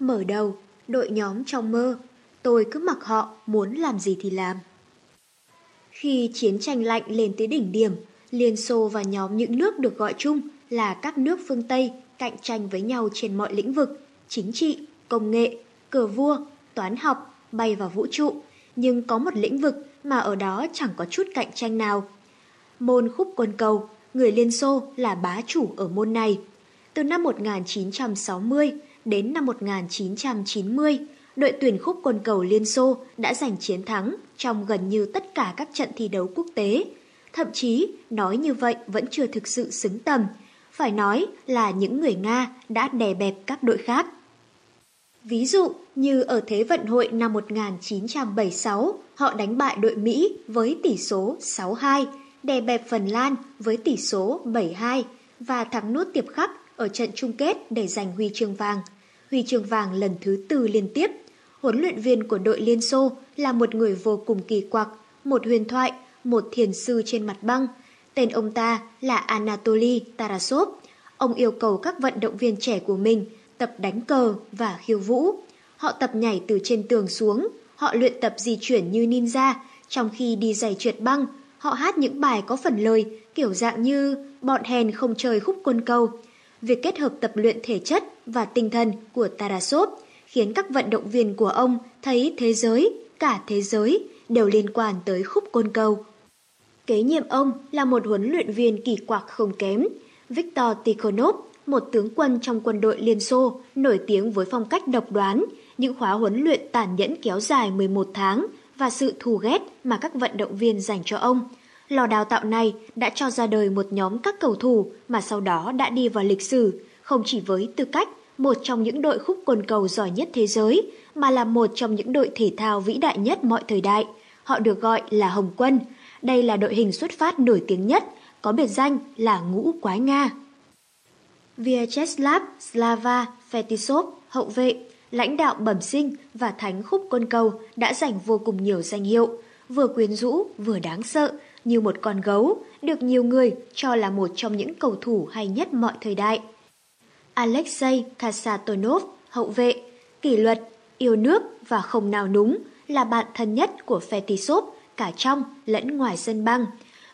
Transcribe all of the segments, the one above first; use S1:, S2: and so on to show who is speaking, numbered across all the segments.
S1: Mở đầu, đội nhóm trong mơ, tôi cứ mặc họ muốn làm gì thì làm. Khi chiến tranh lạnh lên tới đỉnh điểm, Liên Xô và nhóm những nước được gọi chung là các nước phương Tây cạnh tranh với nhau trên mọi lĩnh vực, chính trị, công nghệ, cờ vua, toán học, bay vào vũ trụ, nhưng có một lĩnh vực mà ở đó chẳng có chút cạnh tranh nào. Môn khúc quân cầu, người Liên Xô là bá chủ ở môn này. Từ năm 1960 đến năm 1990, đội tuyển khúc quân cầu Liên Xô đã giành chiến thắng trong gần như tất cả các trận thi đấu quốc tế. Thậm chí, nói như vậy vẫn chưa thực sự xứng tầm. Phải nói là những người Nga đã đè bẹp các đội khác. Ví dụ như ở Thế vận hội năm 1976, họ đánh bại đội Mỹ với tỷ số 6-2, đè bẹp Phần Lan với tỷ số 7-2 và thắng nút tiệp khắc ở trận chung kết để giành huy chương vàng. Huy chương vàng lần thứ tư liên tiếp. Huấn luyện viên của đội Liên Xô là một người vô cùng kỳ quặc, một huyền thoại, một thiền sư trên mặt băng. Tên ông ta là Anatoly Tarasov. Ông yêu cầu các vận động viên trẻ của mình tập đánh cờ và khiêu vũ. Họ tập nhảy từ trên tường xuống, họ luyện tập di chuyển như ninja, trong khi đi giày trượt băng, họ hát những bài có phần lời, kiểu dạng như bọn hèn không chơi khúc quân câu. Việc kết hợp tập luyện thể chất và tinh thần của Tarasov khiến các vận động viên của ông thấy thế giới, cả thế giới, đều liên quan tới khúc côn cầu. Kế nhiệm ông là một huấn luyện viên kỳ quặc không kém, Viktor Tikhonov, một tướng quân trong quân đội Liên Xô, nổi tiếng với phong cách độc đoán, những khóa huấn luyện tàn nhẫn kéo dài 11 tháng và sự thù ghét mà các vận động viên dành cho ông. Lò đào tạo này đã cho ra đời một nhóm các cầu thủ mà sau đó đã đi vào lịch sử, không chỉ với tư cách một trong những đội khúc côn cầu giỏi nhất thế giới, mà là một trong những đội thể thao vĩ đại nhất mọi thời đại. Họ được gọi là Hồng Quân. Đây là đội hình xuất phát nổi tiếng nhất, có biệt danh là Ngũ Quái Nga. Vyacheslav Slava Fetisov, hậu vệ, lãnh đạo bẩm sinh và thánh khúc côn cầu đã giành vô cùng nhiều danh hiệu, vừa quyến rũ vừa đáng sợ, như một con gấu, được nhiều người cho là một trong những cầu thủ hay nhất mọi thời đại. Alexei Kasatonov, hậu vệ, kỷ luật, yêu nước và không nào núng, là bạn thân nhất của Fetisov cả trong lẫn ngoài sân băng.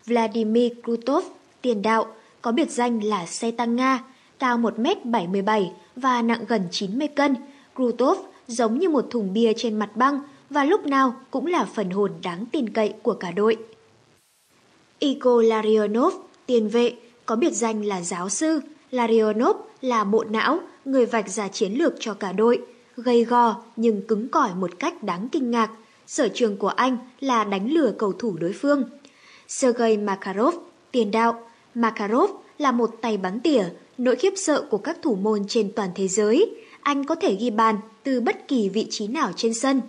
S1: Vladimir Krutov, tiền đạo, có biệt danh là xe tăng Nga, cao 1m77 và nặng gần 90 cân. Krutov giống như một thùng bia trên mặt băng và lúc nào cũng là phần hồn đáng tin cậy của cả đội. Igor Larionov, tiền vệ, có biệt danh là giáo sư. Larionov là bộ não, người vạch ra chiến lược cho cả đội. gây gò nhưng cứng cỏi một cách đáng kinh ngạc. Sở trường của anh là đánh lừa cầu thủ đối phương. Sergei Makarov, tiền đạo. Makarov là một tay bắn tỉa, nỗi khiếp sợ của các thủ môn trên toàn thế giới. Anh có thể ghi bàn từ bất kỳ vị trí nào trên sân.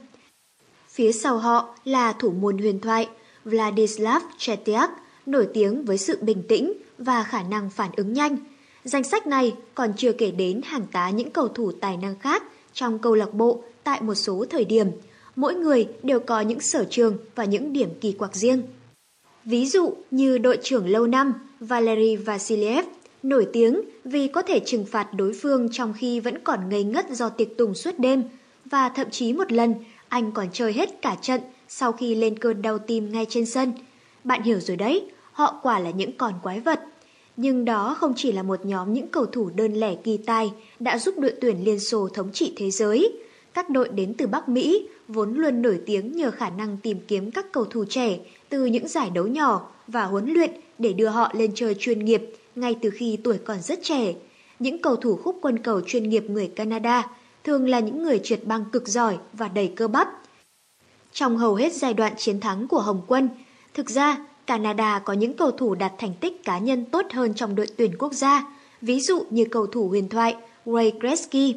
S1: Phía sau họ là thủ môn huyền thoại Vladislav Chetiak, nổi tiếng với sự bình tĩnh và khả năng phản ứng nhanh. Danh sách này còn chưa kể đến hàng tá những cầu thủ tài năng khác trong câu lạc bộ tại một số thời điểm. Mỗi người đều có những sở trường và những điểm kỳ quặc riêng. Ví dụ như đội trưởng lâu năm Valery Vasiliev, nổi tiếng vì có thể trừng phạt đối phương trong khi vẫn còn ngây ngất do tiệc tùng suốt đêm, và thậm chí một lần anh còn chơi hết cả trận sau khi lên cơn đau tim ngay trên sân. Bạn hiểu rồi đấy, họ quả là những con quái vật. Nhưng đó không chỉ là một nhóm những cầu thủ đơn lẻ kỳ tài đã giúp đội tuyển Liên Xô thống trị thế giới. Các đội đến từ Bắc Mỹ vốn luôn nổi tiếng nhờ khả năng tìm kiếm các cầu thủ trẻ từ những giải đấu nhỏ và huấn luyện để đưa họ lên chơi chuyên nghiệp ngay từ khi tuổi còn rất trẻ. Những cầu thủ khúc quân cầu chuyên nghiệp người Canada thường là những người trượt băng cực giỏi và đầy cơ bắp. Trong hầu hết giai đoạn chiến thắng của Hồng quân, thực ra Canada có những cầu thủ đạt thành tích cá nhân tốt hơn trong đội tuyển quốc gia, ví dụ như cầu thủ huyền thoại Ray Gretzky.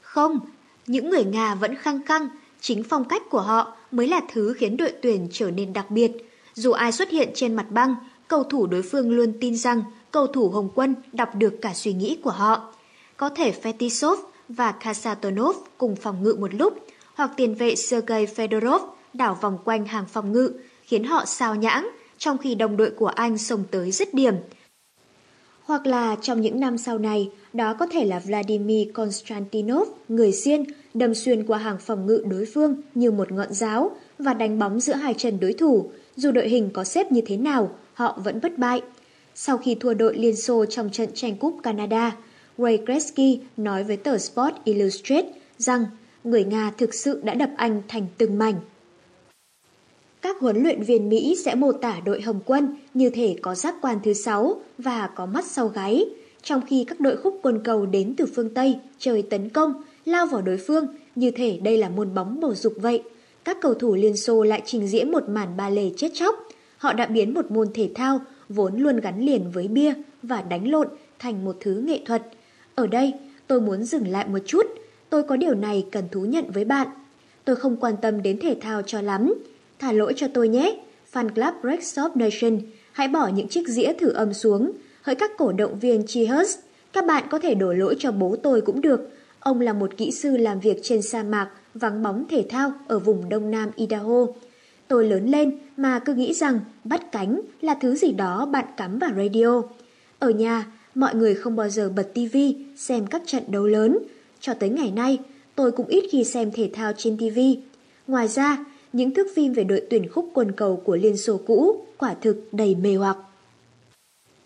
S1: Không, những người Nga vẫn khăng khăng, chính phong cách của họ mới là thứ khiến đội tuyển trở nên đặc biệt. Dù ai xuất hiện trên mặt băng, cầu thủ đối phương luôn tin rằng cầu thủ Hồng Quân đọc được cả suy nghĩ của họ. Có thể Fetisov và Kasatonov cùng phòng ngự một lúc, hoặc tiền vệ Sergei Fedorov đảo vòng quanh hàng phòng ngự, khiến họ sao nhãng, trong khi đồng đội của anh xông tới dứt điểm. Hoặc là trong những năm sau này, đó có thể là Vladimir Konstantinov, người xiên, đâm xuyên qua hàng phòng ngự đối phương như một ngọn giáo và đánh bóng giữa hai chân đối thủ. Dù đội hình có xếp như thế nào, họ vẫn bất bại. Sau khi thua đội Liên Xô trong trận tranh cúp Canada, Ray Gretzky nói với tờ Sport Illustrated rằng người Nga thực sự đã đập anh thành từng mảnh. Các huấn luyện viên Mỹ sẽ mô tả đội Hồng quân như thể có giác quan thứ sáu và có mắt sau gáy, trong khi các đội khúc quân cầu đến từ phương Tây chơi tấn công, lao vào đối phương như thể đây là môn bóng bầu dục vậy. Các cầu thủ Liên Xô lại trình diễn một màn ba lề chết chóc. Họ đã biến một môn thể thao vốn luôn gắn liền với bia và đánh lộn thành một thứ nghệ thuật. Ở đây, tôi muốn dừng lại một chút. Tôi có điều này cần thú nhận với bạn. Tôi không quan tâm đến thể thao cho lắm, Thả lỗi cho tôi nhé. Fan Club Red Shop Nation, hãy bỏ những chiếc dĩa thử âm xuống. Hỡi các cổ động viên Cheers, các bạn có thể đổ lỗi cho bố tôi cũng được. Ông là một kỹ sư làm việc trên sa mạc, vắng bóng thể thao ở vùng đông nam Idaho. Tôi lớn lên mà cứ nghĩ rằng bắt cánh là thứ gì đó bạn cắm vào radio. Ở nhà, mọi người không bao giờ bật tivi xem các trận đấu lớn. Cho tới ngày nay, tôi cũng ít khi xem thể thao trên TV. Ngoài ra, những thước phim về đội tuyển khúc quần cầu của Liên Xô cũ quả thực đầy mê hoặc.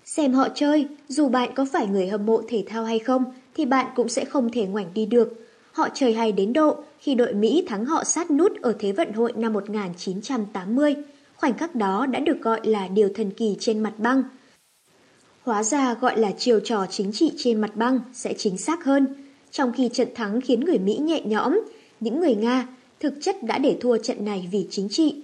S1: Xem họ chơi, dù bạn có phải người hâm mộ thể thao hay không, thì bạn cũng sẽ không thể ngoảnh đi được. Họ chơi hay đến độ khi đội Mỹ thắng họ sát nút ở Thế vận hội năm 1980. Khoảnh khắc đó đã được gọi là điều thần kỳ trên mặt băng. Hóa ra gọi là chiều trò chính trị trên mặt băng sẽ chính xác hơn. Trong khi trận thắng khiến người Mỹ nhẹ nhõm, những người Nga thực chất đã để thua trận này vì chính trị.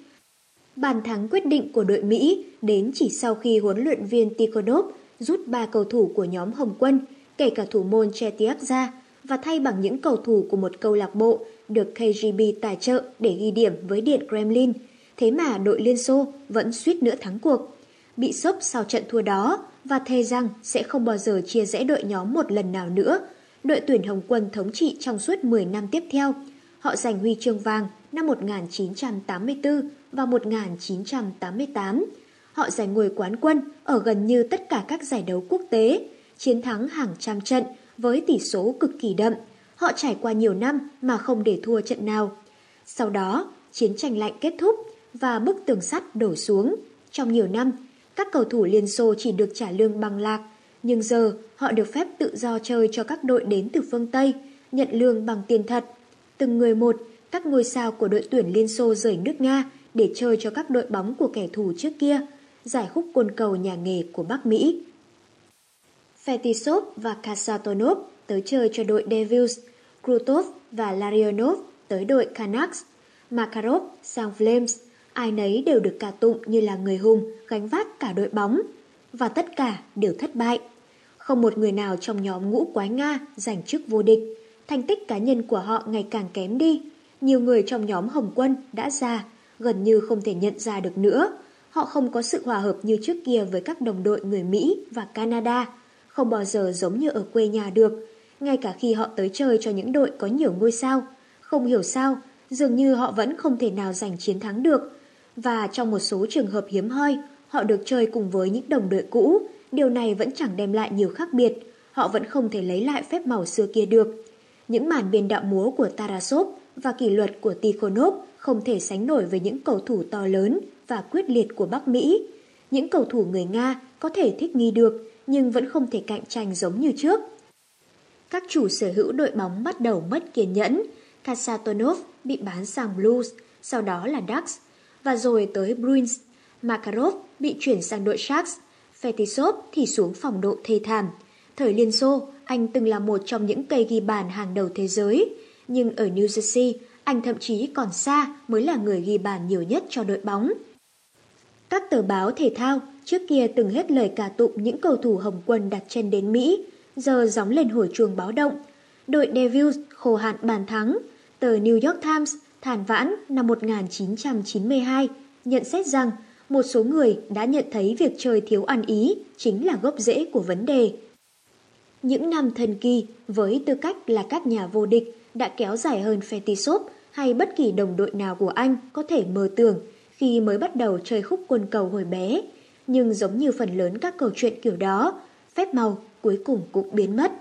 S1: Bàn thắng quyết định của đội Mỹ đến chỉ sau khi huấn luyện viên Tikhonov rút ba cầu thủ của nhóm Hồng quân, kể cả thủ môn Chetiak ra, và thay bằng những cầu thủ của một câu lạc bộ được KGB tài trợ để ghi điểm với Điện Kremlin. Thế mà đội Liên Xô vẫn suýt nữa thắng cuộc. Bị sốc sau trận thua đó và thề rằng sẽ không bao giờ chia rẽ đội nhóm một lần nào nữa. Đội tuyển Hồng quân thống trị trong suốt 10 năm tiếp theo – Họ giành huy chương vàng năm 1984 và 1988. Họ giành ngôi quán quân ở gần như tất cả các giải đấu quốc tế, chiến thắng hàng trăm trận với tỷ số cực kỳ đậm. Họ trải qua nhiều năm mà không để thua trận nào. Sau đó, chiến tranh lạnh kết thúc và bức tường sắt đổ xuống. Trong nhiều năm, các cầu thủ Liên Xô chỉ được trả lương bằng lạc, nhưng giờ họ được phép tự do chơi cho các đội đến từ phương Tây, nhận lương bằng tiền thật. Từng người một, các ngôi sao của đội tuyển Liên Xô rời nước Nga để chơi cho các đội bóng của kẻ thù trước kia, giải khúc côn cầu nhà nghề của Bắc Mỹ. Fetisov và Kasatonov tới chơi cho đội Devils, Krutov và Larionov tới đội Canucks, Makarov sang Flames, ai nấy đều được ca tụng như là người hùng gánh vác cả đội bóng, và tất cả đều thất bại. Không một người nào trong nhóm ngũ quái Nga giành chức vô địch, thành tích cá nhân của họ ngày càng kém đi. Nhiều người trong nhóm Hồng Quân đã già, gần như không thể nhận ra được nữa. Họ không có sự hòa hợp như trước kia với các đồng đội người Mỹ và Canada, không bao giờ giống như ở quê nhà được, ngay cả khi họ tới chơi cho những đội có nhiều ngôi sao. Không hiểu sao, dường như họ vẫn không thể nào giành chiến thắng được. Và trong một số trường hợp hiếm hoi, họ được chơi cùng với những đồng đội cũ, điều này vẫn chẳng đem lại nhiều khác biệt. Họ vẫn không thể lấy lại phép màu xưa kia được. Những màn biên đạo múa của Tarasov và kỷ luật của Tikhonov không thể sánh nổi với những cầu thủ to lớn và quyết liệt của Bắc Mỹ. Những cầu thủ người Nga có thể thích nghi được nhưng vẫn không thể cạnh tranh giống như trước. Các chủ sở hữu đội bóng bắt đầu mất kiên nhẫn. Kasatonov bị bán sang Blues, sau đó là Ducks, và rồi tới Bruins. Makarov bị chuyển sang đội Sharks, Fetisov thì xuống phòng độ thê thảm. Thời Liên Xô, anh từng là một trong những cây ghi bàn hàng đầu thế giới, nhưng ở New Jersey, anh thậm chí còn xa mới là người ghi bàn nhiều nhất cho đội bóng. Các tờ báo thể thao trước kia từng hết lời cả tụng những cầu thủ Hồng quân đặt chân đến Mỹ, giờ gióng lên hồi chuông báo động. Đội Devils khổ hạn bàn thắng, tờ New York Times thản vãn năm 1992 nhận xét rằng một số người đã nhận thấy việc chơi thiếu ăn ý chính là gốc rễ của vấn đề. Những năm thần kỳ với tư cách là các nhà vô địch đã kéo dài hơn Fetisov hay bất kỳ đồng đội nào của anh có thể mơ tưởng khi mới bắt đầu chơi khúc quân cầu hồi bé. Nhưng giống như phần lớn các câu chuyện kiểu đó, phép màu cuối cùng cũng biến mất.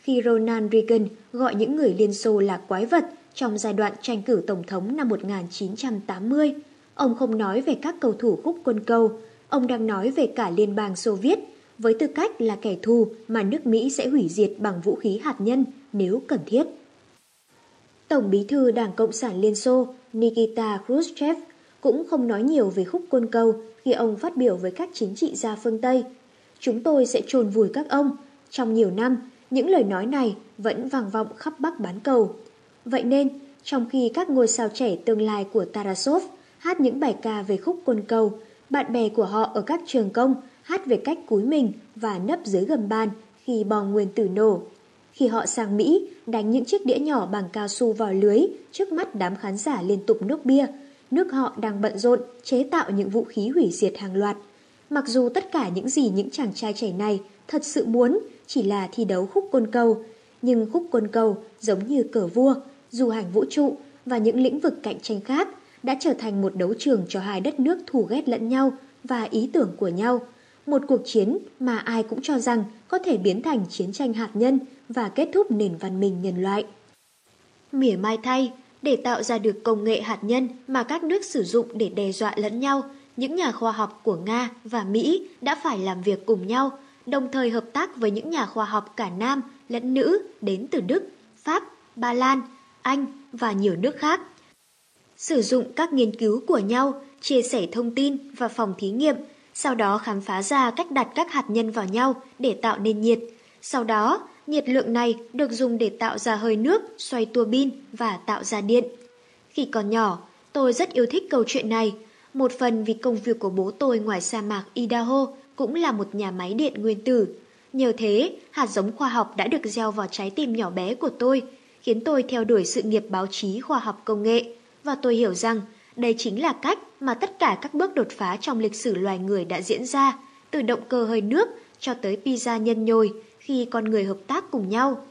S1: Khi Ronald Reagan gọi những người Liên Xô là quái vật trong giai đoạn tranh cử Tổng thống năm 1980, ông không nói về các cầu thủ khúc quân cầu, ông đang nói về cả Liên bang Xô Viết, với tư cách là kẻ thù mà nước Mỹ sẽ hủy diệt bằng vũ khí hạt nhân nếu cần thiết. Tổng bí thư Đảng Cộng sản Liên Xô Nikita Khrushchev cũng không nói nhiều về khúc quân cầu khi ông phát biểu với các chính trị gia phương Tây. Chúng tôi sẽ trồn vùi các ông. Trong nhiều năm, những lời nói này vẫn vang vọng khắp Bắc bán cầu. Vậy nên, trong khi các ngôi sao trẻ tương lai của Tarasov hát những bài ca về khúc quân cầu, bạn bè của họ ở các trường công hát về cách cúi mình và nấp dưới gầm bàn khi bom nguyên tử nổ. Khi họ sang Mỹ, đánh những chiếc đĩa nhỏ bằng cao su vào lưới trước mắt đám khán giả liên tục nước bia, nước họ đang bận rộn chế tạo những vũ khí hủy diệt hàng loạt. Mặc dù tất cả những gì những chàng trai trẻ này thật sự muốn chỉ là thi đấu khúc côn cầu, nhưng khúc côn cầu giống như cờ vua, du hành vũ trụ và những lĩnh vực cạnh tranh khác đã trở thành một đấu trường cho hai đất nước thù ghét lẫn nhau và ý tưởng của nhau. Một cuộc chiến mà ai cũng cho rằng có thể biến thành chiến tranh hạt nhân và kết thúc nền văn minh nhân loại. Mỉa mai thay, để tạo ra được công nghệ hạt nhân mà các nước sử dụng để đe dọa lẫn nhau, những nhà khoa học của Nga và Mỹ đã phải làm việc cùng nhau, đồng thời hợp tác với những nhà khoa học cả nam lẫn nữ đến từ Đức, Pháp, Ba Lan, Anh và nhiều nước khác. Sử dụng các nghiên cứu của nhau, chia sẻ thông tin và phòng thí nghiệm, sau đó khám phá ra cách đặt các hạt nhân vào nhau để tạo nên nhiệt. Sau đó, nhiệt lượng này được dùng để tạo ra hơi nước, xoay tua bin và tạo ra điện. Khi còn nhỏ, tôi rất yêu thích câu chuyện này, một phần vì công việc của bố tôi ngoài sa mạc Idaho cũng là một nhà máy điện nguyên tử. Nhờ thế, hạt giống khoa học đã được gieo vào trái tim nhỏ bé của tôi, khiến tôi theo đuổi sự nghiệp báo chí khoa học công nghệ. Và tôi hiểu rằng đây chính là cách mà tất cả các bước đột phá trong lịch sử loài người đã diễn ra, từ động cơ hơi nước cho tới pizza nhân nhồi, khi con người hợp tác cùng nhau.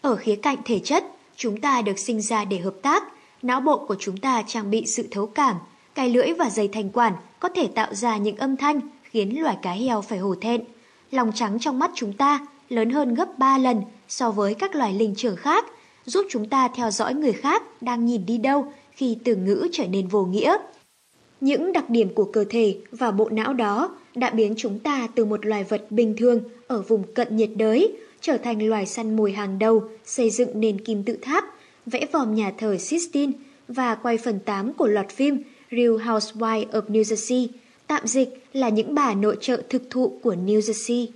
S1: Ở khía cạnh thể chất, chúng ta được sinh ra để hợp tác, não bộ của chúng ta trang bị sự thấu cảm, cái lưỡi và dây thanh quản có thể tạo ra những âm thanh khiến loài cá heo phải hổ thẹn. Lòng trắng trong mắt chúng ta lớn hơn gấp 3 lần so với các loài linh trưởng khác, giúp chúng ta theo dõi người khác đang nhìn đi đâu khi từ ngữ trở nên vô nghĩa. Những đặc điểm của cơ thể và bộ não đó đã biến chúng ta từ một loài vật bình thường ở vùng cận nhiệt đới trở thành loài săn mồi hàng đầu xây dựng nền kim tự tháp, vẽ vòm nhà thờ Sistine và quay phần 8 của loạt phim Real Housewives of New Jersey, tạm dịch là những bà nội trợ thực thụ của New Jersey.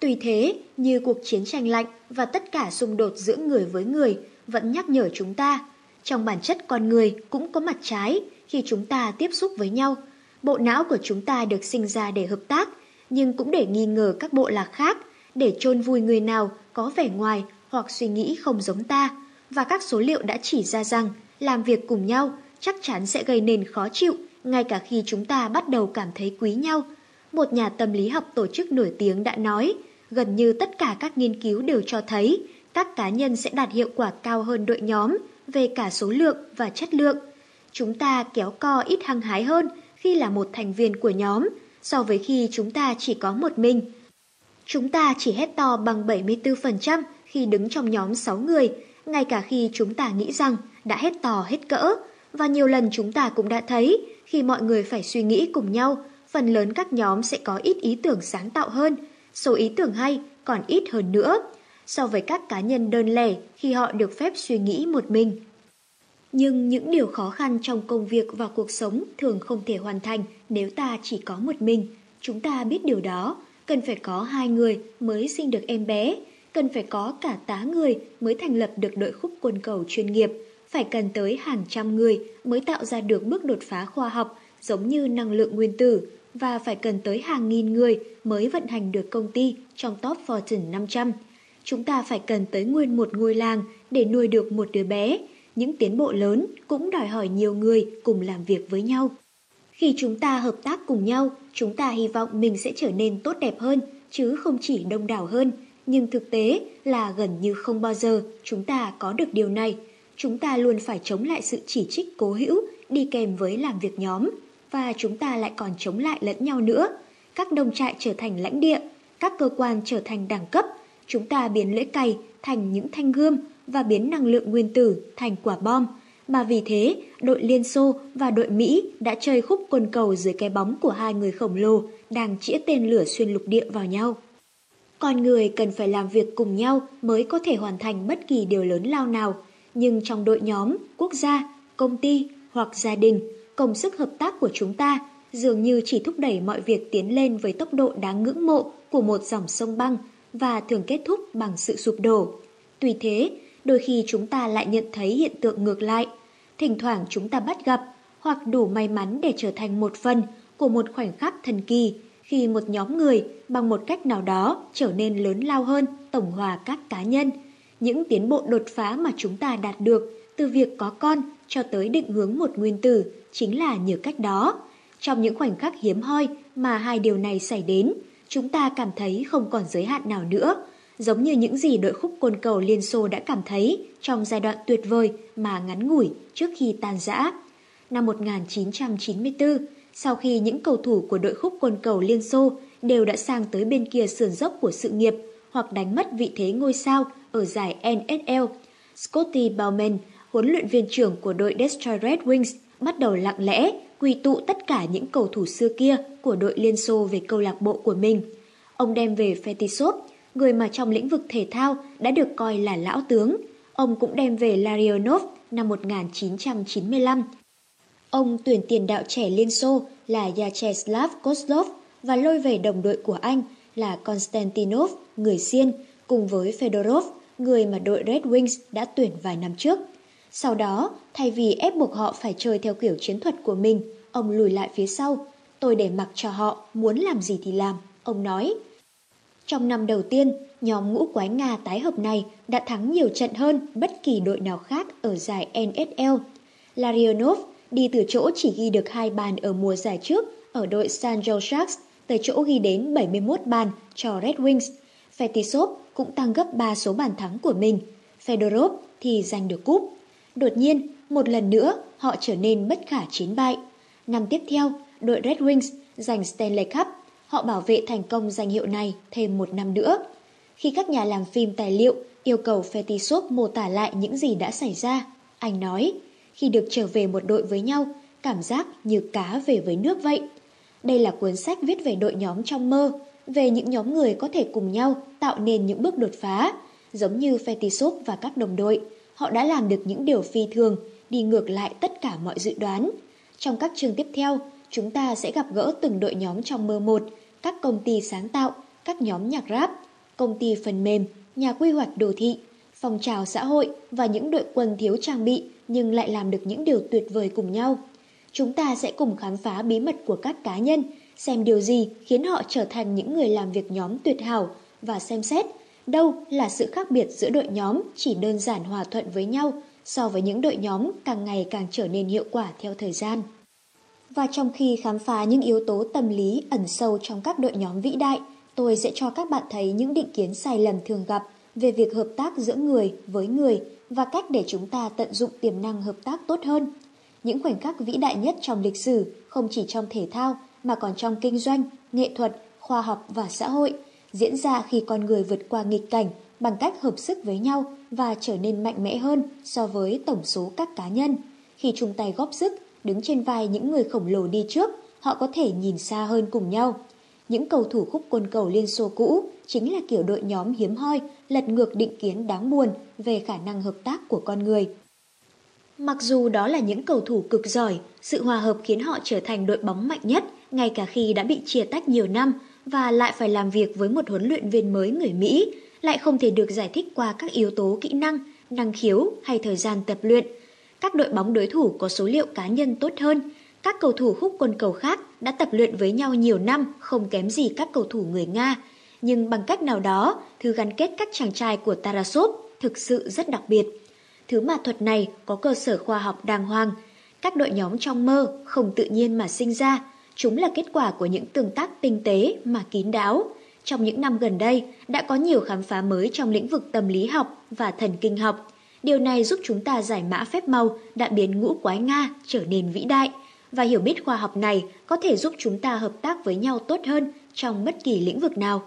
S1: Tùy thế, như cuộc chiến tranh lạnh và tất cả xung đột giữa người với người vẫn nhắc nhở chúng ta, trong bản chất con người cũng có mặt trái khi chúng ta tiếp xúc với nhau – Bộ não của chúng ta được sinh ra để hợp tác, nhưng cũng để nghi ngờ các bộ lạc khác, để chôn vùi người nào có vẻ ngoài hoặc suy nghĩ không giống ta. Và các số liệu đã chỉ ra rằng làm việc cùng nhau chắc chắn sẽ gây nên khó chịu ngay cả khi chúng ta bắt đầu cảm thấy quý nhau. Một nhà tâm lý học tổ chức nổi tiếng đã nói, gần như tất cả các nghiên cứu đều cho thấy các cá nhân sẽ đạt hiệu quả cao hơn đội nhóm về cả số lượng và chất lượng. Chúng ta kéo co ít hăng hái hơn khi là một thành viên của nhóm so với khi chúng ta chỉ có một mình. Chúng ta chỉ hét to bằng 74% khi đứng trong nhóm 6 người, ngay cả khi chúng ta nghĩ rằng đã hét to hết cỡ. Và nhiều lần chúng ta cũng đã thấy, khi mọi người phải suy nghĩ cùng nhau, phần lớn các nhóm sẽ có ít ý tưởng sáng tạo hơn, số ý tưởng hay còn ít hơn nữa, so với các cá nhân đơn lẻ khi họ được phép suy nghĩ một mình. Nhưng những điều khó khăn trong công việc và cuộc sống thường không thể hoàn thành nếu ta chỉ có một mình. Chúng ta biết điều đó, cần phải có hai người mới sinh được em bé, cần phải có cả tá người mới thành lập được đội khúc quân cầu chuyên nghiệp, phải cần tới hàng trăm người mới tạo ra được bước đột phá khoa học giống như năng lượng nguyên tử và phải cần tới hàng nghìn người mới vận hành được công ty trong top Fortune 500. Chúng ta phải cần tới nguyên một ngôi làng để nuôi được một đứa bé, những tiến bộ lớn cũng đòi hỏi nhiều người cùng làm việc với nhau. Khi chúng ta hợp tác cùng nhau, chúng ta hy vọng mình sẽ trở nên tốt đẹp hơn, chứ không chỉ đông đảo hơn. Nhưng thực tế là gần như không bao giờ chúng ta có được điều này. Chúng ta luôn phải chống lại sự chỉ trích cố hữu đi kèm với làm việc nhóm. Và chúng ta lại còn chống lại lẫn nhau nữa. Các đồng trại trở thành lãnh địa, các cơ quan trở thành đẳng cấp, chúng ta biến lưỡi cày thành những thanh gươm và biến năng lượng nguyên tử thành quả bom. Mà vì thế, đội Liên Xô và đội Mỹ đã chơi khúc quân cầu dưới cái bóng của hai người khổng lồ đang chĩa tên lửa xuyên lục địa vào nhau. Con người cần phải làm việc cùng nhau mới có thể hoàn thành bất kỳ điều lớn lao nào, nhưng trong đội nhóm, quốc gia, công ty hoặc gia đình, công sức hợp tác của chúng ta dường như chỉ thúc đẩy mọi việc tiến lên với tốc độ đáng ngưỡng mộ của một dòng sông băng và thường kết thúc bằng sự sụp đổ. Tuy thế, đôi khi chúng ta lại nhận thấy hiện tượng ngược lại. Thỉnh thoảng chúng ta bắt gặp hoặc đủ may mắn để trở thành một phần của một khoảnh khắc thần kỳ khi một nhóm người bằng một cách nào đó trở nên lớn lao hơn tổng hòa các cá nhân. Những tiến bộ đột phá mà chúng ta đạt được từ việc có con cho tới định hướng một nguyên tử chính là nhờ cách đó. Trong những khoảnh khắc hiếm hoi mà hai điều này xảy đến, chúng ta cảm thấy không còn giới hạn nào nữa, giống như những gì đội khúc côn cầu Liên Xô đã cảm thấy trong giai đoạn tuyệt vời mà ngắn ngủi trước khi tan rã. Năm 1994, sau khi những cầu thủ của đội khúc côn cầu Liên Xô đều đã sang tới bên kia sườn dốc của sự nghiệp hoặc đánh mất vị thế ngôi sao ở giải NSL, Scotty Bowman, huấn luyện viên trưởng của đội Detroit Red Wings, bắt đầu lặng lẽ quy tụ tất cả những cầu thủ xưa kia của đội Liên Xô về câu lạc bộ của mình. Ông đem về Fetisov, người mà trong lĩnh vực thể thao đã được coi là lão tướng. Ông cũng đem về Larionov năm 1995. Ông tuyển tiền đạo trẻ Liên Xô là Yacheslav Kozlov và lôi về đồng đội của anh là Konstantinov, người Xiên, cùng với Fedorov, người mà đội Red Wings đã tuyển vài năm trước. Sau đó, thay vì ép buộc họ phải chơi theo kiểu chiến thuật của mình, ông lùi lại phía sau. Tôi để mặc cho họ, muốn làm gì thì làm, ông nói. Trong năm đầu tiên, nhóm ngũ quái Nga tái hợp này đã thắng nhiều trận hơn bất kỳ đội nào khác ở giải NSL. Larionov đi từ chỗ chỉ ghi được hai bàn ở mùa giải trước ở đội San Jose Sharks tới chỗ ghi đến 71 bàn cho Red Wings. Fetisov cũng tăng gấp 3 số bàn thắng của mình. Fedorov thì giành được cúp. Đột nhiên, một lần nữa, họ trở nên bất khả chiến bại. Năm tiếp theo, đội Red Wings giành Stanley Cup. Họ bảo vệ thành công danh hiệu này thêm một năm nữa. Khi các nhà làm phim tài liệu yêu cầu Fetisov mô tả lại những gì đã xảy ra, anh nói, khi được trở về một đội với nhau, cảm giác như cá về với nước vậy. Đây là cuốn sách viết về đội nhóm trong mơ, về những nhóm người có thể cùng nhau tạo nên những bước đột phá, giống như Fetisov và các đồng đội họ đã làm được những điều phi thường, đi ngược lại tất cả mọi dự đoán. Trong các trường tiếp theo, chúng ta sẽ gặp gỡ từng đội nhóm trong mơ một, các công ty sáng tạo, các nhóm nhạc rap, công ty phần mềm, nhà quy hoạch đô thị, phong trào xã hội và những đội quân thiếu trang bị nhưng lại làm được những điều tuyệt vời cùng nhau. Chúng ta sẽ cùng khám phá bí mật của các cá nhân, xem điều gì khiến họ trở thành những người làm việc nhóm tuyệt hảo và xem xét đâu là sự khác biệt giữa đội nhóm chỉ đơn giản hòa thuận với nhau so với những đội nhóm càng ngày càng trở nên hiệu quả theo thời gian. Và trong khi khám phá những yếu tố tâm lý ẩn sâu trong các đội nhóm vĩ đại, tôi sẽ cho các bạn thấy những định kiến sai lầm thường gặp về việc hợp tác giữa người với người và cách để chúng ta tận dụng tiềm năng hợp tác tốt hơn. Những khoảnh khắc vĩ đại nhất trong lịch sử không chỉ trong thể thao mà còn trong kinh doanh, nghệ thuật, khoa học và xã hội – diễn ra khi con người vượt qua nghịch cảnh bằng cách hợp sức với nhau và trở nên mạnh mẽ hơn so với tổng số các cá nhân. Khi chung tay góp sức, đứng trên vai những người khổng lồ đi trước, họ có thể nhìn xa hơn cùng nhau. Những cầu thủ khúc côn cầu Liên Xô cũ chính là kiểu đội nhóm hiếm hoi, lật ngược định kiến đáng buồn về khả năng hợp tác của con người. Mặc dù đó là những cầu thủ cực giỏi, sự hòa hợp khiến họ trở thành đội bóng mạnh nhất, ngay cả khi đã bị chia tách nhiều năm, và lại phải làm việc với một huấn luyện viên mới người Mỹ, lại không thể được giải thích qua các yếu tố kỹ năng, năng khiếu hay thời gian tập luyện. Các đội bóng đối thủ có số liệu cá nhân tốt hơn, các cầu thủ khúc quân cầu khác đã tập luyện với nhau nhiều năm không kém gì các cầu thủ người Nga. Nhưng bằng cách nào đó, thứ gắn kết các chàng trai của Tarasov thực sự rất đặc biệt. Thứ mà thuật này có cơ sở khoa học đàng hoàng. Các đội nhóm trong mơ không tự nhiên mà sinh ra, Chúng là kết quả của những tương tác tinh tế mà kín đáo. Trong những năm gần đây, đã có nhiều khám phá mới trong lĩnh vực tâm lý học và thần kinh học. Điều này giúp chúng ta giải mã phép màu đã biến ngũ quái Nga trở nên vĩ đại. Và hiểu biết khoa học này có thể giúp chúng ta hợp tác với nhau tốt hơn trong bất kỳ lĩnh vực nào.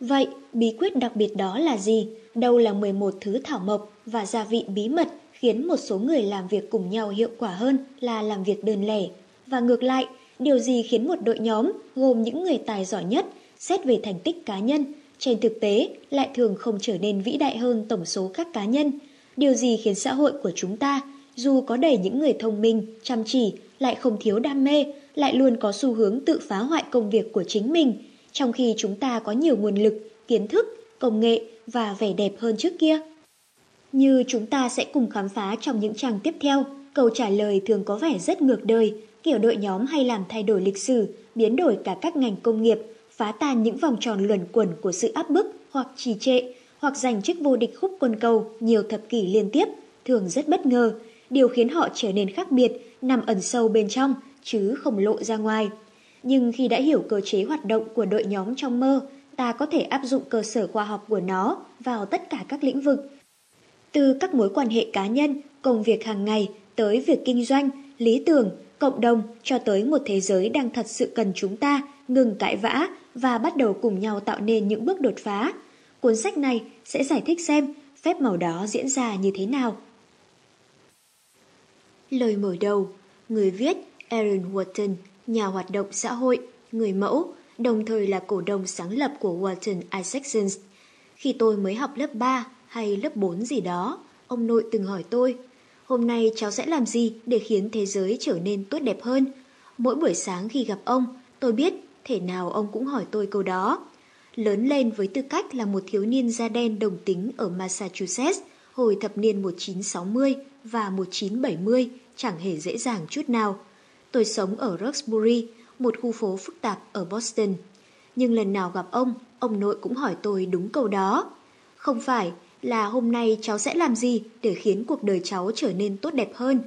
S1: Vậy, bí quyết đặc biệt đó là gì? Đâu là 11 thứ thảo mộc và gia vị bí mật khiến một số người làm việc cùng nhau hiệu quả hơn là làm việc đơn lẻ? Và ngược lại, điều gì khiến một đội nhóm gồm những người tài giỏi nhất xét về thành tích cá nhân trên thực tế lại thường không trở nên vĩ đại hơn tổng số các cá nhân? Điều gì khiến xã hội của chúng ta, dù có đầy những người thông minh, chăm chỉ, lại không thiếu đam mê, lại luôn có xu hướng tự phá hoại công việc của chính mình, trong khi chúng ta có nhiều nguồn lực, kiến thức, công nghệ và vẻ đẹp hơn trước kia? Như chúng ta sẽ cùng khám phá trong những trang tiếp theo, câu trả lời thường có vẻ rất ngược đời, kiểu đội nhóm hay làm thay đổi lịch sử, biến đổi cả các ngành công nghiệp, phá tan những vòng tròn luẩn quẩn của sự áp bức hoặc trì trệ, hoặc giành chức vô địch khúc quân cầu nhiều thập kỷ liên tiếp, thường rất bất ngờ. Điều khiến họ trở nên khác biệt nằm ẩn sâu bên trong, chứ không lộ ra ngoài. Nhưng khi đã hiểu cơ chế hoạt động của đội nhóm trong mơ, ta có thể áp dụng cơ sở khoa học của nó vào tất cả các lĩnh vực. Từ các mối quan hệ cá nhân, công việc hàng ngày, tới việc kinh doanh, lý tưởng, cộng đồng cho tới một thế giới đang thật sự cần chúng ta ngừng cãi vã và bắt đầu cùng nhau tạo nên những bước đột phá. Cuốn sách này sẽ giải thích xem phép màu đó diễn ra như thế nào. Lời mở đầu Người viết Aaron Wharton, nhà hoạt động xã hội, người mẫu, đồng thời là cổ đông sáng lập của Walton Isaacsons. Khi tôi mới học lớp 3 hay lớp 4 gì đó, ông nội từng hỏi tôi, hôm nay cháu sẽ làm gì để khiến thế giới trở nên tốt đẹp hơn? Mỗi buổi sáng khi gặp ông, tôi biết thể nào ông cũng hỏi tôi câu đó. Lớn lên với tư cách là một thiếu niên da đen đồng tính ở Massachusetts hồi thập niên 1960 và 1970 chẳng hề dễ dàng chút nào. Tôi sống ở Roxbury, một khu phố phức tạp ở Boston. Nhưng lần nào gặp ông, ông nội cũng hỏi tôi đúng câu đó. Không phải là hôm nay cháu sẽ làm gì để khiến cuộc đời cháu trở nên tốt đẹp hơn,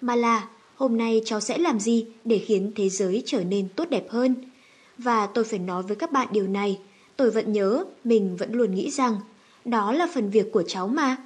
S1: mà là hôm nay cháu sẽ làm gì để khiến thế giới trở nên tốt đẹp hơn. Và tôi phải nói với các bạn điều này, tôi vẫn nhớ mình vẫn luôn nghĩ rằng đó là phần việc của cháu mà.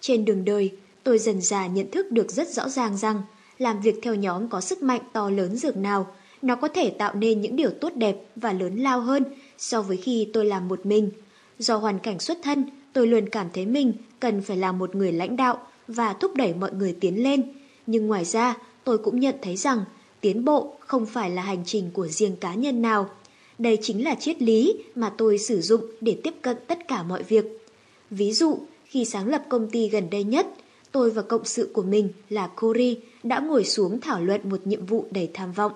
S1: Trên đường đời, tôi dần dà nhận thức được rất rõ ràng rằng làm việc theo nhóm có sức mạnh to lớn dường nào, nó có thể tạo nên những điều tốt đẹp và lớn lao hơn so với khi tôi làm một mình. Do hoàn cảnh xuất thân, tôi luôn cảm thấy mình cần phải là một người lãnh đạo và thúc đẩy mọi người tiến lên. Nhưng ngoài ra, tôi cũng nhận thấy rằng tiến bộ không phải là hành trình của riêng cá nhân nào. Đây chính là triết lý mà tôi sử dụng để tiếp cận tất cả mọi việc. Ví dụ, khi sáng lập công ty gần đây nhất, tôi và cộng sự của mình là Cory đã ngồi xuống thảo luận một nhiệm vụ đầy tham vọng.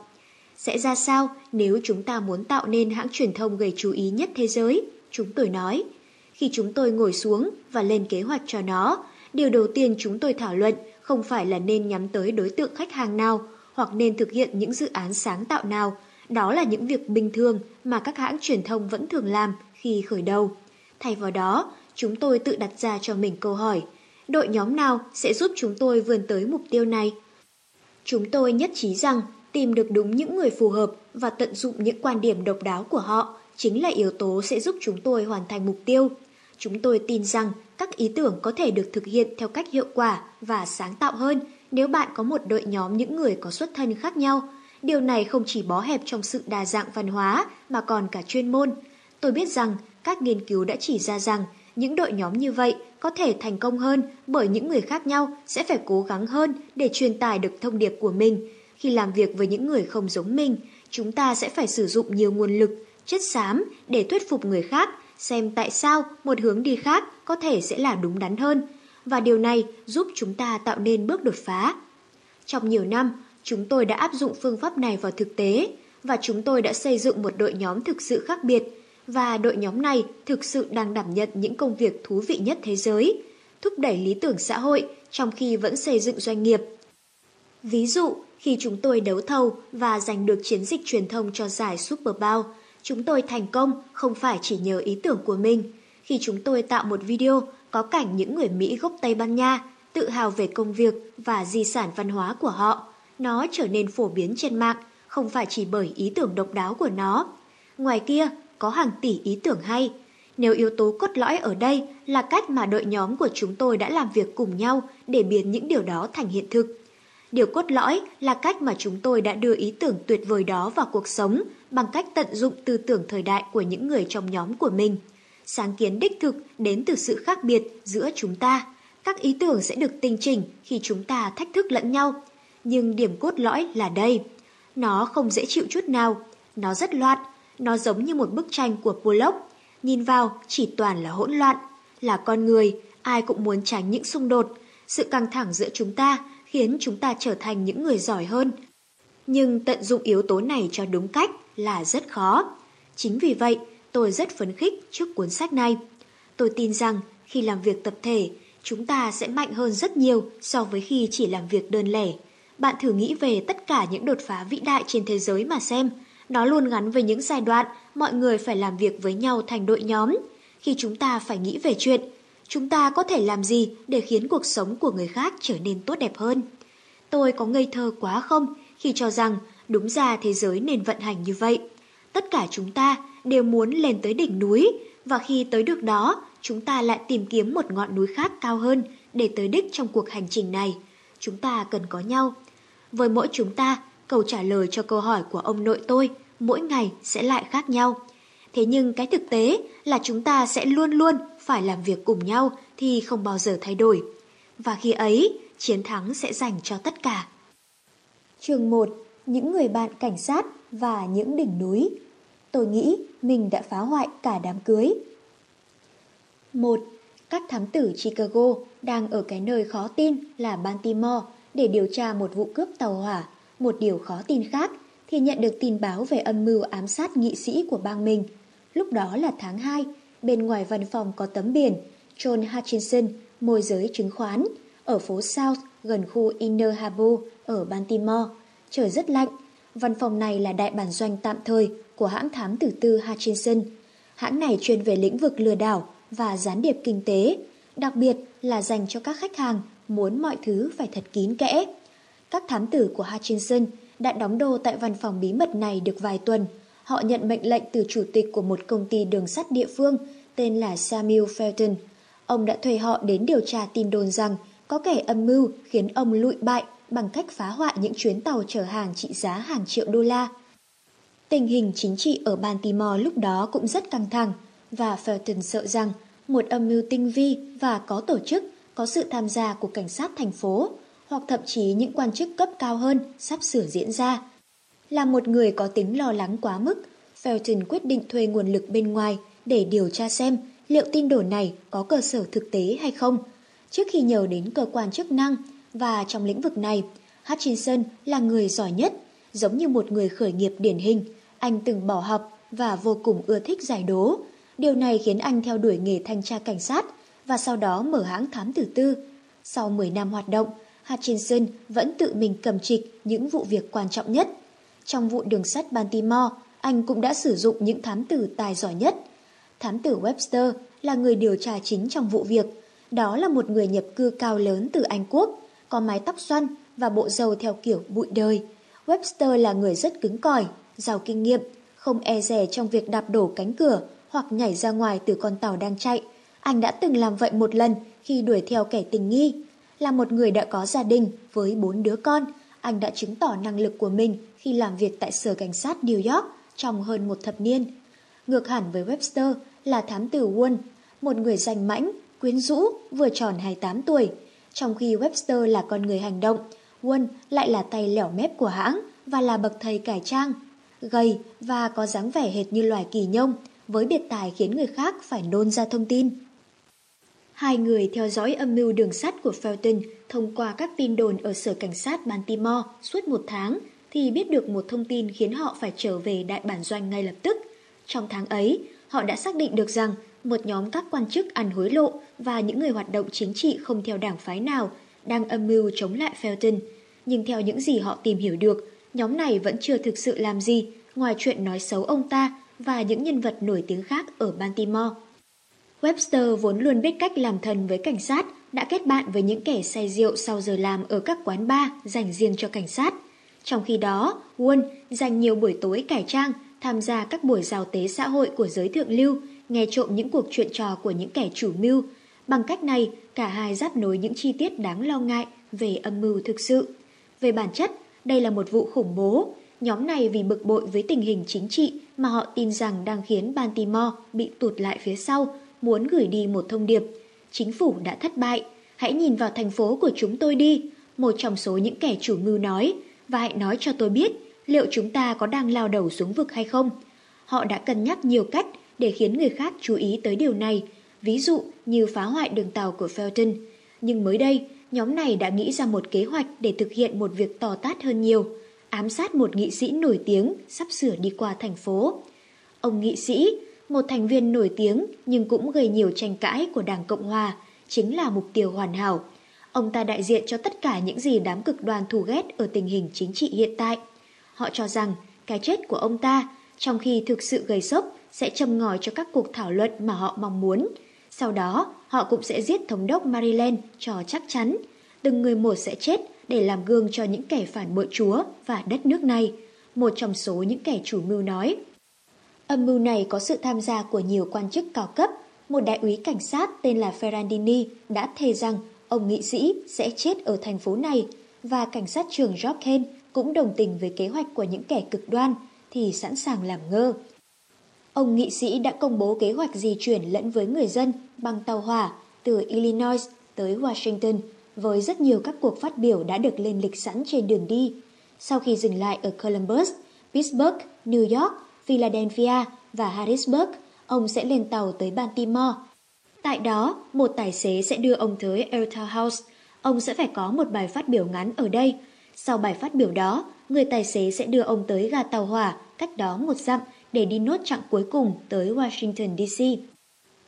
S1: Sẽ ra sao nếu chúng ta muốn tạo nên hãng truyền thông gây chú ý nhất thế giới? Chúng tôi nói. Khi chúng tôi ngồi xuống và lên kế hoạch cho nó, điều đầu tiên chúng tôi thảo luận không phải là nên nhắm tới đối tượng khách hàng nào hoặc nên thực hiện những dự án sáng tạo nào. Đó là những việc bình thường mà các hãng truyền thông vẫn thường làm khi khởi đầu. Thay vào đó, chúng tôi tự đặt ra cho mình câu hỏi, đội nhóm nào sẽ giúp chúng tôi vươn tới mục tiêu này? Chúng tôi nhất trí rằng tìm được đúng những người phù hợp và tận dụng những quan điểm độc đáo của họ chính là yếu tố sẽ giúp chúng tôi hoàn thành mục tiêu. Chúng tôi tin rằng các ý tưởng có thể được thực hiện theo cách hiệu quả và sáng tạo hơn nếu bạn có một đội nhóm những người có xuất thân khác nhau. Điều này không chỉ bó hẹp trong sự đa dạng văn hóa mà còn cả chuyên môn. Tôi biết rằng các nghiên cứu đã chỉ ra rằng những đội nhóm như vậy có thể thành công hơn bởi những người khác nhau sẽ phải cố gắng hơn để truyền tải được thông điệp của mình. Khi làm việc với những người không giống mình, chúng ta sẽ phải sử dụng nhiều nguồn lực, chất xám để thuyết phục người khác xem tại sao một hướng đi khác có thể sẽ là đúng đắn hơn. Và điều này giúp chúng ta tạo nên bước đột phá. Trong nhiều năm, chúng tôi đã áp dụng phương pháp này vào thực tế và chúng tôi đã xây dựng một đội nhóm thực sự khác biệt và đội nhóm này thực sự đang đảm nhận những công việc thú vị nhất thế giới, thúc đẩy lý tưởng xã hội trong khi vẫn xây dựng doanh nghiệp. Ví dụ, khi chúng tôi đấu thầu và giành được chiến dịch truyền thông cho giải Super Bowl, chúng tôi thành công không phải chỉ nhờ ý tưởng của mình. Khi chúng tôi tạo một video có cảnh những người Mỹ gốc Tây Ban Nha tự hào về công việc và di sản văn hóa của họ, nó trở nên phổ biến trên mạng không phải chỉ bởi ý tưởng độc đáo của nó. Ngoài kia, có hàng tỷ ý tưởng hay. Nếu yếu tố cốt lõi ở đây là cách mà đội nhóm của chúng tôi đã làm việc cùng nhau để biến những điều đó thành hiện thực. Điều cốt lõi là cách mà chúng tôi đã đưa ý tưởng tuyệt vời đó vào cuộc sống bằng cách tận dụng tư tưởng thời đại của những người trong nhóm của mình. Sáng kiến đích thực đến từ sự khác biệt giữa chúng ta. Các ý tưởng sẽ được tinh chỉnh khi chúng ta thách thức lẫn nhau. Nhưng điểm cốt lõi là đây. Nó không dễ chịu chút nào. Nó rất loạn. Nó giống như một bức tranh của Pollock. Nhìn vào chỉ toàn là hỗn loạn. Là con người, ai cũng muốn tránh những xung đột. Sự căng thẳng giữa chúng ta khiến chúng ta trở thành những người giỏi hơn. Nhưng tận dụng yếu tố này cho đúng cách là rất khó. Chính vì vậy, tôi rất phấn khích trước cuốn sách này. Tôi tin rằng khi làm việc tập thể, chúng ta sẽ mạnh hơn rất nhiều so với khi chỉ làm việc đơn lẻ. Bạn thử nghĩ về tất cả những đột phá vĩ đại trên thế giới mà xem. Nó luôn gắn với những giai đoạn mọi người phải làm việc với nhau thành đội nhóm. Khi chúng ta phải nghĩ về chuyện, chúng ta có thể làm gì để khiến cuộc sống của người khác trở nên tốt đẹp hơn? Tôi có ngây thơ quá không khi cho rằng đúng ra thế giới nên vận hành như vậy? Tất cả chúng ta đều muốn lên tới đỉnh núi và khi tới được đó, chúng ta lại tìm kiếm một ngọn núi khác cao hơn để tới đích trong cuộc hành trình này. Chúng ta cần có nhau. Với mỗi chúng ta, câu trả lời cho câu hỏi của ông nội tôi mỗi ngày sẽ lại khác nhau. Thế nhưng cái thực tế là chúng ta sẽ luôn luôn phải làm việc cùng nhau thì không bao giờ thay đổi. Và khi ấy, chiến thắng sẽ dành cho tất cả. Chương 1. Những người bạn cảnh sát và những đỉnh núi Tôi nghĩ mình đã phá hoại cả đám cưới. Một, các thám tử Chicago đang ở cái nơi khó tin là Baltimore để điều tra một vụ cướp tàu hỏa. Một điều khó tin khác thì nhận được tin báo về âm mưu ám sát nghị sĩ của bang mình. Lúc đó là tháng 2, bên ngoài văn phòng có tấm biển John Hutchinson, môi giới chứng khoán, ở phố South gần khu Inner Harbor ở Baltimore. Trời rất lạnh, văn phòng này là đại bản doanh tạm thời của hãng thám tử tư Hutchinson. Hãng này chuyên về lĩnh vực lừa đảo và gián điệp kinh tế, đặc biệt là dành cho các khách hàng muốn mọi thứ phải thật kín kẽ. Các thám tử của Hutchinson đã đóng đô tại văn phòng bí mật này được vài tuần. Họ nhận mệnh lệnh từ chủ tịch của một công ty đường sắt địa phương tên là Samuel Felton. Ông đã thuê họ đến điều tra tin đồn rằng có kẻ âm mưu khiến ông lụi bại bằng cách phá hoại những chuyến tàu chở hàng trị giá hàng triệu đô la. Tình hình chính trị ở Baltimore lúc đó cũng rất căng thẳng và Felton sợ rằng một âm mưu tinh vi và có tổ chức có sự tham gia của cảnh sát thành phố hoặc thậm chí những quan chức cấp cao hơn sắp sửa diễn ra. Là một người có tính lo lắng quá mức, Felton quyết định thuê nguồn lực bên ngoài để điều tra xem liệu tin đồn này có cơ sở thực tế hay không. Trước khi nhờ đến cơ quan chức năng và trong lĩnh vực này, Hutchinson là người giỏi nhất, giống như một người khởi nghiệp điển hình anh từng bỏ học và vô cùng ưa thích giải đố. Điều này khiến anh theo đuổi nghề thanh tra cảnh sát và sau đó mở hãng thám tử tư. Sau 10 năm hoạt động, Hutchinson vẫn tự mình cầm trịch những vụ việc quan trọng nhất. Trong vụ đường sắt Baltimore, anh cũng đã sử dụng những thám tử tài giỏi nhất. Thám tử Webster là người điều tra chính trong vụ việc. Đó là một người nhập cư cao lớn từ Anh Quốc, có mái tóc xoăn và bộ râu theo kiểu bụi đời. Webster là người rất cứng cỏi, giàu kinh nghiệm, không e rè trong việc đạp đổ cánh cửa hoặc nhảy ra ngoài từ con tàu đang chạy. Anh đã từng làm vậy một lần khi đuổi theo kẻ tình nghi. Là một người đã có gia đình với bốn đứa con, anh đã chứng tỏ năng lực của mình khi làm việc tại sở cảnh sát New York trong hơn một thập niên. Ngược hẳn với Webster là thám tử Won, một người danh mãnh, quyến rũ, vừa tròn 28 tuổi. Trong khi Webster là con người hành động, Won lại là tay lẻo mép của hãng và là bậc thầy cải trang gầy và có dáng vẻ hệt như loài kỳ nhông, với biệt tài khiến người khác phải nôn ra thông tin. Hai người theo dõi âm mưu đường sắt của Felton thông qua các tin đồn ở sở cảnh sát Baltimore suốt một tháng thì biết được một thông tin khiến họ phải trở về đại bản doanh ngay lập tức. Trong tháng ấy, họ đã xác định được rằng một nhóm các quan chức ăn hối lộ và những người hoạt động chính trị không theo đảng phái nào đang âm mưu chống lại Felton. Nhưng theo những gì họ tìm hiểu được, nhóm này vẫn chưa thực sự làm gì ngoài chuyện nói xấu ông ta và những nhân vật nổi tiếng khác ở Baltimore. Webster vốn luôn biết cách làm thân với cảnh sát, đã kết bạn với những kẻ say rượu sau giờ làm ở các quán bar dành riêng cho cảnh sát. Trong khi đó, Won dành nhiều buổi tối cải trang, tham gia các buổi giao tế xã hội của giới thượng lưu, nghe trộm những cuộc chuyện trò của những kẻ chủ mưu. Bằng cách này, cả hai giáp nối những chi tiết đáng lo ngại về âm mưu thực sự. Về bản chất, đây là một vụ khủng bố. Nhóm này vì bực bội với tình hình chính trị mà họ tin rằng đang khiến Baltimore bị tụt lại phía sau, muốn gửi đi một thông điệp. Chính phủ đã thất bại, hãy nhìn vào thành phố của chúng tôi đi, một trong số những kẻ chủ mưu nói, và hãy nói cho tôi biết liệu chúng ta có đang lao đầu xuống vực hay không. Họ đã cân nhắc nhiều cách để khiến người khác chú ý tới điều này, ví dụ như phá hoại đường tàu của Felton. Nhưng mới đây, nhóm này đã nghĩ ra một kế hoạch để thực hiện một việc to tát hơn nhiều, ám sát một nghị sĩ nổi tiếng sắp sửa đi qua thành phố. Ông nghị sĩ, một thành viên nổi tiếng nhưng cũng gây nhiều tranh cãi của Đảng Cộng Hòa, chính là mục tiêu hoàn hảo. Ông ta đại diện cho tất cả những gì đám cực đoan thù ghét ở tình hình chính trị hiện tại. Họ cho rằng cái chết của ông ta, trong khi thực sự gây sốc, sẽ châm ngòi cho các cuộc thảo luận mà họ mong muốn. Sau đó, họ cũng sẽ giết thống đốc Maryland cho chắc chắn. Từng người một sẽ chết để làm gương cho những kẻ phản bội chúa và đất nước này. Một trong số những kẻ chủ mưu nói. Âm mưu này có sự tham gia của nhiều quan chức cao cấp. Một đại úy cảnh sát tên là Ferrandini đã thề rằng ông nghị sĩ sẽ chết ở thành phố này và cảnh sát trưởng Job Kane cũng đồng tình với kế hoạch của những kẻ cực đoan thì sẵn sàng làm ngơ. Ông nghị sĩ đã công bố kế hoạch di chuyển lẫn với người dân bằng tàu hỏa từ Illinois tới Washington với rất nhiều các cuộc phát biểu đã được lên lịch sẵn trên đường đi. Sau khi dừng lại ở Columbus, Pittsburgh, New York, Philadelphia và Harrisburg, ông sẽ lên tàu tới Baltimore. Tại đó, một tài xế sẽ đưa ông tới Elta House. Ông sẽ phải có một bài phát biểu ngắn ở đây. Sau bài phát biểu đó, người tài xế sẽ đưa ông tới ga tàu hỏa cách đó một dặm để đi nốt chặng cuối cùng tới Washington DC.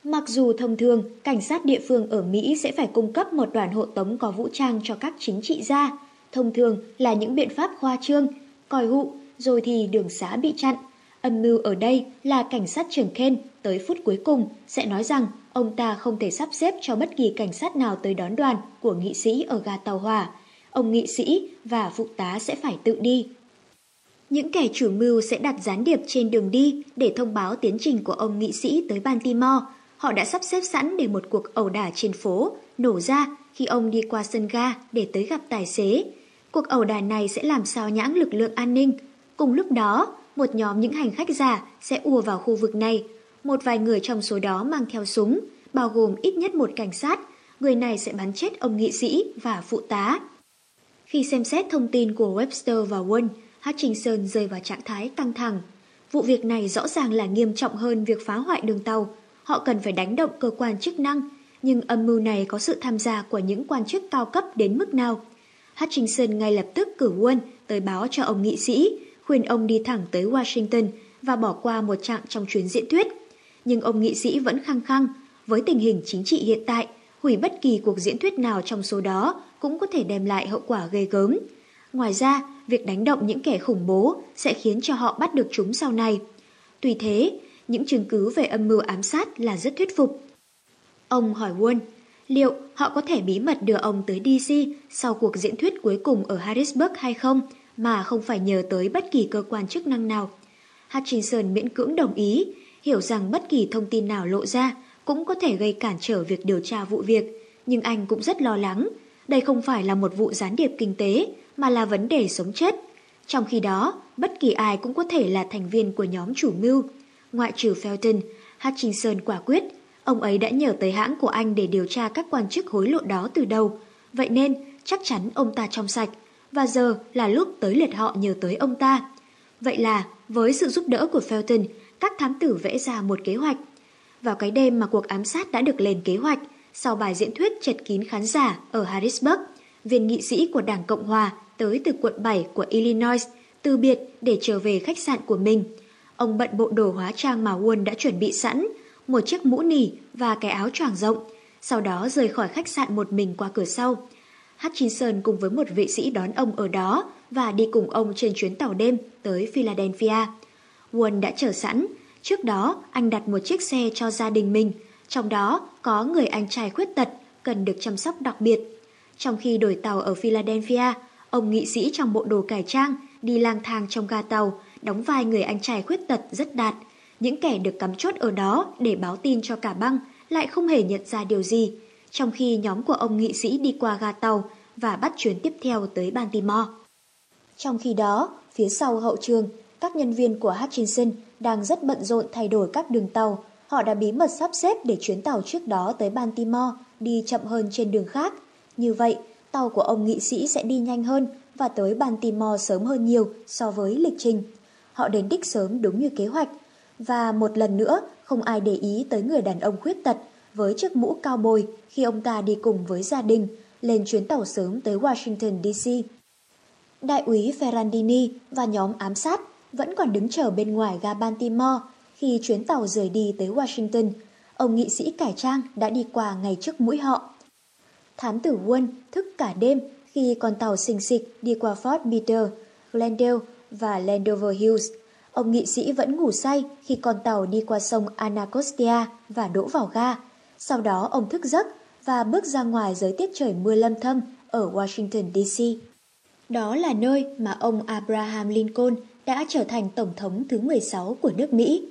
S1: Mặc dù thông thường, cảnh sát địa phương ở Mỹ sẽ phải cung cấp một đoàn hộ tống có vũ trang cho các chính trị gia. Thông thường là những biện pháp khoa trương, còi hụ, rồi thì đường xá bị chặn. Âm mưu ở đây là cảnh sát trưởng Ken tới phút cuối cùng sẽ nói rằng ông ta không thể sắp xếp cho bất kỳ cảnh sát nào tới đón đoàn của nghị sĩ ở ga tàu hỏa. Ông nghị sĩ và phụ tá sẽ phải tự đi. Những kẻ chủ mưu sẽ đặt gián điệp trên đường đi để thông báo tiến trình của ông nghị sĩ tới Baltimore. Họ đã sắp xếp sẵn để một cuộc ẩu đả trên phố nổ ra khi ông đi qua sân ga để tới gặp tài xế. Cuộc ẩu đả này sẽ làm sao nhãng lực lượng an ninh. Cùng lúc đó, một nhóm những hành khách giả sẽ ùa vào khu vực này. Một vài người trong số đó mang theo súng, bao gồm ít nhất một cảnh sát. Người này sẽ bắn chết ông nghị sĩ và phụ tá. Khi xem xét thông tin của Webster và Won, Hutchinson rơi vào trạng thái căng thẳng. Vụ việc này rõ ràng là nghiêm trọng hơn việc phá hoại đường tàu. Họ cần phải đánh động cơ quan chức năng, nhưng âm mưu này có sự tham gia của những quan chức cao cấp đến mức nào. Hutchinson ngay lập tức cử quân tới báo cho ông nghị sĩ, khuyên ông đi thẳng tới Washington và bỏ qua một trạng trong chuyến diễn thuyết. Nhưng ông nghị sĩ vẫn khăng khăng, với tình hình chính trị hiện tại, hủy bất kỳ cuộc diễn thuyết nào trong số đó cũng có thể đem lại hậu quả ghê gớm. Ngoài ra, việc đánh động những kẻ khủng bố sẽ khiến cho họ bắt được chúng sau này. Tuy thế, những chứng cứ về âm mưu ám sát là rất thuyết phục. Ông hỏi Won, liệu họ có thể bí mật đưa ông tới DC sau cuộc diễn thuyết cuối cùng ở Harrisburg hay không, mà không phải nhờ tới bất kỳ cơ quan chức năng nào. Hutchinson miễn cưỡng đồng ý, hiểu rằng bất kỳ thông tin nào lộ ra cũng có thể gây cản trở việc điều tra vụ việc, nhưng anh cũng rất lo lắng. Đây không phải là một vụ gián điệp kinh tế, mà là vấn đề sống chết. Trong khi đó, bất kỳ ai cũng có thể là thành viên của nhóm chủ mưu. Ngoại trừ Felton, Hutchinson quả quyết, ông ấy đã nhờ tới hãng của anh để điều tra các quan chức hối lộ đó từ đầu. Vậy nên, chắc chắn ông ta trong sạch, và giờ là lúc tới lượt họ nhờ tới ông ta. Vậy là, với sự giúp đỡ của Felton, các thám tử vẽ ra một kế hoạch. Vào cái đêm mà cuộc ám sát đã được lên kế hoạch, sau bài diễn thuyết chật kín khán giả ở Harrisburg, viên nghị sĩ của Đảng Cộng Hòa tới từ quận 7 của Illinois, từ biệt để trở về khách sạn của mình. Ông bận bộ đồ hóa trang mà Won đã chuẩn bị sẵn, một chiếc mũ nỉ và cái áo choàng rộng, sau đó rời khỏi khách sạn một mình qua cửa sau. Hutchinson cùng với một vệ sĩ đón ông ở đó và đi cùng ông trên chuyến tàu đêm tới Philadelphia. Won đã chờ sẵn, trước đó anh đặt một chiếc xe cho gia đình mình, trong đó có người anh trai khuyết tật cần được chăm sóc đặc biệt. Trong khi đổi tàu ở Philadelphia, ông nghị sĩ trong bộ đồ cải trang đi lang thang trong ga tàu, đóng vai người anh trai khuyết tật rất đạt. Những kẻ được cắm chốt ở đó để báo tin cho cả băng lại không hề nhận ra điều gì, trong khi nhóm của ông nghị sĩ đi qua ga tàu và bắt chuyến tiếp theo tới Baltimore. Trong khi đó, phía sau hậu trường, các nhân viên của Hutchinson đang rất bận rộn thay đổi các đường tàu. Họ đã bí mật sắp xếp để chuyến tàu trước đó tới Baltimore đi chậm hơn trên đường khác. Như vậy, tàu của ông nghị sĩ sẽ đi nhanh hơn và tới Baltimore sớm hơn nhiều so với lịch trình. Họ đến đích sớm đúng như kế hoạch. Và một lần nữa, không ai để ý tới người đàn ông khuyết tật với chiếc mũ cao bồi khi ông ta đi cùng với gia đình lên chuyến tàu sớm tới Washington DC. Đại úy Ferrandini và nhóm ám sát vẫn còn đứng chờ bên ngoài ga Baltimore khi chuyến tàu rời đi tới Washington. Ông nghị sĩ cải trang đã đi qua ngay trước mũi họ. Thám tử Won thức cả đêm khi con tàu xình xịch đi qua Fort Peter, Glendale và Landover Hills. Ông nghị sĩ vẫn ngủ say khi con tàu đi qua sông Anacostia và đổ vào ga. Sau đó ông thức giấc và bước ra ngoài dưới tiết trời mưa lâm thâm ở Washington DC. Đó là nơi mà ông Abraham Lincoln đã trở thành Tổng thống thứ 16 của nước Mỹ.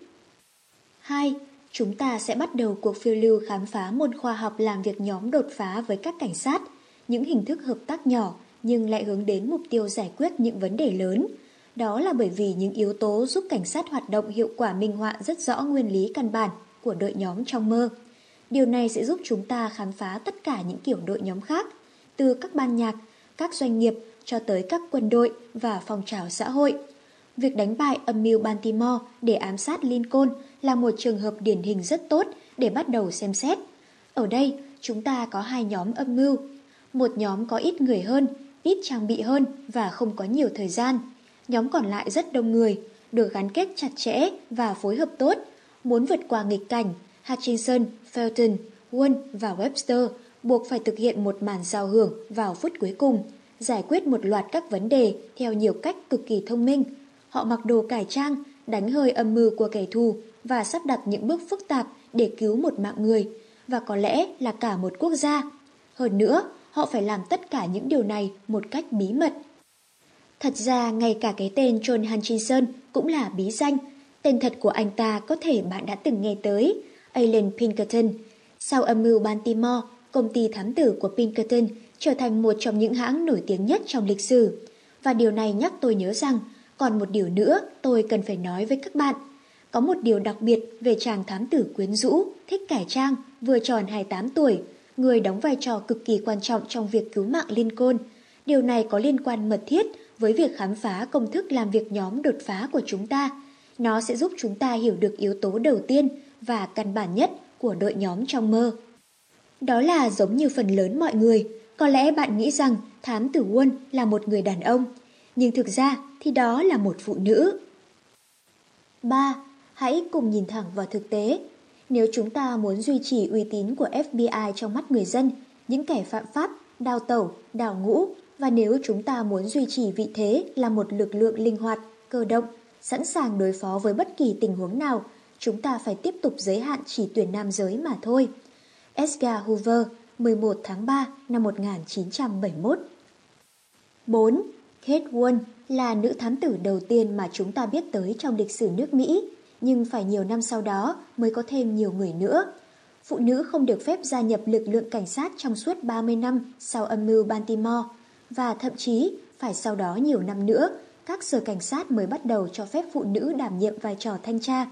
S1: 2. Chúng ta sẽ bắt đầu cuộc phiêu lưu khám phá môn khoa học làm việc nhóm đột phá với các cảnh sát, những hình thức hợp tác nhỏ nhưng lại hướng đến mục tiêu giải quyết những vấn đề lớn. Đó là bởi vì những yếu tố giúp cảnh sát hoạt động hiệu quả minh họa rất rõ nguyên lý căn bản của đội nhóm trong mơ. Điều này sẽ giúp chúng ta khám phá tất cả những kiểu đội nhóm khác, từ các ban nhạc, các doanh nghiệp cho tới các quân đội và phong trào xã hội. Việc đánh bại âm mưu Baltimore để ám sát Lincoln là một trường hợp điển hình rất tốt để bắt đầu xem xét. Ở đây, chúng ta có hai nhóm âm mưu. Một nhóm có ít người hơn, ít trang bị hơn và không có nhiều thời gian. Nhóm còn lại rất đông người, được gắn kết chặt chẽ và phối hợp tốt. Muốn vượt qua nghịch cảnh, Hutchinson, Felton, Won và Webster buộc phải thực hiện một màn giao hưởng vào phút cuối cùng, giải quyết một loạt các vấn đề theo nhiều cách cực kỳ thông minh. Họ mặc đồ cải trang, đánh hơi âm mưu của kẻ thù và sắp đặt những bước phức tạp để cứu một mạng người, và có lẽ là cả một quốc gia. Hơn nữa, họ phải làm tất cả những điều này một cách bí mật. Thật ra, ngay cả cái tên John Hutchinson cũng là bí danh. Tên thật của anh ta có thể bạn đã từng nghe tới, Alan Pinkerton. Sau âm mưu Baltimore, công ty thám tử của Pinkerton trở thành một trong những hãng nổi tiếng nhất trong lịch sử. Và điều này nhắc tôi nhớ rằng, còn một điều nữa tôi cần phải nói với các bạn. Có một điều đặc biệt về chàng thám tử quyến rũ, thích cải trang, vừa tròn 28 tuổi, người đóng vai trò cực kỳ quan trọng trong việc cứu mạng Lincoln. Điều này có liên quan mật thiết với việc khám phá công thức làm việc nhóm đột phá của chúng ta. Nó sẽ giúp chúng ta hiểu được yếu tố đầu tiên và căn bản nhất của đội nhóm trong mơ. Đó là giống như phần lớn mọi người, có lẽ bạn nghĩ rằng thám tử Won là một người đàn ông, nhưng thực ra thì đó là một phụ nữ. 3. Hãy cùng nhìn thẳng vào thực tế. Nếu chúng ta muốn duy trì uy tín của FBI trong mắt người dân, những kẻ phạm pháp, đào tẩu, đào ngũ, và nếu chúng ta muốn duy trì vị thế là một lực lượng linh hoạt, cơ động, sẵn sàng đối phó với bất kỳ tình huống nào, chúng ta phải tiếp tục giới hạn chỉ tuyển nam giới mà thôi. Edgar Hoover, 11 tháng 3 năm 1971 4. Kate Won là nữ thám tử đầu tiên mà chúng ta biết tới trong lịch sử nước Mỹ, nhưng phải nhiều năm sau đó mới có thêm nhiều người nữa. Phụ nữ không được phép gia nhập lực lượng cảnh sát trong suốt 30 năm sau âm mưu Baltimore, và thậm chí phải sau đó nhiều năm nữa, các sở cảnh sát mới bắt đầu cho phép phụ nữ đảm nhiệm vai trò thanh tra.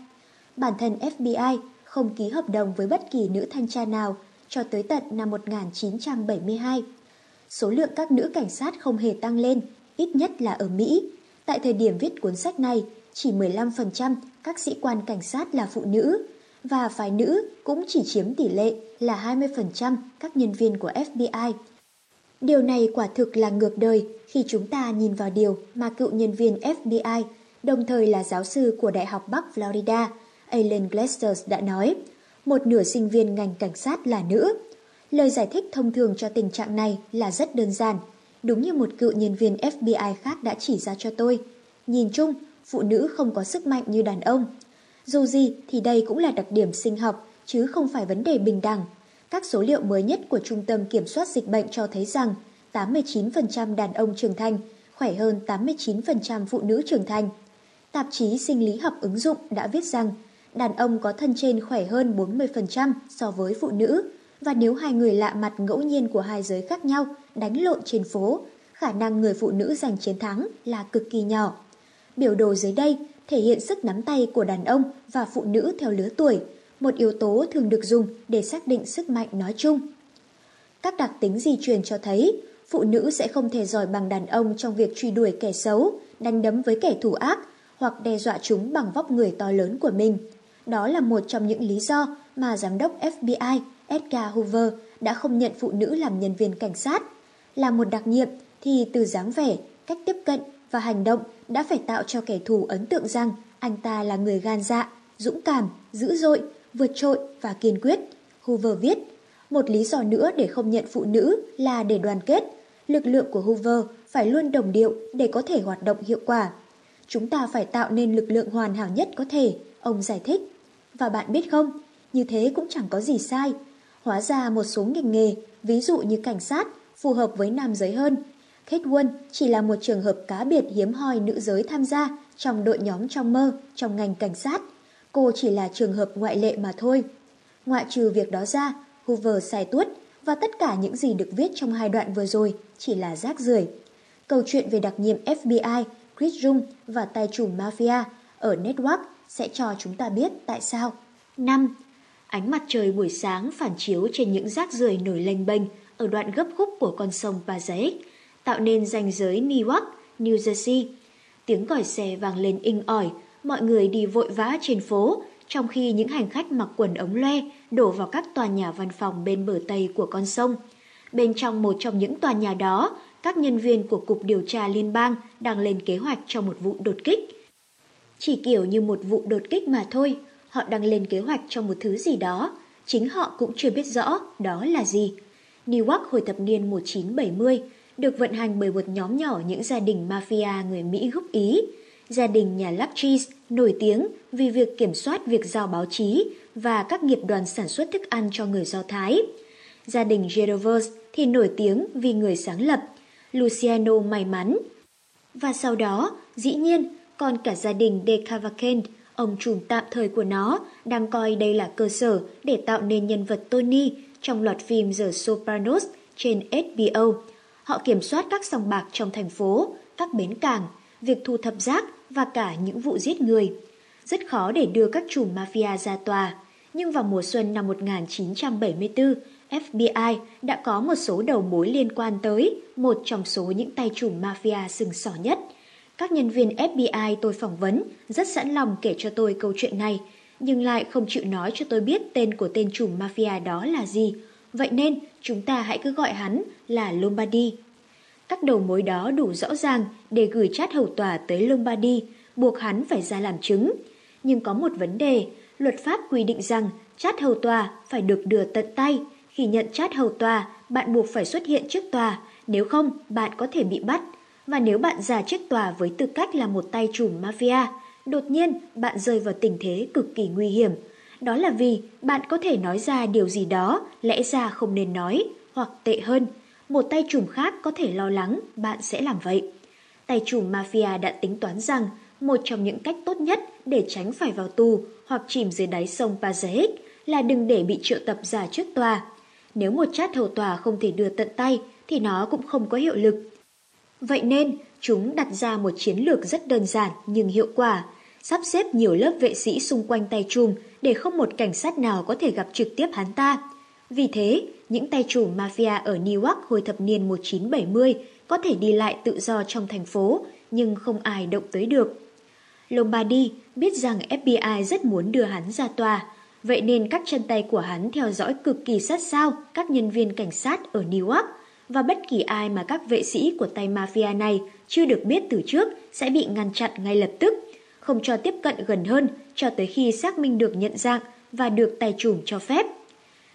S1: Bản thân FBI không ký hợp đồng với bất kỳ nữ thanh tra nào cho tới tận năm 1972. Số lượng các nữ cảnh sát không hề tăng lên, ít nhất là ở Mỹ. Tại thời điểm viết cuốn sách này, chỉ 15% các sĩ quan cảnh sát là phụ nữ, và phái nữ cũng chỉ chiếm tỷ lệ là 20% các nhân viên của FBI. Điều này quả thực là ngược đời khi chúng ta nhìn vào điều mà cựu nhân viên FBI, đồng thời là giáo sư của Đại học Bắc Florida, Alan Glesters đã nói, một nửa sinh viên ngành cảnh sát là nữ. Lời giải thích thông thường cho tình trạng này là rất đơn giản, đúng như một cựu nhân viên FBI khác đã chỉ ra cho tôi. Nhìn chung, phụ nữ không có sức mạnh như đàn ông. Dù gì thì đây cũng là đặc điểm sinh học, chứ không phải vấn đề bình đẳng. Các số liệu mới nhất của Trung tâm Kiểm soát Dịch bệnh cho thấy rằng 89% đàn ông trưởng thành khỏe hơn 89% phụ nữ trưởng thành. Tạp chí Sinh lý học ứng dụng đã viết rằng đàn ông có thân trên khỏe hơn 40% so với phụ nữ, và nếu hai người lạ mặt ngẫu nhiên của hai giới khác nhau đánh lộn trên phố, khả năng người phụ nữ giành chiến thắng là cực kỳ nhỏ. Biểu đồ dưới đây thể hiện sức nắm tay của đàn ông và phụ nữ theo lứa tuổi, một yếu tố thường được dùng để xác định sức mạnh nói chung. Các đặc tính di truyền cho thấy phụ nữ sẽ không thể giỏi bằng đàn ông trong việc truy đuổi kẻ xấu, đánh đấm với kẻ thù ác hoặc đe dọa chúng bằng vóc người to lớn của mình. Đó là một trong những lý do mà giám đốc FBI Edgar Hoover đã không nhận phụ nữ làm nhân viên cảnh sát. Là một đặc nhiệm thì từ dáng vẻ, cách tiếp cận và hành động đã phải tạo cho kẻ thù ấn tượng rằng anh ta là người gan dạ, dũng cảm, dữ dội, vượt trội và kiên quyết. Hoover viết, một lý do nữa để không nhận phụ nữ là để đoàn kết. Lực lượng của Hoover phải luôn đồng điệu để có thể hoạt động hiệu quả. Chúng ta phải tạo nên lực lượng hoàn hảo nhất có thể, ông giải thích. Và bạn biết không, như thế cũng chẳng có gì sai. Hóa ra một số ngành nghề, ví dụ như cảnh sát, phù hợp với nam giới hơn. Kate Won chỉ là một trường hợp cá biệt hiếm hoi nữ giới tham gia trong đội nhóm trong mơ trong ngành cảnh sát. Cô chỉ là trường hợp ngoại lệ mà thôi. Ngoại trừ việc đó ra, Hoover sai tuốt và tất cả những gì được viết trong hai đoạn vừa rồi chỉ là rác rưởi. Câu chuyện về đặc nhiệm FBI Chris Jung và tay chủ mafia ở Network sẽ cho chúng ta biết tại sao. 5. Ánh mặt trời buổi sáng phản chiếu trên những rác rưởi nổi lênh bênh ở đoạn gấp khúc của con sông Pazaic tạo nên ranh giới Newark, New Jersey. Tiếng còi xe vang lên inh ỏi, mọi người đi vội vã trên phố, trong khi những hành khách mặc quần ống loe đổ vào các tòa nhà văn phòng bên bờ Tây của con sông. Bên trong một trong những tòa nhà đó, các nhân viên của Cục Điều tra Liên bang đang lên kế hoạch cho một vụ đột kích. Chỉ kiểu như một vụ đột kích mà thôi, họ đang lên kế hoạch cho một thứ gì đó, chính họ cũng chưa biết rõ đó là gì. Newark hồi thập niên 1970 được vận hành bởi một nhóm nhỏ những gia đình mafia người Mỹ gốc Ý. Gia đình nhà Lapchis nổi tiếng vì việc kiểm soát việc giao báo chí và các nghiệp đoàn sản xuất thức ăn cho người Do Thái. Gia đình Gerovers thì nổi tiếng vì người sáng lập, Luciano may mắn. Và sau đó, dĩ nhiên, còn cả gia đình De Cavalcante, ông trùm tạm thời của nó, đang coi đây là cơ sở để tạo nên nhân vật Tony trong loạt phim The Sopranos trên HBO. Họ kiểm soát các sòng bạc trong thành phố, các bến cảng, việc thu thập rác và cả những vụ giết người. Rất khó để đưa các chủ mafia ra tòa, nhưng vào mùa xuân năm 1974, FBI đã có một số đầu mối liên quan tới một trong số những tay chủ mafia sừng sỏ nhất. Các nhân viên FBI tôi phỏng vấn rất sẵn lòng kể cho tôi câu chuyện này, nhưng lại không chịu nói cho tôi biết tên của tên chủ mafia đó là gì. Vậy nên chúng ta hãy cứ gọi hắn là Lombardi. Các đầu mối đó đủ rõ ràng để gửi chat hầu tòa tới Lombardi, buộc hắn phải ra làm chứng. Nhưng có một vấn đề, luật pháp quy định rằng chat hầu tòa phải được đưa tận tay. Khi nhận chat hầu tòa, bạn buộc phải xuất hiện trước tòa, nếu không bạn có thể bị bắt. Và nếu bạn ra trước tòa với tư cách là một tay chủ mafia, đột nhiên bạn rơi vào tình thế cực kỳ nguy hiểm. Đó là vì bạn có thể nói ra điều gì đó lẽ ra không nên nói, hoặc tệ hơn, một tay trùm khác có thể lo lắng bạn sẽ làm vậy. Tay trùm mafia đã tính toán rằng một trong những cách tốt nhất để tránh phải vào tù hoặc chìm dưới đáy sông Pazahic là đừng để bị triệu tập ra trước tòa. Nếu một chát hầu tòa không thể đưa tận tay thì nó cũng không có hiệu lực. Vậy nên, chúng đặt ra một chiến lược rất đơn giản nhưng hiệu quả, sắp xếp nhiều lớp vệ sĩ xung quanh tay trùm để không một cảnh sát nào có thể gặp trực tiếp hắn ta. Vì thế, những tay chủ mafia ở Newark hồi thập niên 1970 có thể đi lại tự do trong thành phố, nhưng không ai động tới được. Lombardi biết rằng FBI rất muốn đưa hắn ra tòa, vậy nên các chân tay của hắn theo dõi cực kỳ sát sao các nhân viên cảnh sát ở Newark và bất kỳ ai mà các vệ sĩ của tay mafia này chưa được biết từ trước sẽ bị ngăn chặn ngay lập tức, không cho tiếp cận gần hơn cho tới khi xác minh được nhận dạng và được tài chủng cho phép.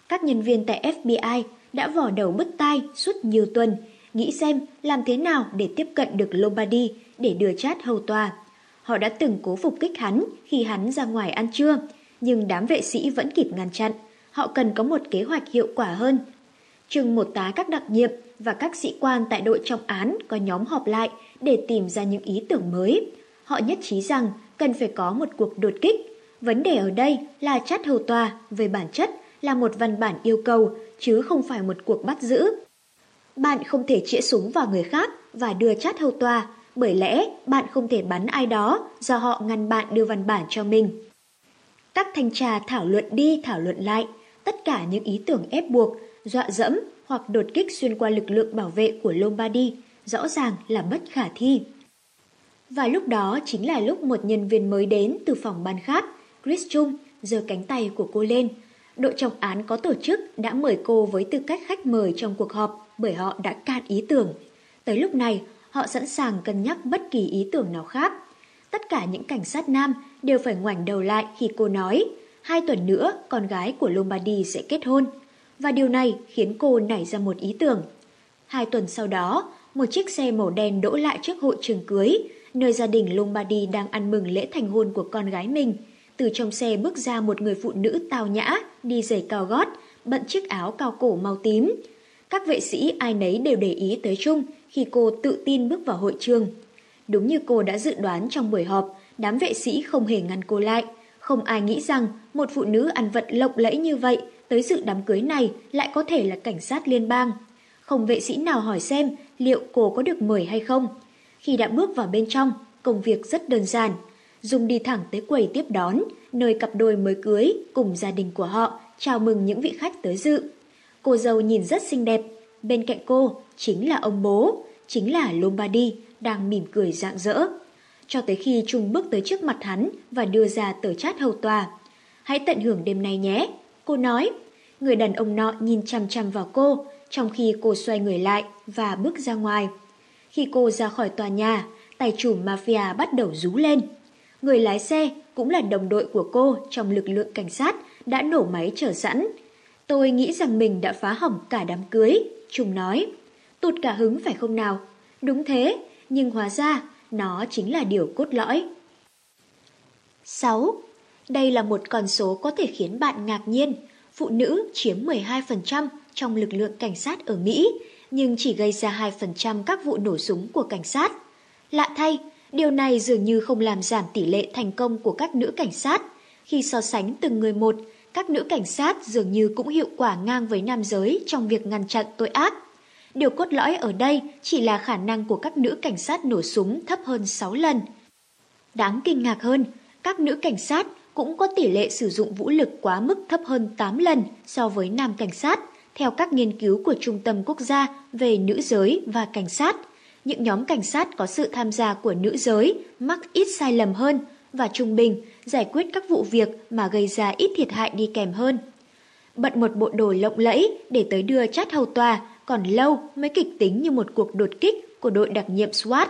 S1: Các nhân viên tại FBI đã vỏ đầu bứt tai suốt nhiều tuần, nghĩ xem làm thế nào để tiếp cận được Lombardi để đưa chat hầu tòa. Họ đã từng cố phục kích hắn khi hắn ra ngoài ăn trưa, nhưng đám vệ sĩ vẫn kịp ngăn chặn. Họ cần có một kế hoạch hiệu quả hơn. Chừng một tá các đặc nhiệm và các sĩ quan tại đội trọng án có nhóm họp lại để tìm ra những ý tưởng mới. Họ nhất trí rằng cần phải có một cuộc đột kích. Vấn đề ở đây là chat hầu tòa về bản chất là một văn bản yêu cầu, chứ không phải một cuộc bắt giữ. Bạn không thể chĩa súng vào người khác và đưa chát hầu tòa, bởi lẽ bạn không thể bắn ai đó do họ ngăn bạn đưa văn bản cho mình. Các thanh tra thảo luận đi thảo luận lại, tất cả những ý tưởng ép buộc, dọa dẫm hoặc đột kích xuyên qua lực lượng bảo vệ của Lombardy rõ ràng là bất khả thi. Và lúc đó chính là lúc một nhân viên mới đến từ phòng ban khác, Chris Chung, giơ cánh tay của cô lên. Đội trọng án có tổ chức đã mời cô với tư cách khách mời trong cuộc họp bởi họ đã cạn ý tưởng. Tới lúc này, họ sẵn sàng cân nhắc bất kỳ ý tưởng nào khác. Tất cả những cảnh sát nam đều phải ngoảnh đầu lại khi cô nói hai tuần nữa con gái của Lombardi sẽ kết hôn. Và điều này khiến cô nảy ra một ý tưởng. Hai tuần sau đó, một chiếc xe màu đen đỗ lại trước hội trường cưới, nơi gia đình Lombardi đang ăn mừng lễ thành hôn của con gái mình. Từ trong xe bước ra một người phụ nữ tào nhã, đi giày cao gót, bận chiếc áo cao cổ màu tím. Các vệ sĩ ai nấy đều để ý tới Trung khi cô tự tin bước vào hội trường. Đúng như cô đã dự đoán trong buổi họp, đám vệ sĩ không hề ngăn cô lại. Không ai nghĩ rằng một phụ nữ ăn vận lộng lẫy như vậy tới dự đám cưới này lại có thể là cảnh sát liên bang. Không vệ sĩ nào hỏi xem liệu cô có được mời hay không. Khi đã bước vào bên trong, công việc rất đơn giản. Dung đi thẳng tới quầy tiếp đón, nơi cặp đôi mới cưới cùng gia đình của họ chào mừng những vị khách tới dự. Cô dâu nhìn rất xinh đẹp, bên cạnh cô chính là ông bố, chính là Lombardi đang mỉm cười rạng rỡ. Cho tới khi Trung bước tới trước mặt hắn và đưa ra tờ chát hầu tòa. Hãy tận hưởng đêm nay nhé, cô nói. Người đàn ông nọ nhìn chăm chăm vào cô, trong khi cô xoay người lại và bước ra ngoài. Khi cô ra khỏi tòa nhà, tài chủ mafia bắt đầu rú lên. Người lái xe cũng là đồng đội của cô trong lực lượng cảnh sát đã nổ máy chờ sẵn. Tôi nghĩ rằng mình đã phá hỏng cả đám cưới, Trung nói. Tụt cả hứng phải không nào? Đúng thế, nhưng hóa ra nó chính là điều cốt lõi. 6. Đây là một con số có thể khiến bạn ngạc nhiên. Phụ nữ chiếm 12% trong lực lượng cảnh sát ở Mỹ, nhưng chỉ gây ra 2% các vụ nổ súng của cảnh sát. Lạ thay, điều này dường như không làm giảm tỷ lệ thành công của các nữ cảnh sát. Khi so sánh từng người một, các nữ cảnh sát dường như cũng hiệu quả ngang với nam giới trong việc ngăn chặn tội ác. Điều cốt lõi ở đây chỉ là khả năng của các nữ cảnh sát nổ súng thấp hơn 6 lần. Đáng kinh ngạc hơn, các nữ cảnh sát cũng có tỷ lệ sử dụng vũ lực quá mức thấp hơn 8 lần so với nam cảnh sát, theo các nghiên cứu của Trung tâm Quốc gia về nữ giới và cảnh sát. Những nhóm cảnh sát có sự tham gia của nữ giới, mắc ít sai lầm hơn và trung bình, giải quyết các vụ việc mà gây ra ít thiệt hại đi kèm hơn. Bận một bộ đồ lộng lẫy để tới đưa chát hầu tòa, còn lâu mới kịch tính như một cuộc đột kích của đội đặc nhiệm SWAT.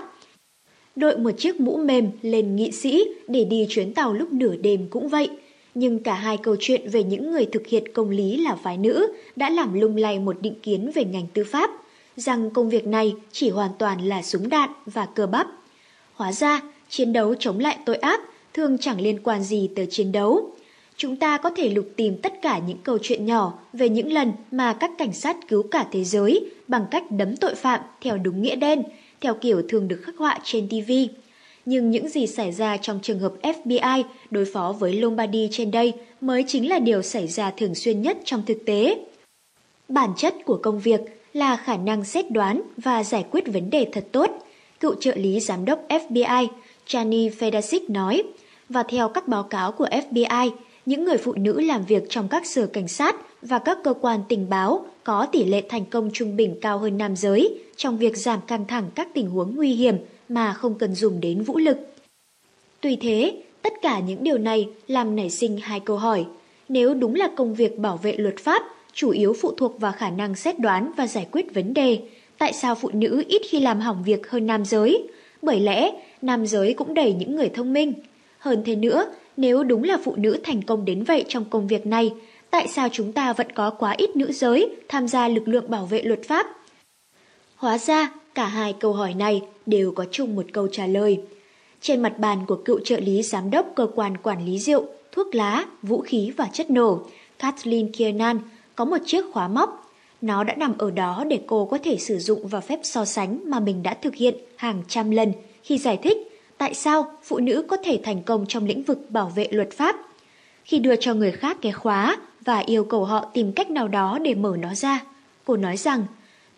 S1: Đội một chiếc mũ mềm lên nghị sĩ để đi chuyến tàu lúc nửa đêm cũng vậy. Nhưng cả hai câu chuyện về những người thực hiện công lý là phái nữ đã làm lung lay một định kiến về ngành tư pháp, rằng công việc này chỉ hoàn toàn là súng đạn và cơ bắp. Hóa ra, chiến đấu chống lại tội ác thường chẳng liên quan gì tới chiến đấu. Chúng ta có thể lục tìm tất cả những câu chuyện nhỏ về những lần mà các cảnh sát cứu cả thế giới bằng cách đấm tội phạm theo đúng nghĩa đen, theo kiểu thường được khắc họa trên TV. Nhưng những gì xảy ra trong trường hợp FBI đối phó với Lombardi trên đây mới chính là điều xảy ra thường xuyên nhất trong thực tế. Bản chất của công việc là khả năng xét đoán và giải quyết vấn đề thật tốt. Cựu trợ lý giám đốc FBI Chani Fedasic nói, và theo các báo cáo của FBI, những người phụ nữ làm việc trong các sở cảnh sát và các cơ quan tình báo có tỷ lệ thành công trung bình cao hơn nam giới trong việc giảm căng thẳng các tình huống nguy hiểm mà không cần dùng đến vũ lực. Tuy thế, tất cả những điều này làm nảy sinh hai câu hỏi. Nếu đúng là công việc bảo vệ luật pháp chủ yếu phụ thuộc vào khả năng xét đoán và giải quyết vấn đề, tại sao phụ nữ ít khi làm hỏng việc hơn nam giới? Bởi lẽ, nam giới cũng đầy những người thông minh. Hơn thế nữa, nếu đúng là phụ nữ thành công đến vậy trong công việc này, tại sao chúng ta vẫn có quá ít nữ giới tham gia lực lượng bảo vệ luật pháp? Hóa ra, cả hai câu hỏi này đều có chung một câu trả lời. Trên mặt bàn của cựu trợ lý giám đốc cơ quan quản lý rượu, thuốc lá, vũ khí và chất nổ, Kathleen Kiernan, có một chiếc khóa móc. Nó đã nằm ở đó để cô có thể sử dụng vào phép so sánh mà mình đã thực hiện hàng trăm lần khi giải thích tại sao phụ nữ có thể thành công trong lĩnh vực bảo vệ luật pháp. Khi đưa cho người khác cái khóa và yêu cầu họ tìm cách nào đó để mở nó ra, cô nói rằng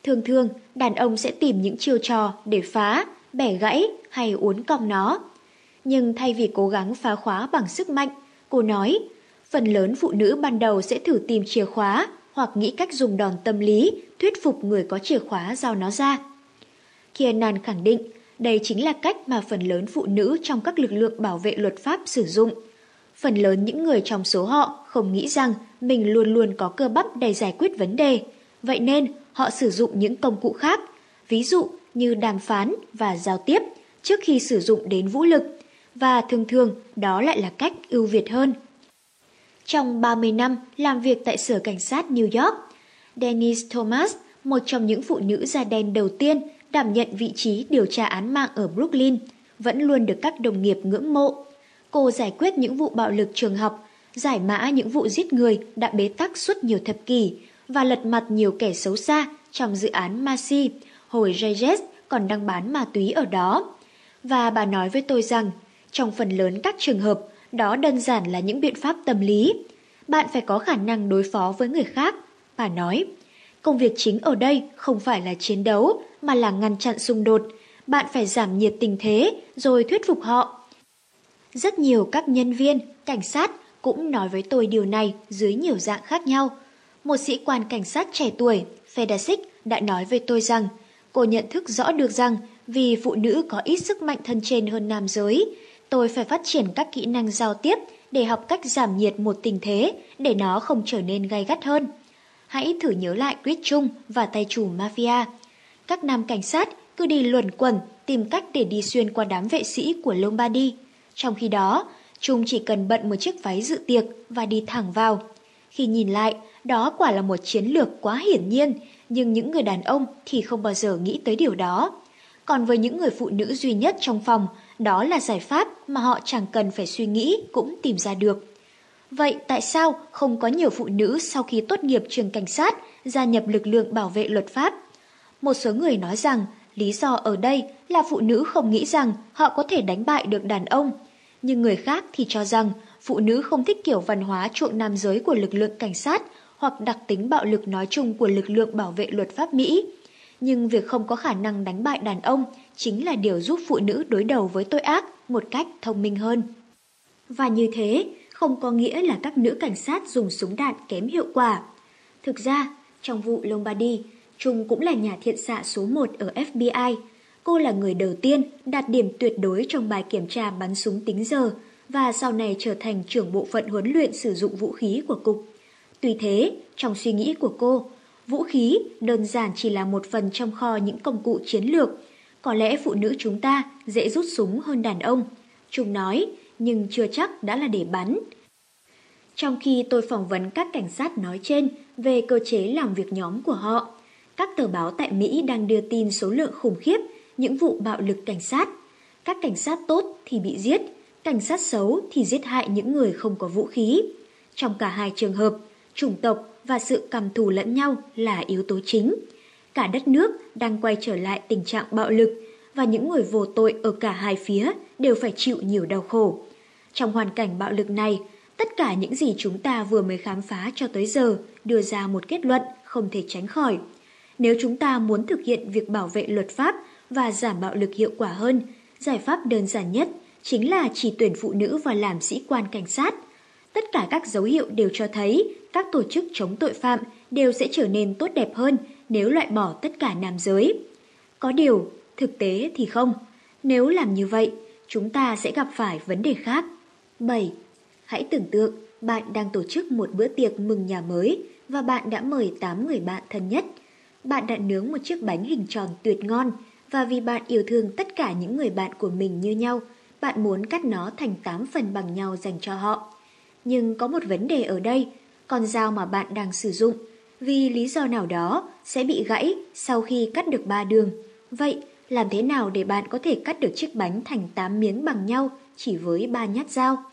S1: thường thường đàn ông sẽ tìm những chiêu trò để phá, bẻ gãy hay uốn cong nó. Nhưng thay vì cố gắng phá khóa bằng sức mạnh, cô nói Phần lớn phụ nữ ban đầu sẽ thử tìm chìa khóa hoặc nghĩ cách dùng đòn tâm lý thuyết phục người có chìa khóa giao nó ra. Kiernan khẳng định đây chính là cách mà phần lớn phụ nữ trong các lực lượng bảo vệ luật pháp sử dụng. Phần lớn những người trong số họ không nghĩ rằng mình luôn luôn có cơ bắp để giải quyết vấn đề. Vậy nên họ sử dụng những công cụ khác, ví dụ như đàm phán và giao tiếp trước khi sử dụng đến vũ lực. Và thường thường đó lại là cách ưu việt hơn. Trong 30 năm làm việc tại sở cảnh sát New York, Denise Thomas, một trong những phụ nữ da đen đầu tiên đảm nhận vị trí điều tra án mạng ở Brooklyn, vẫn luôn được các đồng nghiệp ngưỡng mộ. Cô giải quyết những vụ bạo lực trường học, giải mã những vụ giết người đã bế tắc suốt nhiều thập kỷ và lật mặt nhiều kẻ xấu xa trong dự án Masi. hồi Reyes còn đang bán ma túy ở đó. Và bà nói với tôi rằng, trong phần lớn các trường hợp, đó đơn giản là những biện pháp tâm lý. Bạn phải có khả năng đối phó với người khác. Bà nói, công việc chính ở đây không phải là chiến đấu, mà là ngăn chặn xung đột. Bạn phải giảm nhiệt tình thế, rồi thuyết phục họ. Rất nhiều các nhân viên, cảnh sát cũng nói với tôi điều này dưới nhiều dạng khác nhau. Một sĩ quan cảnh sát trẻ tuổi, Fedasic, đã nói với tôi rằng cô nhận thức rõ được rằng vì phụ nữ có ít sức mạnh thân trên hơn nam giới, tôi phải phát triển các kỹ năng giao tiếp để học cách giảm nhiệt một tình thế để nó không trở nên gay gắt hơn. Hãy thử nhớ lại Chris Chung và tay chủ mafia. Các nam cảnh sát cứ đi luẩn quẩn tìm cách để đi xuyên qua đám vệ sĩ của Lombardi. Trong khi đó, Trung chỉ cần bận một chiếc váy dự tiệc và đi thẳng vào. Khi nhìn lại, đó quả là một chiến lược quá hiển nhiên, nhưng những người đàn ông thì không bao giờ nghĩ tới điều đó. Còn với những người phụ nữ duy nhất trong phòng, đó là giải pháp mà họ chẳng cần phải suy nghĩ cũng tìm ra được. Vậy tại sao không có nhiều phụ nữ sau khi tốt nghiệp trường cảnh sát gia nhập lực lượng bảo vệ luật pháp? Một số người nói rằng lý do ở đây là phụ nữ không nghĩ rằng họ có thể đánh bại được đàn ông. Nhưng người khác thì cho rằng phụ nữ không thích kiểu văn hóa chuộng nam giới của lực lượng cảnh sát hoặc đặc tính bạo lực nói chung của lực lượng bảo vệ luật pháp Mỹ. Nhưng việc không có khả năng đánh bại đàn ông chính là điều giúp phụ nữ đối đầu với tội ác một cách thông minh hơn. Và như thế, không có nghĩa là các nữ cảnh sát dùng súng đạn kém hiệu quả. Thực ra, trong vụ Lombardi, Trung cũng là nhà thiện xạ số 1 ở FBI. Cô là người đầu tiên đạt điểm tuyệt đối trong bài kiểm tra bắn súng tính giờ và sau này trở thành trưởng bộ phận huấn luyện sử dụng vũ khí của cục. Tuy thế, trong suy nghĩ của cô, vũ khí đơn giản chỉ là một phần trong kho những công cụ chiến lược. Có lẽ phụ nữ chúng ta dễ rút súng hơn đàn ông. Trung nói, nhưng chưa chắc đã là để bắn. Trong khi tôi phỏng vấn các cảnh sát nói trên về cơ chế làm việc nhóm của họ, các tờ báo tại Mỹ đang đưa tin số lượng khủng khiếp những vụ bạo lực cảnh sát. Các cảnh sát tốt thì bị giết, cảnh sát xấu thì giết hại những người không có vũ khí. Trong cả hai trường hợp, chủng tộc và sự căm thù lẫn nhau là yếu tố chính. Cả đất nước đang quay trở lại tình trạng bạo lực và những người vô tội ở cả hai phía đều phải chịu nhiều đau khổ. Trong hoàn cảnh bạo lực này, tất cả những gì chúng ta vừa mới khám phá cho tới giờ đưa ra một kết luận không thể tránh khỏi. Nếu chúng ta muốn thực hiện việc bảo vệ luật pháp và giảm bạo lực hiệu quả hơn, giải pháp đơn giản nhất chính là chỉ tuyển phụ nữ vào làm sĩ quan cảnh sát. Tất cả các dấu hiệu đều cho thấy các tổ chức chống tội phạm đều sẽ trở nên tốt đẹp hơn nếu loại bỏ tất cả nam giới. Có điều, thực tế thì không. Nếu làm như vậy, chúng ta sẽ gặp phải vấn đề khác. 7. Hãy tưởng tượng bạn đang tổ chức một bữa tiệc mừng nhà mới và bạn đã mời 8 người bạn thân nhất. Bạn đã nướng một chiếc bánh hình tròn tuyệt ngon và vì bạn yêu thương tất cả những người bạn của mình như nhau, bạn muốn cắt nó thành 8 phần bằng nhau dành cho họ. Nhưng có một vấn đề ở đây, con dao mà bạn đang sử dụng, vì lý do nào đó sẽ bị gãy sau khi cắt được ba đường. Vậy, làm thế nào để bạn có thể cắt được chiếc bánh thành 8 miếng bằng nhau chỉ với ba nhát dao?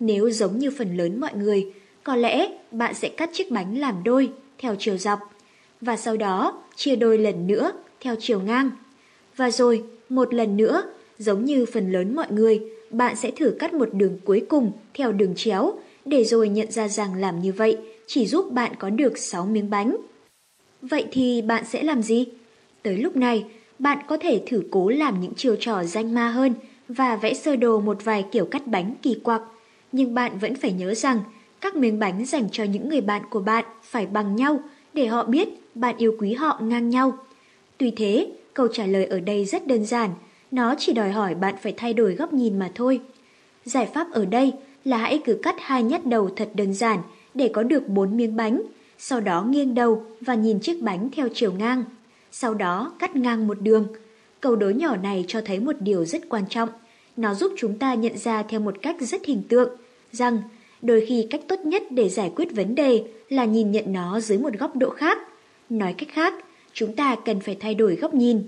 S1: Nếu giống như phần lớn mọi người, có lẽ bạn sẽ cắt chiếc bánh làm đôi theo chiều dọc và sau đó chia đôi lần nữa theo chiều ngang. Và rồi, một lần nữa, giống như phần lớn mọi người, bạn sẽ thử cắt một đường cuối cùng theo đường chéo để rồi nhận ra rằng làm như vậy chỉ giúp bạn có được 6 miếng bánh. Vậy thì bạn sẽ làm gì? Tới lúc này, bạn có thể thử cố làm những chiều trò danh ma hơn và vẽ sơ đồ một vài kiểu cắt bánh kỳ quặc. Nhưng bạn vẫn phải nhớ rằng các miếng bánh dành cho những người bạn của bạn phải bằng nhau để họ biết bạn yêu quý họ ngang nhau. Tuy thế, câu trả lời ở đây rất đơn giản, nó chỉ đòi hỏi bạn phải thay đổi góc nhìn mà thôi. Giải pháp ở đây là hãy cứ cắt hai nhát đầu thật đơn giản để có được bốn miếng bánh, sau đó nghiêng đầu và nhìn chiếc bánh theo chiều ngang. Sau đó cắt ngang một đường. Câu đối nhỏ này cho thấy một điều rất quan trọng. Nó giúp chúng ta nhận ra theo một cách rất hình tượng rằng đôi khi cách tốt nhất để giải quyết vấn đề là nhìn nhận nó dưới một góc độ khác. Nói cách khác, chúng ta cần phải thay đổi góc nhìn.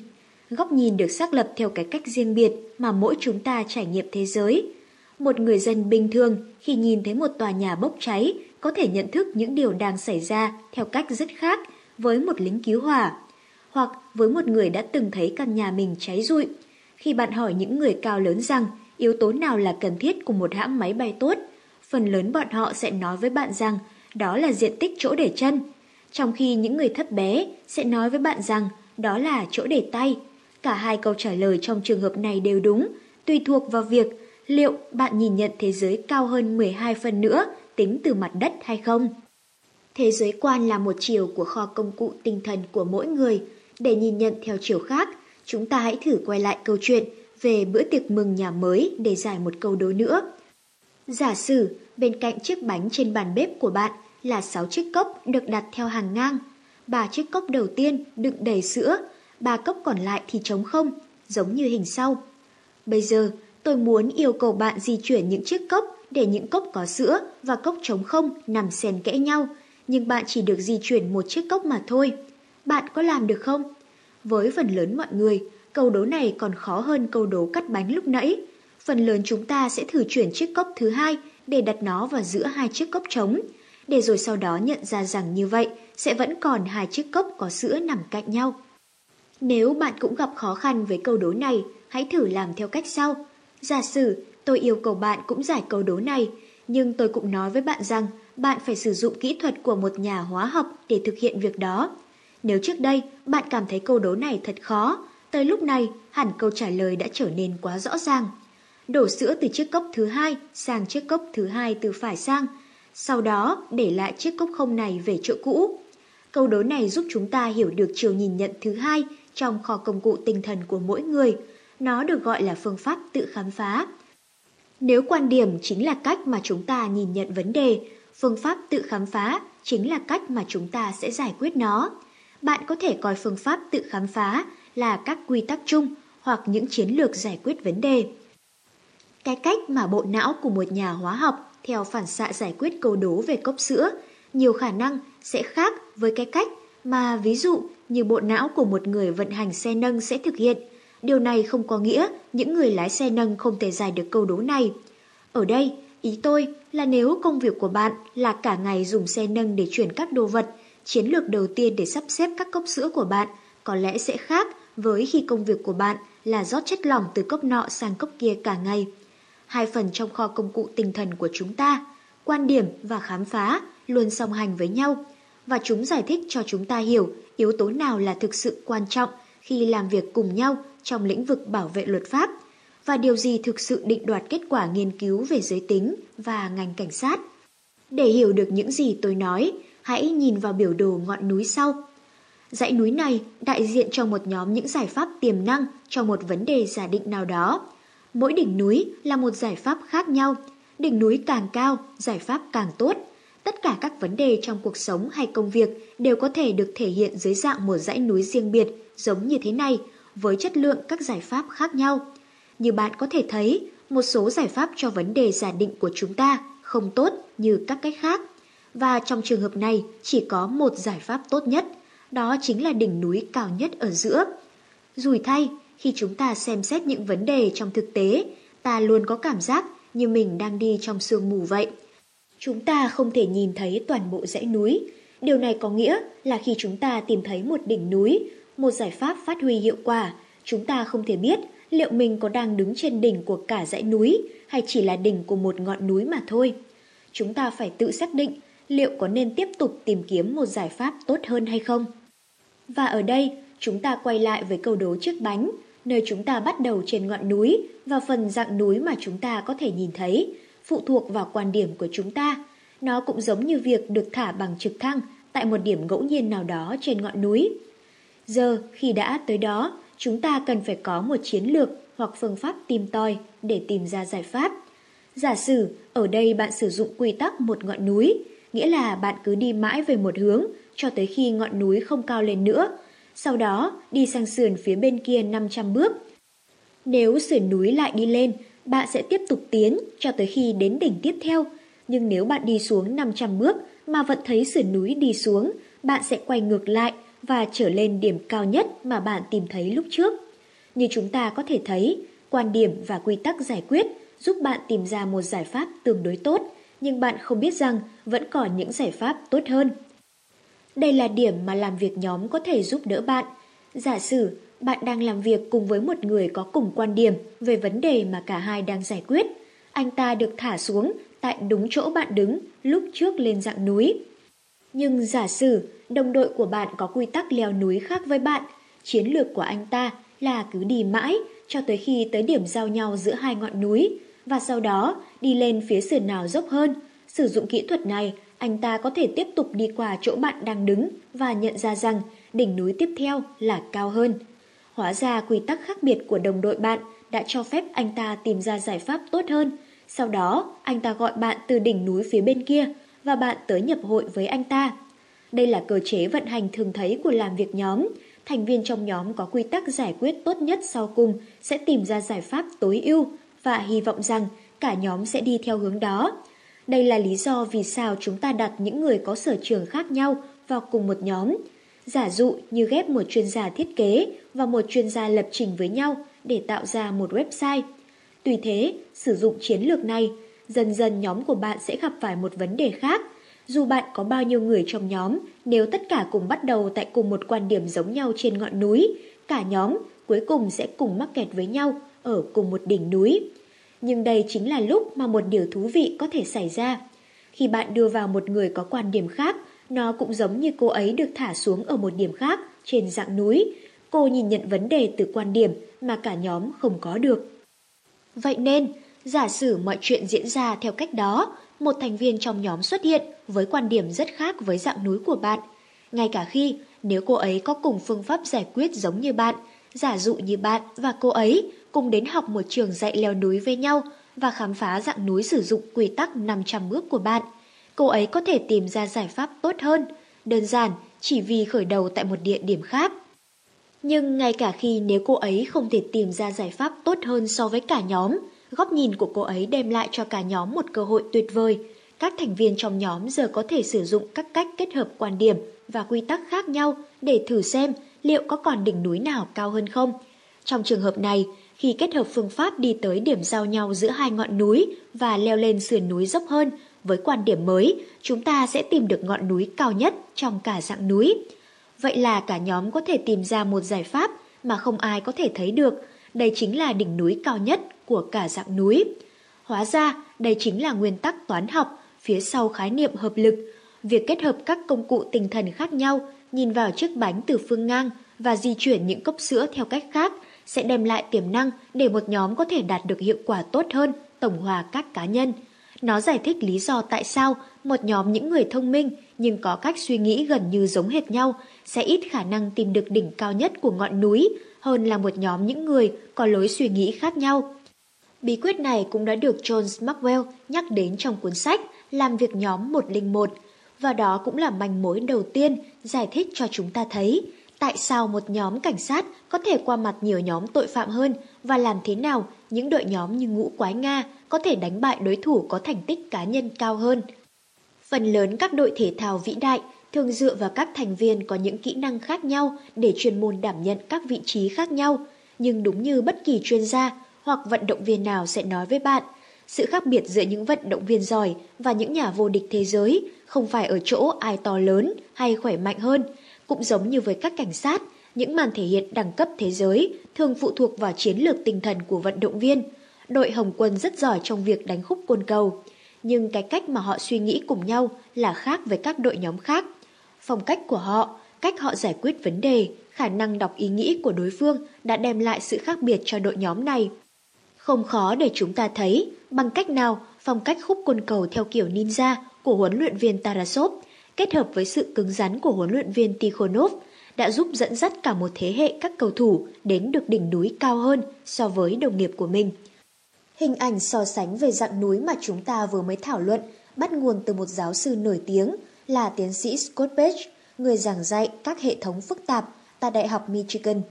S1: Góc nhìn được xác lập theo cái cách riêng biệt mà mỗi chúng ta trải nghiệm thế giới. Một người dân bình thường khi nhìn thấy một tòa nhà bốc cháy có thể nhận thức những điều đang xảy ra theo cách rất khác với một lính cứu hỏa hoặc với một người đã từng thấy căn nhà mình cháy rụi. Khi bạn hỏi những người cao lớn rằng yếu tố nào là cần thiết của một hãng máy bay tốt, phần lớn bọn họ sẽ nói với bạn rằng đó là diện tích chỗ để chân, trong khi những người thấp bé sẽ nói với bạn rằng đó là chỗ để tay. Cả hai câu trả lời trong trường hợp này đều đúng, tùy thuộc vào việc liệu bạn nhìn nhận thế giới cao hơn 12 phần nữa tính từ mặt đất hay không. Thế giới quan là một chiều của kho công cụ tinh thần của mỗi người. Để nhìn nhận theo chiều khác, chúng ta hãy thử quay lại câu chuyện về bữa tiệc mừng nhà mới để giải một câu đố nữa. Giả sử bên cạnh chiếc bánh trên bàn bếp của bạn là 6 chiếc cốc được đặt theo hàng ngang. Ba chiếc cốc đầu tiên đựng đầy sữa, ba cốc còn lại thì trống không, giống như hình sau. Bây giờ, tôi muốn yêu cầu bạn di chuyển những chiếc cốc để những cốc có sữa và cốc trống không nằm xen kẽ nhau, nhưng bạn chỉ được di chuyển một chiếc cốc mà thôi. Bạn có làm được không? Với phần lớn mọi người, câu đố này còn khó hơn câu đố cắt bánh lúc nãy. Phần lớn chúng ta sẽ thử chuyển chiếc cốc thứ hai để đặt nó vào giữa hai chiếc cốc trống, để rồi sau đó nhận ra rằng như vậy sẽ vẫn còn hai chiếc cốc có sữa nằm cạnh nhau. Nếu bạn cũng gặp khó khăn với câu đố này, hãy thử làm theo cách sau. Giả sử tôi yêu cầu bạn cũng giải câu đố này, nhưng tôi cũng nói với bạn rằng bạn phải sử dụng kỹ thuật của một nhà hóa học để thực hiện việc đó. Nếu trước đây bạn cảm thấy câu đố này thật khó, tới lúc này hẳn câu trả lời đã trở nên quá rõ ràng. Đổ sữa từ chiếc cốc thứ hai sang chiếc cốc thứ hai từ phải sang, sau đó để lại chiếc cốc không này về chỗ cũ. Câu đố này giúp chúng ta hiểu được chiều nhìn nhận thứ hai trong kho công cụ tinh thần của mỗi người. Nó được gọi là phương pháp tự khám phá. Nếu quan điểm chính là cách mà chúng ta nhìn nhận vấn đề, phương pháp tự khám phá chính là cách mà chúng ta sẽ giải quyết nó. Bạn có thể coi phương pháp tự khám phá là các quy tắc chung hoặc những chiến lược giải quyết vấn đề. Cái cách mà bộ não của một nhà hóa học theo phản xạ giải quyết câu đố về cốc sữa nhiều khả năng sẽ khác với cái cách mà ví dụ như bộ não của một người vận hành xe nâng sẽ thực hiện. Điều này không có nghĩa những người lái xe nâng không thể giải được câu đố này. Ở đây, ý tôi là nếu công việc của bạn là cả ngày dùng xe nâng để chuyển các đồ vật, chiến lược đầu tiên để sắp xếp các cốc sữa của bạn có lẽ sẽ khác với khi công việc của bạn là rót chất lỏng từ cốc nọ sang cốc kia cả ngày. Hai phần trong kho công cụ tinh thần của chúng ta, quan điểm và khám phá luôn song hành với nhau, và chúng giải thích cho chúng ta hiểu yếu tố nào là thực sự quan trọng khi làm việc cùng nhau trong lĩnh vực bảo vệ luật pháp và điều gì thực sự định đoạt kết quả nghiên cứu về giới tính và ngành cảnh sát. Để hiểu được những gì tôi nói, hãy nhìn vào biểu đồ ngọn núi sau. Dãy núi này đại diện cho một nhóm những giải pháp tiềm năng cho một vấn đề giả định nào đó. Mỗi đỉnh núi là một giải pháp khác nhau. Đỉnh núi càng cao, giải pháp càng tốt. Tất cả các vấn đề trong cuộc sống hay công việc đều có thể được thể hiện dưới dạng một dãy núi riêng biệt giống như thế này, với chất lượng các giải pháp khác nhau. Như bạn có thể thấy, một số giải pháp cho vấn đề giả định của chúng ta không tốt như các cách khác. Và trong trường hợp này chỉ có một giải pháp tốt nhất, đó chính là đỉnh núi cao nhất ở giữa. Rủi thay, khi chúng ta xem xét những vấn đề trong thực tế, ta luôn có cảm giác như mình đang đi trong sương mù vậy. Chúng ta không thể nhìn thấy toàn bộ dãy núi. Điều này có nghĩa là khi chúng ta tìm thấy một đỉnh núi, một giải pháp phát huy hiệu quả, chúng ta không thể biết liệu mình có đang đứng trên đỉnh của cả dãy núi hay chỉ là đỉnh của một ngọn núi mà thôi. Chúng ta phải tự xác định liệu có nên tiếp tục tìm kiếm một giải pháp tốt hơn hay không. Và ở đây, chúng ta quay lại với câu đố trước bánh, nơi chúng ta bắt đầu trên ngọn núi và phần dạng núi mà chúng ta có thể nhìn thấy, phụ thuộc vào quan điểm của chúng ta. nó cũng giống như việc được thả bằng trực thăng tại một điểm ngẫu nhiên nào đó trên ngọn núi. Giờ, khi đã tới đó, chúng ta cần phải có một chiến lược hoặc phương pháp tìm tòi để tìm ra giải pháp. Giả sử, ở đây bạn sử dụng quy tắc một ngọn núi, nghĩa là bạn cứ đi mãi về một hướng cho tới khi ngọn núi không cao lên nữa. Sau đó, đi sang sườn phía bên kia 500 bước. Nếu sườn núi lại đi lên, bạn sẽ tiếp tục tiến cho tới khi đến đỉnh tiếp theo. Nhưng nếu bạn đi xuống 500 bước mà vẫn thấy sườn núi đi xuống, bạn sẽ quay ngược lại và trở lên điểm cao nhất mà bạn tìm thấy lúc trước. Như chúng ta có thể thấy, quan điểm và quy tắc giải quyết giúp bạn tìm ra một giải pháp tương đối tốt, nhưng bạn không biết rằng vẫn còn những giải pháp tốt hơn. Đây là điểm mà làm việc nhóm có thể giúp đỡ bạn. Giả sử bạn đang làm việc cùng với một người có cùng quan điểm về vấn đề mà cả hai đang giải quyết. Anh ta được thả xuống tại đúng chỗ bạn đứng lúc trước lên dạng núi. Nhưng giả sử đồng đội của bạn có quy tắc leo núi khác với bạn, chiến lược của anh ta là cứ đi mãi cho tới khi tới điểm giao nhau giữa hai ngọn núi và sau đó đi lên phía sườn nào dốc hơn. Sử dụng kỹ thuật này, anh ta có thể tiếp tục đi qua chỗ bạn đang đứng và nhận ra rằng đỉnh núi tiếp theo là cao hơn. Hóa ra quy tắc khác biệt của đồng đội bạn đã cho phép anh ta tìm ra giải pháp tốt hơn. Sau đó, anh ta gọi bạn từ đỉnh núi phía bên kia và bạn tới nhập hội với anh ta. Đây là cơ chế vận hành thường thấy của làm việc nhóm. Thành viên trong nhóm có quy tắc giải quyết tốt nhất sau cùng sẽ tìm ra giải pháp tối ưu và hy vọng rằng cả nhóm sẽ đi theo hướng đó. Đây là lý do vì sao chúng ta đặt những người có sở trường khác nhau vào cùng một nhóm. Giả dụ như ghép một chuyên gia thiết kế và một chuyên gia lập trình với nhau để tạo ra một website. tùy thế, sử dụng chiến lược này, dần dần nhóm của bạn sẽ gặp phải một vấn đề khác. Dù bạn có bao nhiêu người trong nhóm, nếu tất cả cùng bắt đầu tại cùng một quan điểm giống nhau trên ngọn núi, cả nhóm cuối cùng sẽ cùng mắc kẹt với nhau ở cùng một đỉnh núi. Nhưng đây chính là lúc mà một điều thú vị có thể xảy ra. Khi bạn đưa vào một người có quan điểm khác, nó cũng giống như cô ấy được thả xuống ở một điểm khác trên dạng núi. Cô nhìn nhận vấn đề từ quan điểm mà cả nhóm không có được. Vậy nên, giả sử mọi chuyện diễn ra theo cách đó, một thành viên trong nhóm xuất hiện với quan điểm rất khác với dạng núi của bạn. Ngay cả khi nếu cô ấy có cùng phương pháp giải quyết giống như bạn, giả dụ như bạn và cô ấy cùng đến học một trường dạy leo núi với nhau và khám phá dạng núi sử dụng quy tắc 500 bước của bạn. Cô ấy có thể tìm ra giải pháp tốt hơn, đơn giản chỉ vì khởi đầu tại một địa điểm khác. Nhưng ngay cả khi nếu cô ấy không thể tìm ra giải pháp tốt hơn so với cả nhóm, góc nhìn của cô ấy đem lại cho cả nhóm một cơ hội tuyệt vời. Các thành viên trong nhóm giờ có thể sử dụng các cách kết hợp quan điểm và quy tắc khác nhau để thử xem liệu có còn đỉnh núi nào cao hơn không. Trong trường hợp này, khi kết hợp phương pháp đi tới điểm giao nhau giữa hai ngọn núi và leo lên sườn núi dốc hơn, với quan điểm mới, chúng ta sẽ tìm được ngọn núi cao nhất trong cả dạng núi. Vậy là cả nhóm có thể tìm ra một giải pháp mà không ai có thể thấy được. Đây chính là đỉnh núi cao nhất của cả dạng núi. Hóa ra, đây chính là nguyên tắc toán học phía sau khái niệm hợp lực. Việc kết hợp các công cụ tinh thần khác nhau, nhìn vào chiếc bánh từ phương ngang và di chuyển những cốc sữa theo cách khác sẽ đem lại tiềm năng để một nhóm có thể đạt được hiệu quả tốt hơn, tổng hòa các cá nhân. Nó giải thích lý do tại sao một nhóm những người thông minh nhưng có cách suy nghĩ gần như giống hệt nhau sẽ ít khả năng tìm được đỉnh cao nhất của ngọn núi hơn là một nhóm những người có lối suy nghĩ khác nhau. Bí quyết này cũng đã được John Maxwell nhắc đến trong cuốn sách Làm việc nhóm 101 và đó cũng là manh mối đầu tiên giải thích cho chúng ta thấy tại sao một nhóm cảnh sát có thể qua mặt nhiều nhóm tội phạm hơn và làm thế nào những đội nhóm như ngũ quái Nga có thể đánh bại đối thủ có thành tích cá nhân cao hơn. Phần lớn các đội thể thao vĩ đại thường dựa vào các thành viên có những kỹ năng khác nhau để chuyên môn đảm nhận các vị trí khác nhau, nhưng đúng như bất kỳ chuyên gia hoặc vận động viên nào sẽ nói với bạn, sự khác biệt giữa những vận động viên giỏi và những nhà vô địch thế giới không phải ở chỗ ai to lớn hay khỏe mạnh hơn, cũng giống như với các cảnh sát, những màn thể hiện đẳng cấp thế giới thường phụ thuộc vào chiến lược tinh thần của vận động viên. Đội Hồng Quân rất giỏi trong việc đánh khúc côn cầu, nhưng cái cách mà họ suy nghĩ cùng nhau là khác với các đội nhóm khác. Phong cách của họ, cách họ giải quyết vấn đề, khả năng đọc ý nghĩ của đối phương đã đem lại sự khác biệt cho đội nhóm này. Không khó để chúng ta thấy bằng cách nào phong cách khúc côn cầu theo kiểu ninja của huấn luyện viên Tarasov kết hợp với sự cứng rắn của huấn luyện viên Tikhonov đã giúp dẫn dắt cả một thế hệ các cầu thủ đến được đỉnh núi cao hơn so với đồng nghiệp của mình. Hình ảnh so sánh về dạng núi mà chúng ta vừa mới thảo luận bắt nguồn từ một giáo sư nổi tiếng là tiến sĩ Scott Page, người giảng dạy các hệ thống phức tạp tại Đại học Michigan.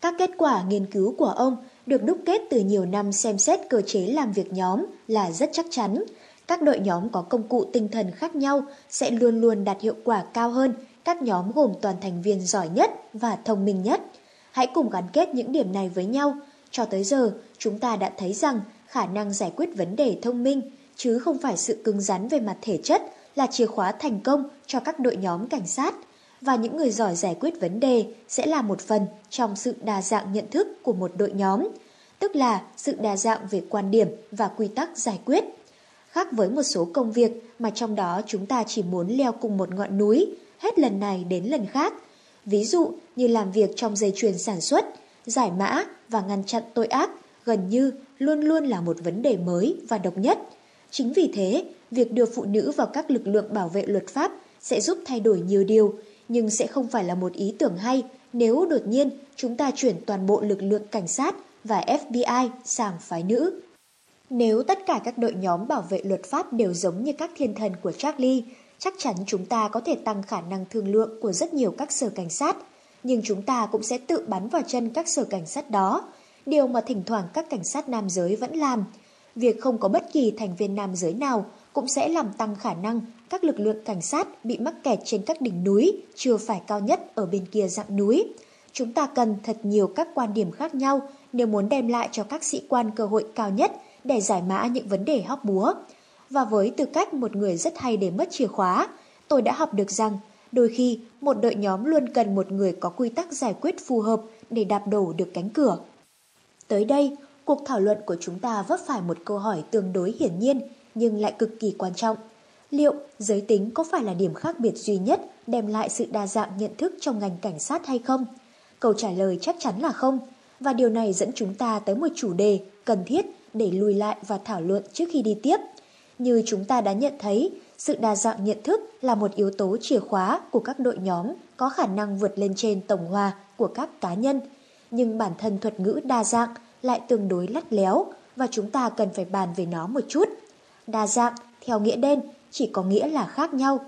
S1: Các kết quả nghiên cứu của ông được đúc kết từ nhiều năm xem xét cơ chế làm việc nhóm là rất chắc chắn. Các đội nhóm có công cụ tinh thần khác nhau sẽ luôn luôn đạt hiệu quả cao hơn các nhóm gồm toàn thành viên giỏi nhất và thông minh nhất. Hãy cùng gắn kết những điểm này với nhau. Cho tới giờ, chúng ta đã thấy rằng khả năng giải quyết vấn đề thông minh, chứ không phải sự cứng rắn về mặt thể chất là chìa khóa thành công cho các đội nhóm cảnh sát. Và những người giỏi giải quyết vấn đề sẽ là một phần trong sự đa dạng nhận thức của một đội nhóm, tức là sự đa dạng về quan điểm và quy tắc giải quyết. Khác với một số công việc mà trong đó chúng ta chỉ muốn leo cùng một ngọn núi, hết lần này đến lần khác. Ví dụ như làm việc trong dây chuyền sản xuất, giải mã và ngăn chặn tội ác gần như luôn luôn là một vấn đề mới và độc nhất. Chính vì thế, việc đưa phụ nữ vào các lực lượng bảo vệ luật pháp sẽ giúp thay đổi nhiều điều, nhưng sẽ không phải là một ý tưởng hay nếu đột nhiên chúng ta chuyển toàn bộ lực lượng cảnh sát và FBI sang phái nữ. Nếu tất cả các đội nhóm bảo vệ luật pháp đều giống như các thiên thần của Charlie, chắc chắn chúng ta có thể tăng khả năng thương lượng của rất nhiều các sở cảnh sát, nhưng chúng ta cũng sẽ tự bắn vào chân các sở cảnh sát đó, điều mà thỉnh thoảng các cảnh sát nam giới vẫn làm. Việc không có bất kỳ thành viên nam giới nào cũng sẽ làm tăng khả năng các lực lượng cảnh sát bị mắc kẹt trên các đỉnh núi chưa phải cao nhất ở bên kia dạng núi. Chúng ta cần thật nhiều các quan điểm khác nhau nếu muốn đem lại cho các sĩ quan cơ hội cao nhất để giải mã những vấn đề hóc búa. Và với tư cách một người rất hay để mất chìa khóa, tôi đã học được rằng đôi khi một đội nhóm luôn cần một người có quy tắc giải quyết phù hợp để đạp đổ được cánh cửa. Tới đây, cuộc thảo luận của chúng ta vấp phải một câu hỏi tương đối hiển nhiên nhưng lại cực kỳ quan trọng. Liệu giới tính có phải là điểm khác biệt duy nhất đem lại sự đa dạng nhận thức trong ngành cảnh sát hay không? Câu trả lời chắc chắn là không, và điều này dẫn chúng ta tới một chủ đề cần thiết để lùi lại và thảo luận trước khi đi tiếp. Như chúng ta đã nhận thấy, sự đa dạng nhận thức là một yếu tố chìa khóa của các đội nhóm có khả năng vượt lên trên tổng hòa của các cá nhân. Nhưng bản thân thuật ngữ đa dạng lại tương đối lắt léo và chúng ta cần phải bàn về nó một chút. Đa dạng, theo nghĩa đen, chỉ có nghĩa là khác nhau.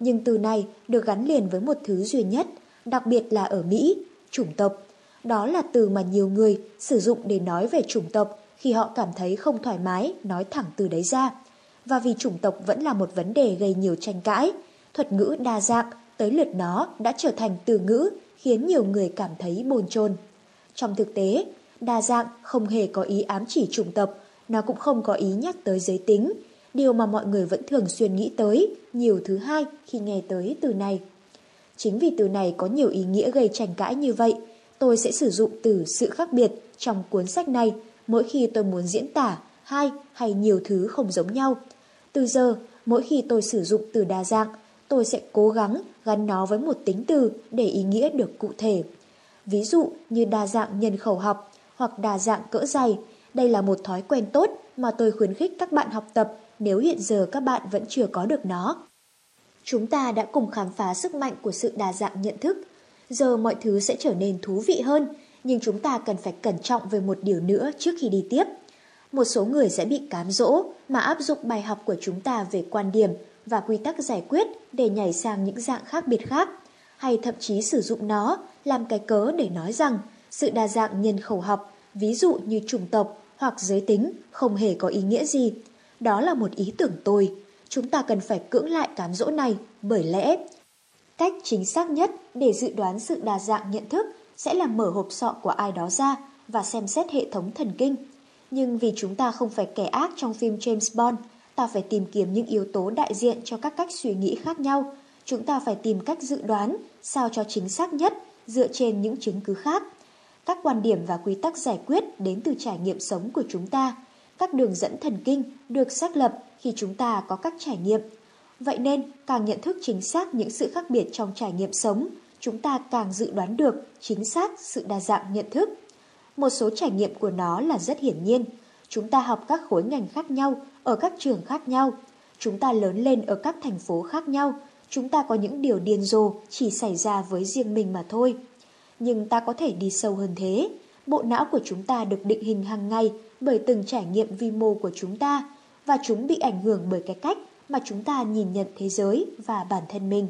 S1: Nhưng từ này được gắn liền với một thứ duy nhất, đặc biệt là ở Mỹ, chủng tộc. Đó là từ mà nhiều người sử dụng để nói về chủng tộc khi họ cảm thấy không thoải mái nói thẳng từ đấy ra. Và vì chủng tộc vẫn là một vấn đề gây nhiều tranh cãi, thuật ngữ đa dạng tới lượt nó đã trở thành từ ngữ khiến nhiều người cảm thấy bồn chồn. Trong thực tế, đa dạng không hề có ý ám chỉ chủng tộc, nó cũng không có ý nhắc tới giới tính, điều mà mọi người vẫn thường xuyên nghĩ tới, nhiều thứ hai khi nghe tới từ này. Chính vì từ này có nhiều ý nghĩa gây tranh cãi như vậy, tôi sẽ sử dụng từ sự khác biệt trong cuốn sách này mỗi khi tôi muốn diễn tả hai hay nhiều thứ không giống nhau. Từ giờ, mỗi khi tôi sử dụng từ đa dạng, tôi sẽ cố gắng gắn nó với một tính từ để ý nghĩa được cụ thể. Ví dụ như đa dạng nhân khẩu học hoặc đa dạng cỡ dày, đây là một thói quen tốt mà tôi khuyến khích các bạn học tập nếu hiện giờ các bạn vẫn chưa có được nó. Chúng ta đã cùng khám phá sức mạnh của sự đa dạng nhận thức. Giờ mọi thứ sẽ trở nên thú vị hơn, nhưng chúng ta cần phải cẩn trọng về một điều nữa trước khi đi tiếp. Một số người sẽ bị cám dỗ mà áp dụng bài học của chúng ta về quan điểm và quy tắc giải quyết để nhảy sang những dạng khác biệt khác, hay thậm chí sử dụng nó làm cái cớ để nói rằng sự đa dạng nhân khẩu học, ví dụ như chủng tộc hoặc giới tính, không hề có ý nghĩa gì. Đó là một ý tưởng tôi. Chúng ta cần phải cưỡng lại cám dỗ này bởi lẽ cách chính xác nhất để dự đoán sự đa dạng nhận thức sẽ là mở hộp sọ của ai đó ra và xem xét hệ thống thần kinh. Nhưng vì chúng ta không phải kẻ ác trong phim James Bond, ta phải tìm kiếm những yếu tố đại diện cho các cách suy nghĩ khác nhau. Chúng ta phải tìm cách dự đoán sao cho chính xác nhất dựa trên những chứng cứ khác. Các quan điểm và quy tắc giải quyết đến từ trải nghiệm sống của chúng ta. Các đường dẫn thần kinh được xác lập khi chúng ta có các trải nghiệm. Vậy nên, càng nhận thức chính xác những sự khác biệt trong trải nghiệm sống, chúng ta càng dự đoán được chính xác sự đa dạng nhận thức. Một số trải nghiệm của nó là rất hiển nhiên. Chúng ta học các khối ngành khác nhau ở các trường khác nhau. Chúng ta lớn lên ở các thành phố khác nhau, chúng ta có những điều điên rồ chỉ xảy ra với riêng mình mà thôi. Nhưng ta có thể đi sâu hơn thế. Bộ não của chúng ta được định hình hàng ngày bởi từng trải nghiệm vi mô của chúng ta và chúng bị ảnh hưởng bởi cái cách mà chúng ta nhìn nhận thế giới và bản thân mình.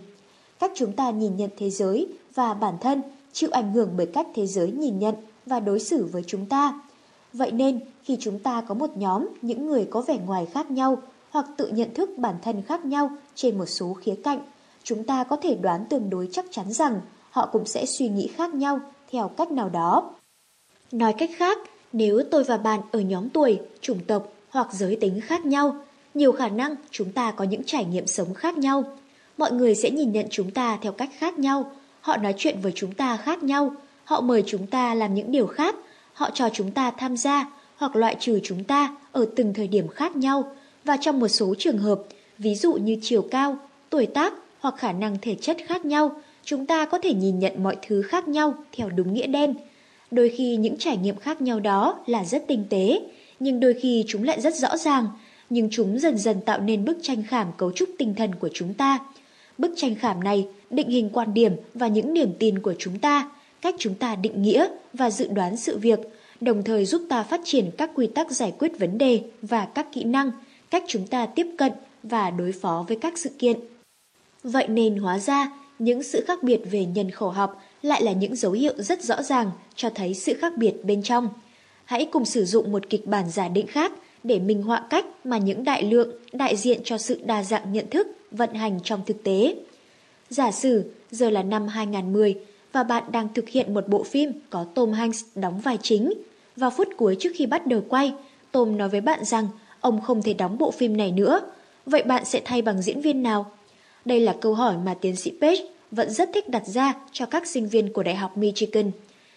S1: Cách chúng ta nhìn nhận thế giới và bản thân chịu ảnh hưởng bởi cách thế giới nhìn nhận và đối xử với chúng ta. Vậy nên, khi chúng ta có một nhóm những người có vẻ ngoài khác nhau hoặc tự nhận thức bản thân khác nhau trên một số khía cạnh, chúng ta có thể đoán tương đối chắc chắn rằng họ cũng sẽ suy nghĩ khác nhau theo cách nào đó. Nói cách khác, nếu tôi và bạn ở nhóm tuổi, chủng tộc hoặc giới tính khác nhau, nhiều khả năng chúng ta có những trải nghiệm sống khác nhau. Mọi người sẽ nhìn nhận chúng ta theo cách khác nhau, họ nói chuyện với chúng ta khác nhau, họ mời chúng ta làm những điều khác, họ cho chúng ta tham gia hoặc loại trừ chúng ta ở từng thời điểm khác nhau. Và trong một số trường hợp, ví dụ như chiều cao, tuổi tác hoặc khả năng thể chất khác nhau, chúng ta có thể nhìn nhận mọi thứ khác nhau theo đúng nghĩa đen. Đôi khi những trải nghiệm khác nhau đó là rất tinh tế, nhưng đôi khi chúng lại rất rõ ràng, nhưng chúng dần dần tạo nên bức tranh khảm cấu trúc tinh thần của chúng ta. Bức tranh khảm này định hình quan điểm và những niềm tin của chúng ta, cách chúng ta định nghĩa và dự đoán sự việc, đồng thời giúp ta phát triển các quy tắc giải quyết vấn đề và các kỹ năng, cách chúng ta tiếp cận và đối phó với các sự kiện. Vậy nên hóa ra, những sự khác biệt về nhân khẩu học lại là những dấu hiệu rất rõ ràng cho thấy sự khác biệt bên trong. Hãy cùng sử dụng một kịch bản giả định khác để minh họa cách mà những đại lượng đại diện cho sự đa dạng nhận thức vận hành trong thực tế. Giả sử giờ là năm 2010 và bạn đang thực hiện một bộ phim có Tom Hanks đóng vai chính. Vào phút cuối trước khi bắt đầu quay, Tom nói với bạn rằng ông không thể đóng bộ phim này nữa. Vậy bạn sẽ thay bằng diễn viên nào? Đây là câu hỏi mà tiến sĩ Page vẫn rất thích đặt ra cho các sinh viên của Đại học Michigan.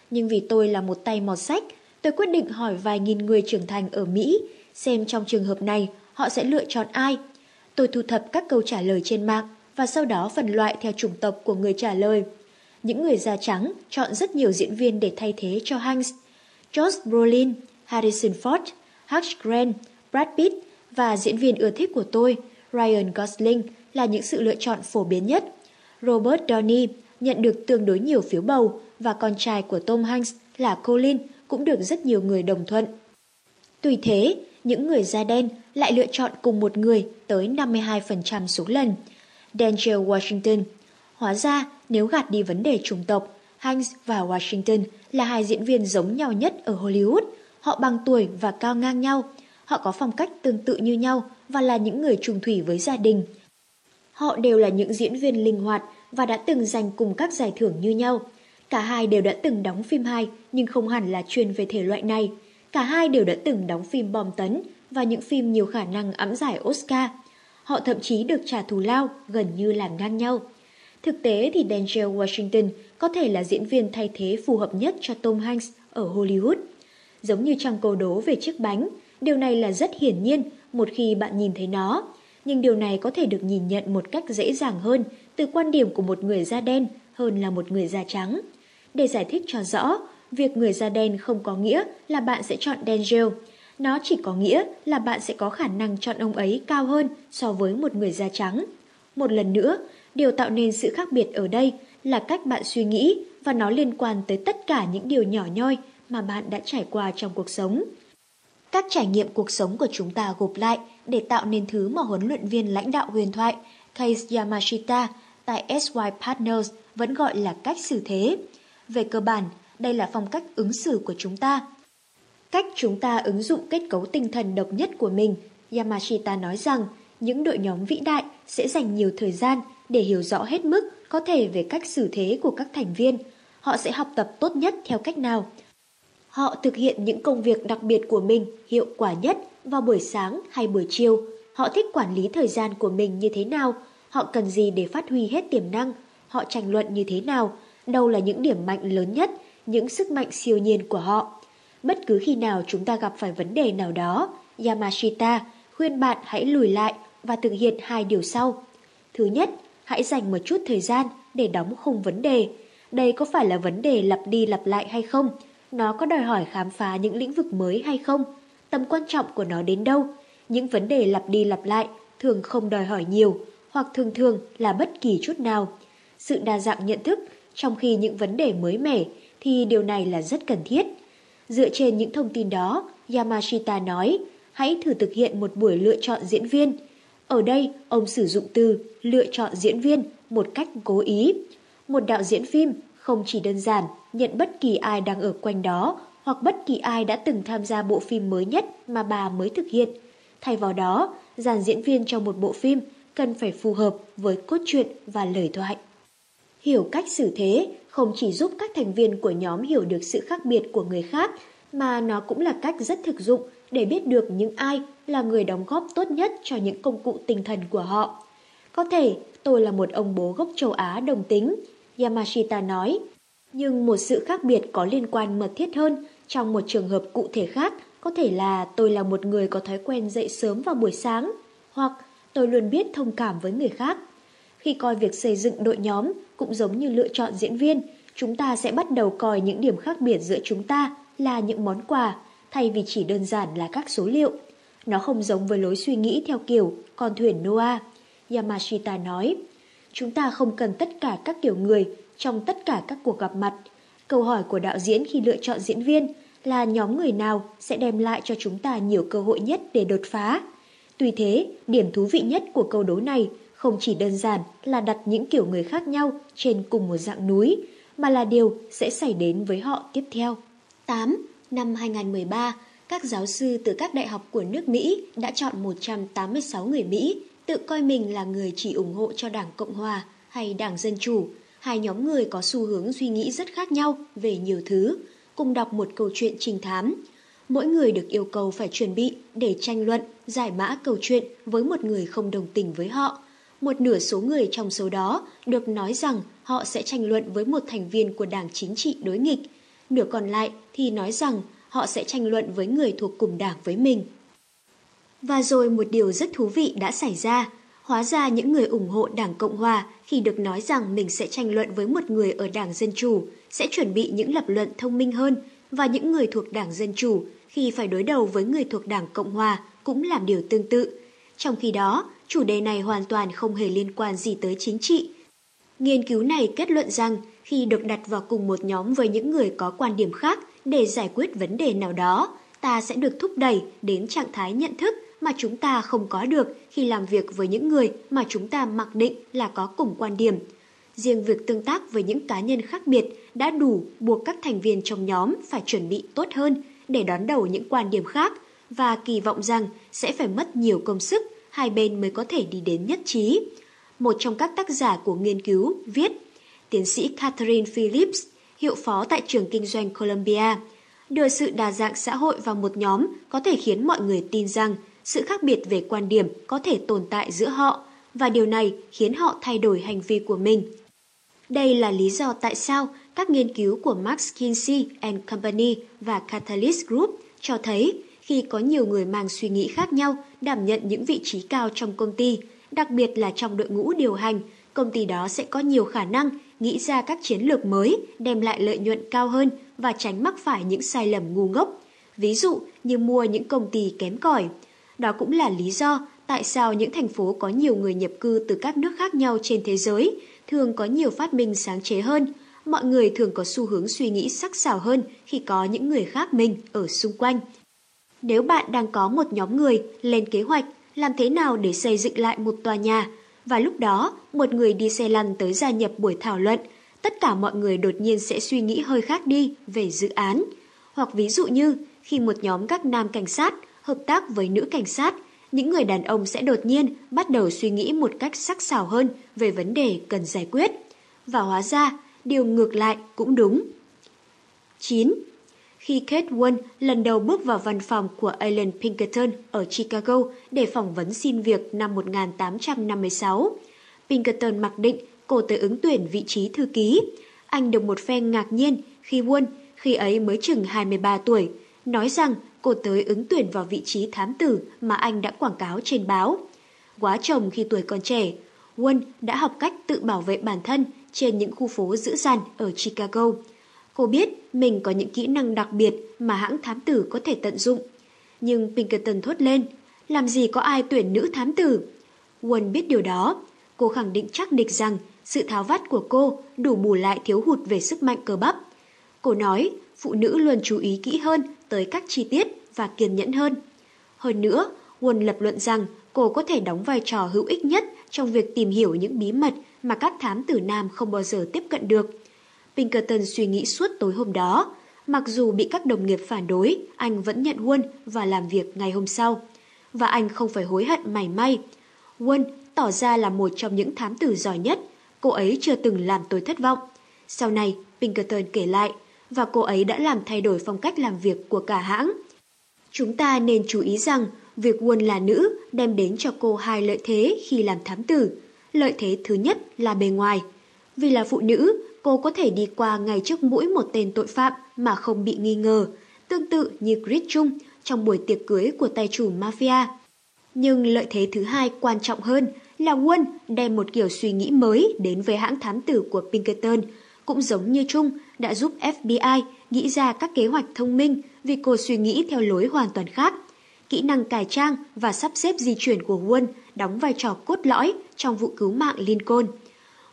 S1: Nhưng vì tôi là một tay mọt sách, tôi quyết định hỏi vài nghìn người trưởng thành ở Mỹ xem trong trường hợp này họ sẽ lựa chọn ai. Tôi thu thập các câu trả lời trên mạng và sau đó phân loại theo chủng tộc của người trả lời. Những người da trắng chọn rất nhiều diễn viên để thay thế cho Hanks. Josh Brolin, Harrison Ford, Hugh Grant, Brad Pitt và diễn viên ưa thích của tôi, Ryan Gosling là những sự lựa chọn phổ biến nhất. Robert Downey nhận được tương đối nhiều phiếu bầu và con trai của Tom Hanks là Colin cũng được rất nhiều người đồng thuận. Tuy thế, những người da đen lại lựa chọn cùng một người tới 52% số lần. Denzel Washington Hóa ra, nếu gạt đi vấn đề chủng tộc, Hanks và Washington là hai diễn viên giống nhau nhất ở Hollywood. Họ bằng tuổi và cao ngang nhau. Họ có phong cách tương tự như nhau và là những người trùng thủy với gia đình. Họ đều là những diễn viên linh hoạt và đã từng giành cùng các giải thưởng như nhau. Cả hai đều đã từng đóng phim hay nhưng không hẳn là chuyên về thể loại này. Cả hai đều đã từng đóng phim bom tấn và những phim nhiều khả năng ẵm giải Oscar. Họ thậm chí được trả thù lao gần như làm ngang nhau. Thực tế thì Denzel Washington có thể là diễn viên thay thế phù hợp nhất cho Tom Hanks ở Hollywood. Giống như trong câu đố về chiếc bánh, điều này là rất hiển nhiên một khi bạn nhìn thấy nó. Nhưng điều này có thể được nhìn nhận một cách dễ dàng hơn từ quan điểm của một người da đen hơn là một người da trắng. Để giải thích cho rõ, việc người da đen không có nghĩa là bạn sẽ chọn Denzel. Nó chỉ có nghĩa là bạn sẽ có khả năng chọn ông ấy cao hơn so với một người da trắng. Một lần nữa, điều tạo nên sự khác biệt ở đây là cách bạn suy nghĩ và nó liên quan tới tất cả những điều nhỏ nhoi mà bạn đã trải qua trong cuộc sống. Các trải nghiệm cuộc sống của chúng ta gộp lại để tạo nên thứ mà huấn luyện viên lãnh đạo huyền thoại Case Yamashita tại SY Partners vẫn gọi là cách xử thế. Về cơ bản, đây là phong cách ứng xử của chúng ta. Cách chúng ta ứng dụng kết cấu tinh thần độc nhất của mình, Yamashita nói rằng những đội nhóm vĩ đại sẽ dành nhiều thời gian để hiểu rõ hết mức có thể về cách xử thế của các thành viên. Họ sẽ học tập tốt nhất theo cách nào. Họ thực hiện những công việc đặc biệt của mình hiệu quả nhất vào buổi sáng hay buổi chiều. Họ thích quản lý thời gian của mình như thế nào, họ cần gì để phát huy hết tiềm năng, họ tranh luận như thế nào, đâu là những điểm mạnh lớn nhất, những sức mạnh siêu nhiên của họ. Bất cứ khi nào chúng ta gặp phải vấn đề nào đó, Yamashita khuyên bạn hãy lùi lại và thực hiện hai điều sau. Thứ nhất, hãy dành một chút thời gian để đóng khung vấn đề. Đây có phải là vấn đề lặp đi lặp lại hay không? Nó có đòi hỏi khám phá những lĩnh vực mới hay không? Tầm quan trọng của nó đến đâu? Những vấn đề lặp đi lặp lại thường không đòi hỏi nhiều, hoặc thường thường là bất kỳ chút nào. Sự đa dạng nhận thức, trong khi những vấn đề mới mẻ, thì điều này là rất cần thiết. Dựa trên những thông tin đó, Yamashita nói, hãy thử thực hiện một buổi lựa chọn diễn viên. Ở đây, ông sử dụng từ lựa chọn diễn viên một cách cố ý. Một đạo diễn phim không chỉ đơn giản nhận bất kỳ ai đang ở quanh đó hoặc bất kỳ ai đã từng tham gia bộ phim mới nhất mà bà mới thực hiện. Thay vào đó, dàn diễn viên trong một bộ phim cần phải phù hợp với cốt truyện và lời thoại. Hiểu cách xử thế không chỉ giúp các thành viên của nhóm hiểu được sự khác biệt của người khác, mà nó cũng là cách rất thực dụng để biết được những ai là người đóng góp tốt nhất cho những công cụ tinh thần của họ. Có thể tôi là một ông bố gốc châu Á đồng tính, Yamashita nói, nhưng một sự khác biệt có liên quan mật thiết hơn trong một trường hợp cụ thể khác có thể là tôi là một người có thói quen dậy sớm vào buổi sáng, hoặc tôi luôn biết thông cảm với người khác. Khi coi việc xây dựng đội nhóm cũng giống như lựa chọn diễn viên, chúng ta sẽ bắt đầu coi những điểm khác biệt giữa chúng ta là những món quà, thay vì chỉ đơn giản là các số liệu. Nó không giống với lối suy nghĩ theo kiểu con thuyền Noah. Yamashita nói, chúng ta không cần tất cả các kiểu người trong tất cả các cuộc gặp mặt. Câu hỏi của đạo diễn khi lựa chọn diễn viên là nhóm người nào sẽ đem lại cho chúng ta nhiều cơ hội nhất để đột phá. Tuy thế, điểm thú vị nhất của câu đố này không chỉ đơn giản là đặt những kiểu người khác nhau trên cùng một dạng núi, mà là điều sẽ xảy đến với họ tiếp theo. 8. Năm 2013, các giáo sư từ các đại học của nước Mỹ đã chọn 186 người Mỹ tự coi mình là người chỉ ủng hộ cho Đảng Cộng Hòa hay Đảng Dân Chủ. Hai nhóm người có xu hướng suy nghĩ rất khác nhau về nhiều thứ, cùng đọc một câu chuyện trinh thám. Mỗi người được yêu cầu phải chuẩn bị để tranh luận, giải mã câu chuyện với một người không đồng tình với họ. Một nửa số người trong số đó được nói rằng họ sẽ tranh luận với một thành viên của đảng chính trị đối nghịch. Nửa còn lại thì nói rằng họ sẽ tranh luận với người thuộc cùng đảng với mình. Và rồi một điều rất thú vị đã xảy ra. Hóa ra những người ủng hộ Đảng Cộng Hòa khi được nói rằng mình sẽ tranh luận với một người ở Đảng Dân Chủ sẽ chuẩn bị những lập luận thông minh hơn và những người thuộc Đảng Dân Chủ khi phải đối đầu với người thuộc Đảng Cộng Hòa cũng làm điều tương tự. Trong khi đó, chủ đề này hoàn toàn không hề liên quan gì tới chính trị. Nghiên cứu này kết luận rằng khi được đặt vào cùng một nhóm với những người có quan điểm khác để giải quyết vấn đề nào đó, ta sẽ được thúc đẩy đến trạng thái nhận thức mà chúng ta không có được khi làm việc với những người mà chúng ta mặc định là có cùng quan điểm. Riêng việc tương tác với những cá nhân khác biệt đã đủ buộc các thành viên trong nhóm phải chuẩn bị tốt hơn để đón đầu những quan điểm khác và kỳ vọng rằng sẽ phải mất nhiều công sức hai bên mới có thể đi đến nhất trí. Một trong các tác giả của nghiên cứu viết tiến sĩ Catherine Phillips, hiệu phó tại trường kinh doanh Columbia, đưa sự đa dạng xã hội vào một nhóm có thể khiến mọi người tin rằng sự khác biệt về quan điểm có thể tồn tại giữa họ và điều này khiến họ thay đổi hành vi của mình. Đây là lý do tại sao các nghiên cứu của Max Kinsey and Company và Catalyst Group cho thấy khi có nhiều người mang suy nghĩ khác nhau đảm nhận những vị trí cao trong công ty, đặc biệt là trong đội ngũ điều hành, công ty đó sẽ có nhiều khả năng nghĩ ra các chiến lược mới đem lại lợi nhuận cao hơn và tránh mắc phải những sai lầm ngu ngốc. Ví dụ như mua những công ty kém cỏi. Đó cũng là lý do tại sao những thành phố có nhiều người nhập cư từ các nước khác nhau trên thế giới thường có nhiều phát minh sáng chế hơn. Mọi người thường có xu hướng suy nghĩ sắc sảo hơn khi có những người khác mình ở xung quanh. Nếu bạn đang có một nhóm người lên kế hoạch làm thế nào để xây dựng lại một tòa nhà, và lúc đó một người đi xe lăn tới gia nhập buổi thảo luận, tất cả mọi người đột nhiên sẽ suy nghĩ hơi khác đi về dự án. Hoặc ví dụ như khi một nhóm các nam cảnh sát hợp tác với nữ cảnh sát, những người đàn ông sẽ đột nhiên bắt đầu suy nghĩ một cách sắc sảo hơn về vấn đề cần giải quyết. Và hóa ra, điều ngược lại cũng đúng. 9. Khi Kate Won lần đầu bước vào văn phòng của Alan Pinkerton ở Chicago để phỏng vấn xin việc năm 1856, Pinkerton mặc định cô tới ứng tuyển vị trí thư ký. Anh được một phen ngạc nhiên khi Won, khi ấy mới chừng 23 tuổi, nói rằng cô tới ứng tuyển vào vị trí thám tử mà anh đã quảng cáo trên báo. Quá chồng khi tuổi còn trẻ, Won đã học cách tự bảo vệ bản thân trên những khu phố dữ dằn ở Chicago. Cô biết mình có những kỹ năng đặc biệt mà hãng thám tử có thể tận dụng. Nhưng Pinkerton thốt lên, làm gì có ai tuyển nữ thám tử? Won biết điều đó. Cô khẳng định chắc địch rằng sự tháo vắt của cô đủ bù lại thiếu hụt về sức mạnh cơ bắp. Cô nói phụ nữ luôn chú ý kỹ hơn tới các chi tiết và kiên nhẫn hơn. Hơn nữa, Won lập luận rằng cô có thể đóng vai trò hữu ích nhất trong việc tìm hiểu những bí mật mà các thám tử nam không bao giờ tiếp cận được. Pinkerton suy nghĩ suốt tối hôm đó. Mặc dù bị các đồng nghiệp phản đối, anh vẫn nhận Won và làm việc ngày hôm sau. Và anh không phải hối hận mảy may. Won tỏ ra là một trong những thám tử giỏi nhất. Cô ấy chưa từng làm tôi thất vọng. Sau này, Pinkerton kể lại, và cô ấy đã làm thay đổi phong cách làm việc của cả hãng. Chúng ta nên chú ý rằng việc Won là nữ đem đến cho cô hai lợi thế khi làm thám tử. Lợi thế thứ nhất là bề ngoài. Vì là phụ nữ, cô có thể đi qua ngay trước mũi một tên tội phạm mà không bị nghi ngờ, tương tự như Chris Chung trong buổi tiệc cưới của tay chủ mafia. Nhưng lợi thế thứ hai quan trọng hơn là Won đem một kiểu suy nghĩ mới đến với hãng thám tử của Pinkerton, cũng giống như Chung đã giúp FBI nghĩ ra các kế hoạch thông minh vì cô suy nghĩ theo lối hoàn toàn khác. Kỹ năng cải trang và sắp xếp di chuyển của Won đóng vai trò cốt lõi trong vụ cứu mạng Lincoln.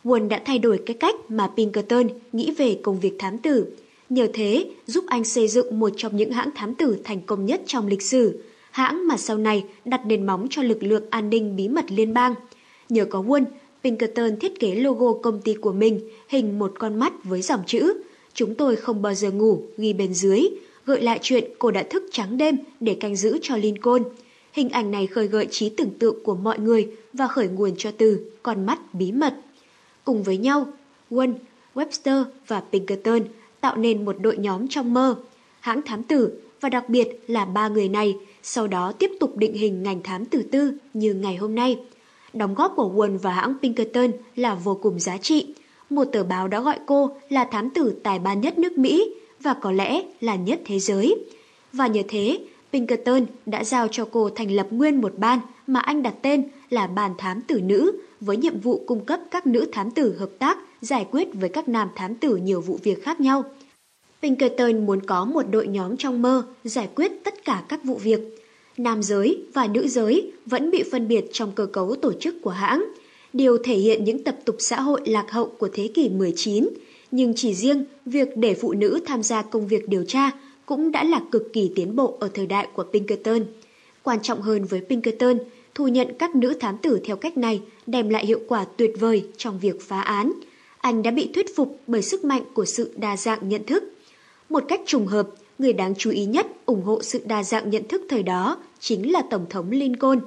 S1: Won đã thay đổi cái cách mà Pinkerton nghĩ về công việc thám tử. Nhờ thế, giúp anh xây dựng một trong những hãng thám tử thành công nhất trong lịch sử, hãng mà sau này đặt nền móng cho lực lượng an ninh bí mật liên bang. Nhờ có Won, Pinkerton thiết kế logo công ty của mình hình một con mắt với dòng chữ Chúng tôi không bao giờ ngủ ghi bên dưới, gợi lại chuyện cô đã thức trắng đêm để canh giữ cho Lincoln. Hình ảnh này khơi gợi trí tưởng tượng của mọi người và khởi nguồn cho từ con mắt bí mật. Cùng với nhau, Won, Webster và Pinkerton tạo nên một đội nhóm trong mơ. Hãng thám tử và đặc biệt là ba người này sau đó tiếp tục định hình ngành thám tử tư như ngày hôm nay. Đóng góp của Won và hãng Pinkerton là vô cùng giá trị. Một tờ báo đã gọi cô là thám tử tài ba nhất nước Mỹ và có lẽ là nhất thế giới. Và nhờ thế, Pinkerton đã giao cho cô thành lập nguyên một ban mà anh đặt tên là Ban Thám Tử Nữ với nhiệm vụ cung cấp các nữ thám tử hợp tác giải quyết với các nam thám tử nhiều vụ việc khác nhau. Pinkerton muốn có một đội nhóm trong mơ giải quyết tất cả các vụ việc. Nam giới và nữ giới vẫn bị phân biệt trong cơ cấu tổ chức của hãng, điều thể hiện những tập tục xã hội lạc hậu của thế kỷ 19. Nhưng chỉ riêng việc để phụ nữ tham gia công việc điều tra cũng đã là cực kỳ tiến bộ ở thời đại của Pinkerton. Quan trọng hơn với Pinkerton, thu nhận các nữ thám tử theo cách này đem lại hiệu quả tuyệt vời trong việc phá án. Anh đã bị thuyết phục bởi sức mạnh của sự đa dạng nhận thức. Một cách trùng hợp, người đáng chú ý nhất ủng hộ sự đa dạng nhận thức thời đó chính là Tổng thống Lincoln.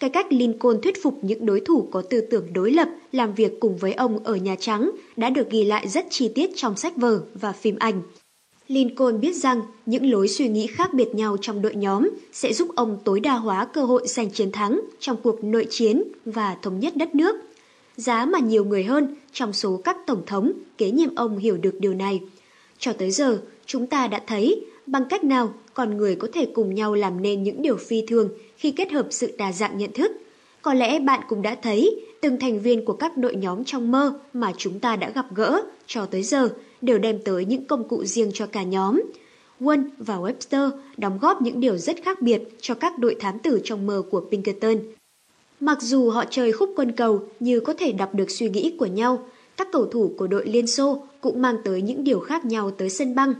S1: Cái cách Lincoln thuyết phục những đối thủ có tư tưởng đối lập làm việc cùng với ông ở Nhà Trắng đã được ghi lại rất chi tiết trong sách vở và phim ảnh. Lincoln biết rằng những lối suy nghĩ khác biệt nhau trong đội nhóm sẽ giúp ông tối đa hóa cơ hội giành chiến thắng trong cuộc nội chiến và thống nhất đất nước. Giá mà nhiều người hơn trong số các tổng thống kế nhiệm ông hiểu được điều này. Cho tới giờ, chúng ta đã thấy bằng cách nào con người có thể cùng nhau làm nên những điều phi thường khi kết hợp sự đa dạng nhận thức. Có lẽ bạn cũng đã thấy từng thành viên của các đội nhóm trong mơ mà chúng ta đã gặp gỡ cho tới giờ đều đem tới những công cụ riêng cho cả nhóm. Won và Webster đóng góp những điều rất khác biệt cho các đội thám tử trong mơ của Pinkerton. Mặc dù họ chơi khúc quân cầu như có thể đọc được suy nghĩ của nhau, các cầu thủ của đội Liên Xô cũng mang tới những điều khác nhau tới sân băng.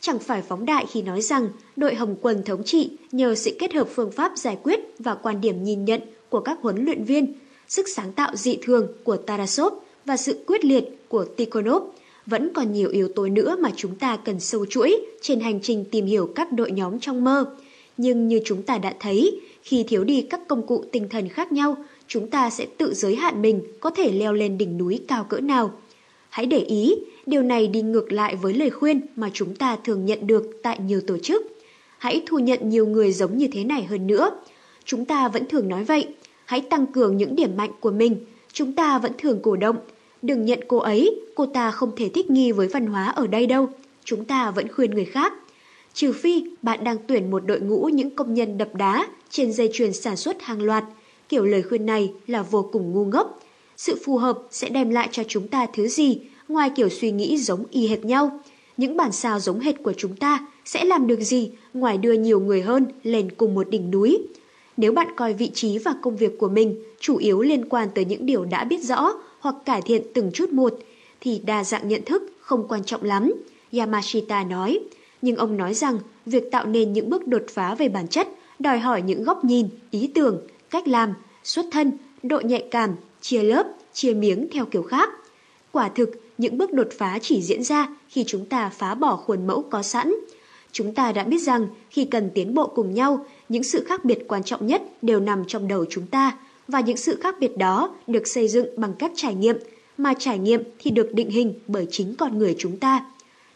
S1: Chẳng phải phóng đại khi nói rằng đội Hồng Quân thống trị nhờ sự kết hợp phương pháp giải quyết và quan điểm nhìn nhận của các huấn luyện viên, sức sáng tạo dị thường của Tarasov và sự quyết liệt của Tikhonov vẫn còn nhiều yếu tố nữa mà chúng ta cần sâu chuỗi trên hành trình tìm hiểu các đội nhóm trong mơ. Nhưng như chúng ta đã thấy, khi thiếu đi các công cụ tinh thần khác nhau, chúng ta sẽ tự giới hạn mình có thể leo lên đỉnh núi cao cỡ nào. Hãy để ý, điều này đi ngược lại với lời khuyên mà chúng ta thường nhận được tại nhiều tổ chức. Hãy thu nhận nhiều người giống như thế này hơn nữa. Chúng ta vẫn thường nói vậy, hãy tăng cường những điểm mạnh của mình. Chúng ta vẫn thường cổ động, Đừng nhận cô ấy, cô ta không thể thích nghi với văn hóa ở đây đâu. Chúng ta vẫn khuyên người khác. Trừ phi bạn đang tuyển một đội ngũ những công nhân đập đá trên dây chuyền sản xuất hàng loạt. Kiểu lời khuyên này là vô cùng ngu ngốc. Sự phù hợp sẽ đem lại cho chúng ta thứ gì ngoài kiểu suy nghĩ giống y hệt nhau. Những bản sao giống hệt của chúng ta sẽ làm được gì ngoài đưa nhiều người hơn lên cùng một đỉnh núi. Nếu bạn coi vị trí và công việc của mình chủ yếu liên quan tới những điều đã biết rõ hoặc cải thiện từng chút một, thì đa dạng nhận thức không quan trọng lắm, Yamashita nói. Nhưng ông nói rằng việc tạo nên những bước đột phá về bản chất đòi hỏi những góc nhìn, ý tưởng, cách làm, xuất thân, độ nhạy cảm, chia lớp, chia miếng theo kiểu khác. Quả thực, những bước đột phá chỉ diễn ra khi chúng ta phá bỏ khuôn mẫu có sẵn. Chúng ta đã biết rằng khi cần tiến bộ cùng nhau, những sự khác biệt quan trọng nhất đều nằm trong đầu chúng ta và những sự khác biệt đó được xây dựng bằng các trải nghiệm, mà trải nghiệm thì được định hình bởi chính con người chúng ta.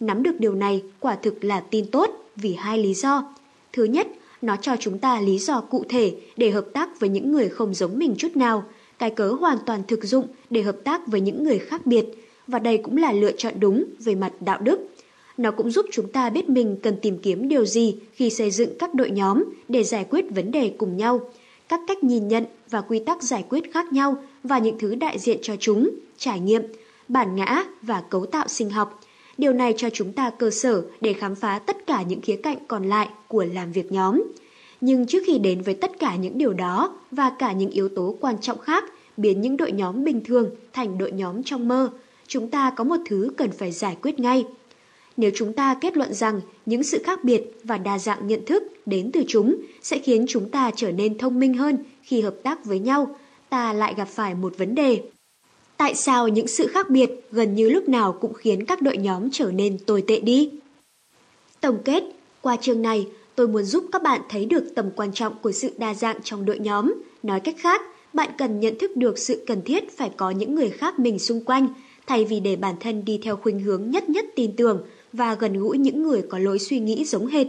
S1: Nắm được điều này quả thực là tin tốt vì hai lý do. Thứ nhất, nó cho chúng ta lý do cụ thể để hợp tác với những người không giống mình chút nào, cái cớ hoàn toàn thực dụng để hợp tác với những người khác biệt, và đây cũng là lựa chọn đúng về mặt đạo đức. Nó cũng giúp chúng ta biết mình cần tìm kiếm điều gì khi xây dựng các đội nhóm để giải quyết vấn đề cùng nhau, các cách nhìn nhận và quy tắc giải quyết khác nhau và những thứ đại diện cho chúng, trải nghiệm, bản ngã và cấu tạo sinh học. Điều này cho chúng ta cơ sở để khám phá tất cả những khía cạnh còn lại của làm việc nhóm. Nhưng trước khi đến với tất cả những điều đó và cả những yếu tố quan trọng khác biến những đội nhóm bình thường thành đội nhóm trong mơ, chúng ta có một thứ cần phải giải quyết ngay. Nếu chúng ta kết luận rằng những sự khác biệt và đa dạng nhận thức đến từ chúng sẽ khiến chúng ta trở nên thông minh hơn khi hợp tác với nhau, ta lại gặp phải một vấn đề. Tại sao những sự khác biệt gần như lúc nào cũng khiến các đội nhóm trở nên tồi tệ đi? Tổng kết, qua chương này, tôi muốn giúp các bạn thấy được tầm quan trọng của sự đa dạng trong đội nhóm. Nói cách khác, bạn cần nhận thức được sự cần thiết phải có những người khác mình xung quanh, thay vì để bản thân đi theo khuynh hướng nhất nhất tin tưởng và gần gũi những người có lối suy nghĩ giống hệt.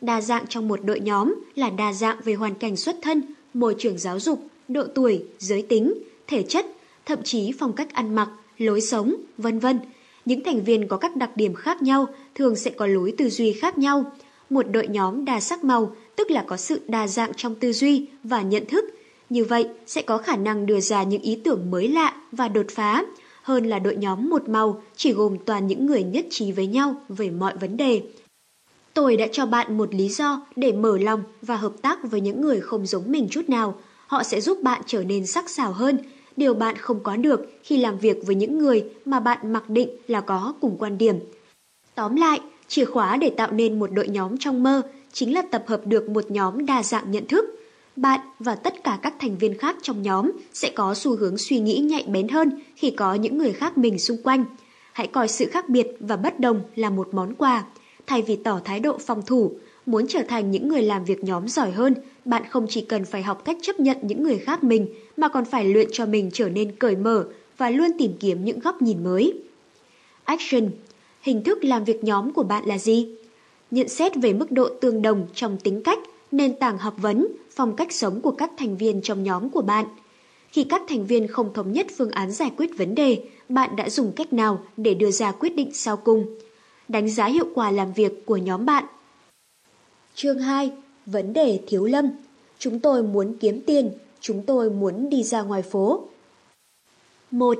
S1: Đa dạng trong một đội nhóm là đa dạng về hoàn cảnh xuất thân, môi trường giáo dục, độ tuổi, giới tính, thể chất, thậm chí phong cách ăn mặc, lối sống, vân vân. Những thành viên có các đặc điểm khác nhau thường sẽ có lối tư duy khác nhau. Một đội nhóm đa sắc màu tức là có sự đa dạng trong tư duy và nhận thức. Như vậy sẽ có khả năng đưa ra những ý tưởng mới lạ và đột phá, hơn là đội nhóm một màu chỉ gồm toàn những người nhất trí với nhau về mọi vấn đề. Tôi đã cho bạn một lý do để mở lòng và hợp tác với những người không giống mình chút nào. Họ sẽ giúp bạn trở nên sắc sảo hơn, điều bạn không có được khi làm việc với những người mà bạn mặc định là có cùng quan điểm. Tóm lại, chìa khóa để tạo nên một đội nhóm trong mơ chính là tập hợp được một nhóm đa dạng nhận thức. Bạn và tất cả các thành viên khác trong nhóm sẽ có xu hướng suy nghĩ nhạy bén hơn khi có những người khác mình xung quanh. Hãy coi sự khác biệt và bất đồng là một món quà. Thay vì tỏ thái độ phòng thủ, muốn trở thành những người làm việc nhóm giỏi hơn, bạn không chỉ cần phải học cách chấp nhận những người khác mình, mà còn phải luyện cho mình trở nên cởi mở và luôn tìm kiếm những góc nhìn mới. Action Hình thức làm việc nhóm của bạn là gì? Nhận xét về mức độ tương đồng trong tính cách, nền tảng học vấn, phong cách sống của các thành viên trong nhóm của bạn. Khi các thành viên không thống nhất phương án giải quyết vấn đề, bạn đã dùng cách nào để đưa ra quyết định sau cùng? Đánh giá hiệu quả làm việc của nhóm bạn. Chương 2. Vấn đề thiếu lâm. Chúng tôi muốn kiếm tiền, chúng tôi muốn đi ra ngoài phố. 1.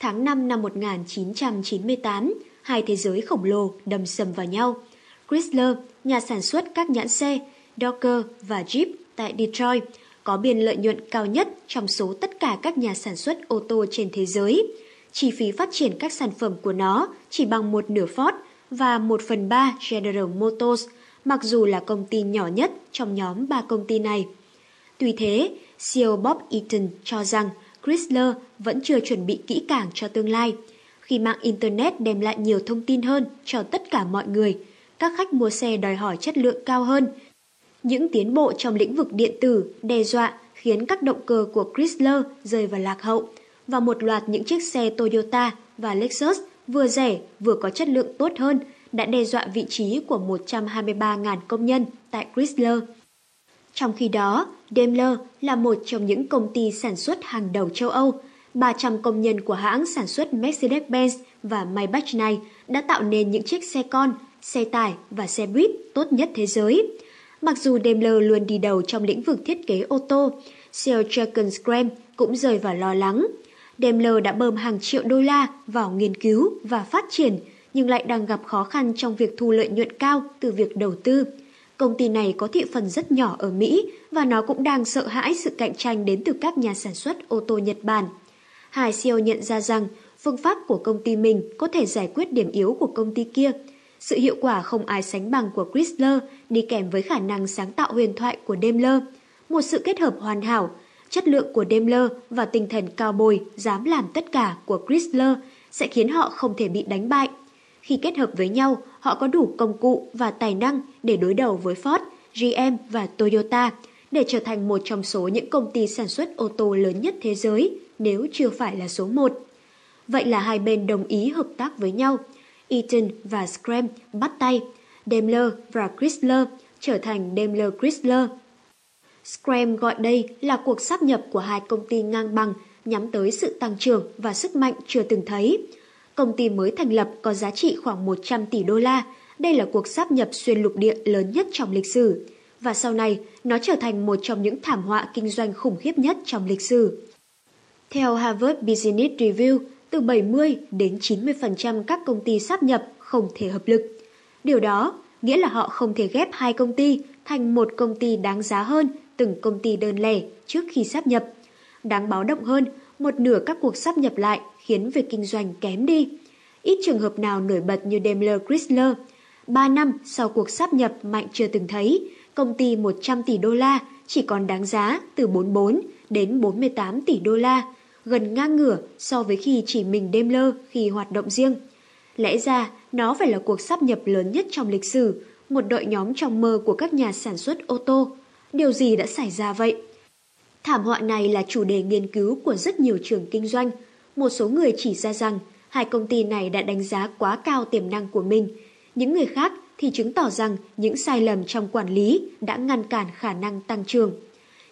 S1: Tháng 5 năm 1998, hai thế giới khổng lồ đầm sầm vào nhau. Chrysler, nhà sản xuất các nhãn xe, Docker và Jeep tại Detroit, có biên lợi nhuận cao nhất trong số tất cả các nhà sản xuất ô tô trên thế giới. Chi phí phát triển các sản phẩm của nó chỉ bằng một nửa Ford và một phần ba General Motors, mặc dù là công ty nhỏ nhất trong nhóm ba công ty này. Tuy thế, CEO Bob Eaton cho rằng Chrysler vẫn chưa chuẩn bị kỹ càng cho tương lai. Khi mạng Internet đem lại nhiều thông tin hơn cho tất cả mọi người, các khách mua xe đòi hỏi chất lượng cao hơn. Những tiến bộ trong lĩnh vực điện tử đe dọa khiến các động cơ của Chrysler rơi vào lạc hậu và một loạt những chiếc xe Toyota và Lexus vừa rẻ vừa có chất lượng tốt hơn đã đe dọa vị trí của 123.000 công nhân tại Chrysler. Trong khi đó, Daimler là một trong những công ty sản xuất hàng đầu châu Âu. 300 công nhân của hãng sản xuất Mercedes-Benz và Maybach này đã tạo nên những chiếc xe con, xe tải và xe buýt tốt nhất thế giới. Mặc dù Daimler luôn đi đầu trong lĩnh vực thiết kế ô tô, CEO Jürgen cũng rời vào lo lắng. Daimler đã bơm hàng triệu đô la vào nghiên cứu và phát triển, nhưng lại đang gặp khó khăn trong việc thu lợi nhuận cao từ việc đầu tư Công ty này có thị phần rất nhỏ ở Mỹ và nó cũng đang sợ hãi sự cạnh tranh đến từ các nhà sản xuất ô tô Nhật Bản. Hai CEO nhận ra rằng phương pháp của công ty mình có thể giải quyết điểm yếu của công ty kia. Sự hiệu quả không ai sánh bằng của Chrysler đi kèm với khả năng sáng tạo huyền thoại của Daimler. Một sự kết hợp hoàn hảo, chất lượng của Daimler và tinh thần cao bồi dám làm tất cả của Chrysler sẽ khiến họ không thể bị đánh bại. Khi kết hợp với nhau, họ có đủ công cụ và tài năng để đối đầu với Ford, GM và Toyota để trở thành một trong số những công ty sản xuất ô tô lớn nhất thế giới nếu chưa phải là số một. Vậy là hai bên đồng ý hợp tác với nhau. Eaton và Scram bắt tay, Daimler và Chrysler trở thành Daimler Chrysler. Scram gọi đây là cuộc sáp nhập của hai công ty ngang bằng nhắm tới sự tăng trưởng và sức mạnh chưa từng thấy. Công ty mới thành lập có giá trị khoảng 100 tỷ đô la. Đây là cuộc sáp nhập xuyên lục địa lớn nhất trong lịch sử. Và sau này, nó trở thành một trong những thảm họa kinh doanh khủng khiếp nhất trong lịch sử. Theo Harvard Business Review, từ 70 đến 90% các công ty sáp nhập không thể hợp lực. Điều đó nghĩa là họ không thể ghép hai công ty thành một công ty đáng giá hơn từng công ty đơn lẻ trước khi sáp nhập. Đáng báo động hơn, một nửa các cuộc sáp nhập lại khiến việc kinh doanh kém đi. Ít trường hợp nào nổi bật như Daimler Chrysler. Ba năm sau cuộc sáp nhập mạnh chưa từng thấy, công ty 100 tỷ đô la chỉ còn đáng giá từ 44 đến 48 tỷ đô la, gần ngang ngửa so với khi chỉ mình đêm lơ khi hoạt động riêng. Lẽ ra, nó phải là cuộc sáp nhập lớn nhất trong lịch sử, một đội nhóm trong mơ của các nhà sản xuất ô tô. Điều gì đã xảy ra vậy? Thảm họa này là chủ đề nghiên cứu của rất nhiều trường kinh doanh. Một số người chỉ ra rằng hai công ty này đã đánh giá quá cao tiềm năng của mình. Những người khác thì chứng tỏ rằng những sai lầm trong quản lý đã ngăn cản khả năng tăng trưởng.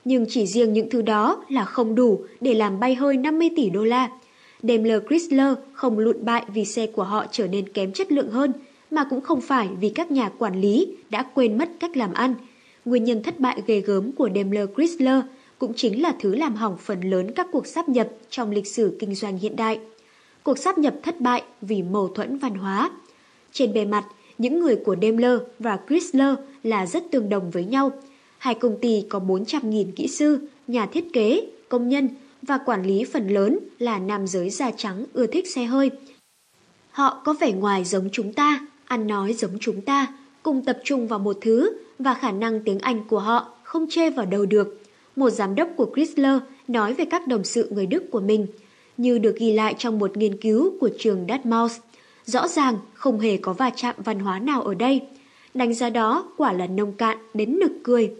S1: Nhưng chỉ riêng những thứ đó là không đủ để làm bay hơi 50 tỷ đô la. Daimler Chrysler không lụn bại vì xe của họ trở nên kém chất lượng hơn, mà cũng không phải vì các nhà quản lý đã quên mất cách làm ăn. Nguyên nhân thất bại ghê gớm của Daimler Chrysler cũng chính là thứ làm hỏng phần lớn các cuộc sáp nhập trong lịch sử kinh doanh hiện đại. Cuộc sáp nhập thất bại vì mâu thuẫn văn hóa. Trên bề mặt, những người của Daimler và Chrysler là rất tương đồng với nhau. Hai công ty có 400.000 kỹ sư, nhà thiết kế, công nhân và quản lý phần lớn là nam giới da trắng ưa thích xe hơi. Họ có vẻ ngoài giống chúng ta, ăn nói giống chúng ta, cùng tập trung vào một thứ và khả năng tiếng Anh của họ không chê vào đâu được. Một giám đốc của Chrysler nói về các đồng sự người Đức của mình, như được ghi lại trong một nghiên cứu của trường Dartmouth. Rõ ràng không hề có va chạm văn hóa nào ở đây. Đánh giá đó quả là nông cạn đến nực cười.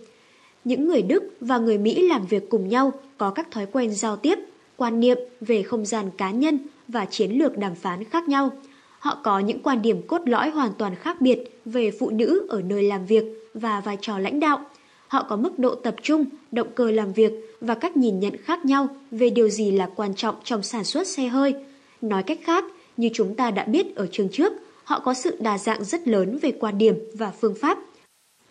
S1: Những người Đức và người Mỹ làm việc cùng nhau có các thói quen giao tiếp, quan niệm về không gian cá nhân và chiến lược đàm phán khác nhau. Họ có những quan điểm cốt lõi hoàn toàn khác biệt về phụ nữ ở nơi làm việc và vai trò lãnh đạo. Họ có mức độ tập trung, động cơ làm việc và cách nhìn nhận khác nhau về điều gì là quan trọng trong sản xuất xe hơi. Nói cách khác, như chúng ta đã biết ở chương trước, họ có sự đa dạng rất lớn về quan điểm và phương pháp.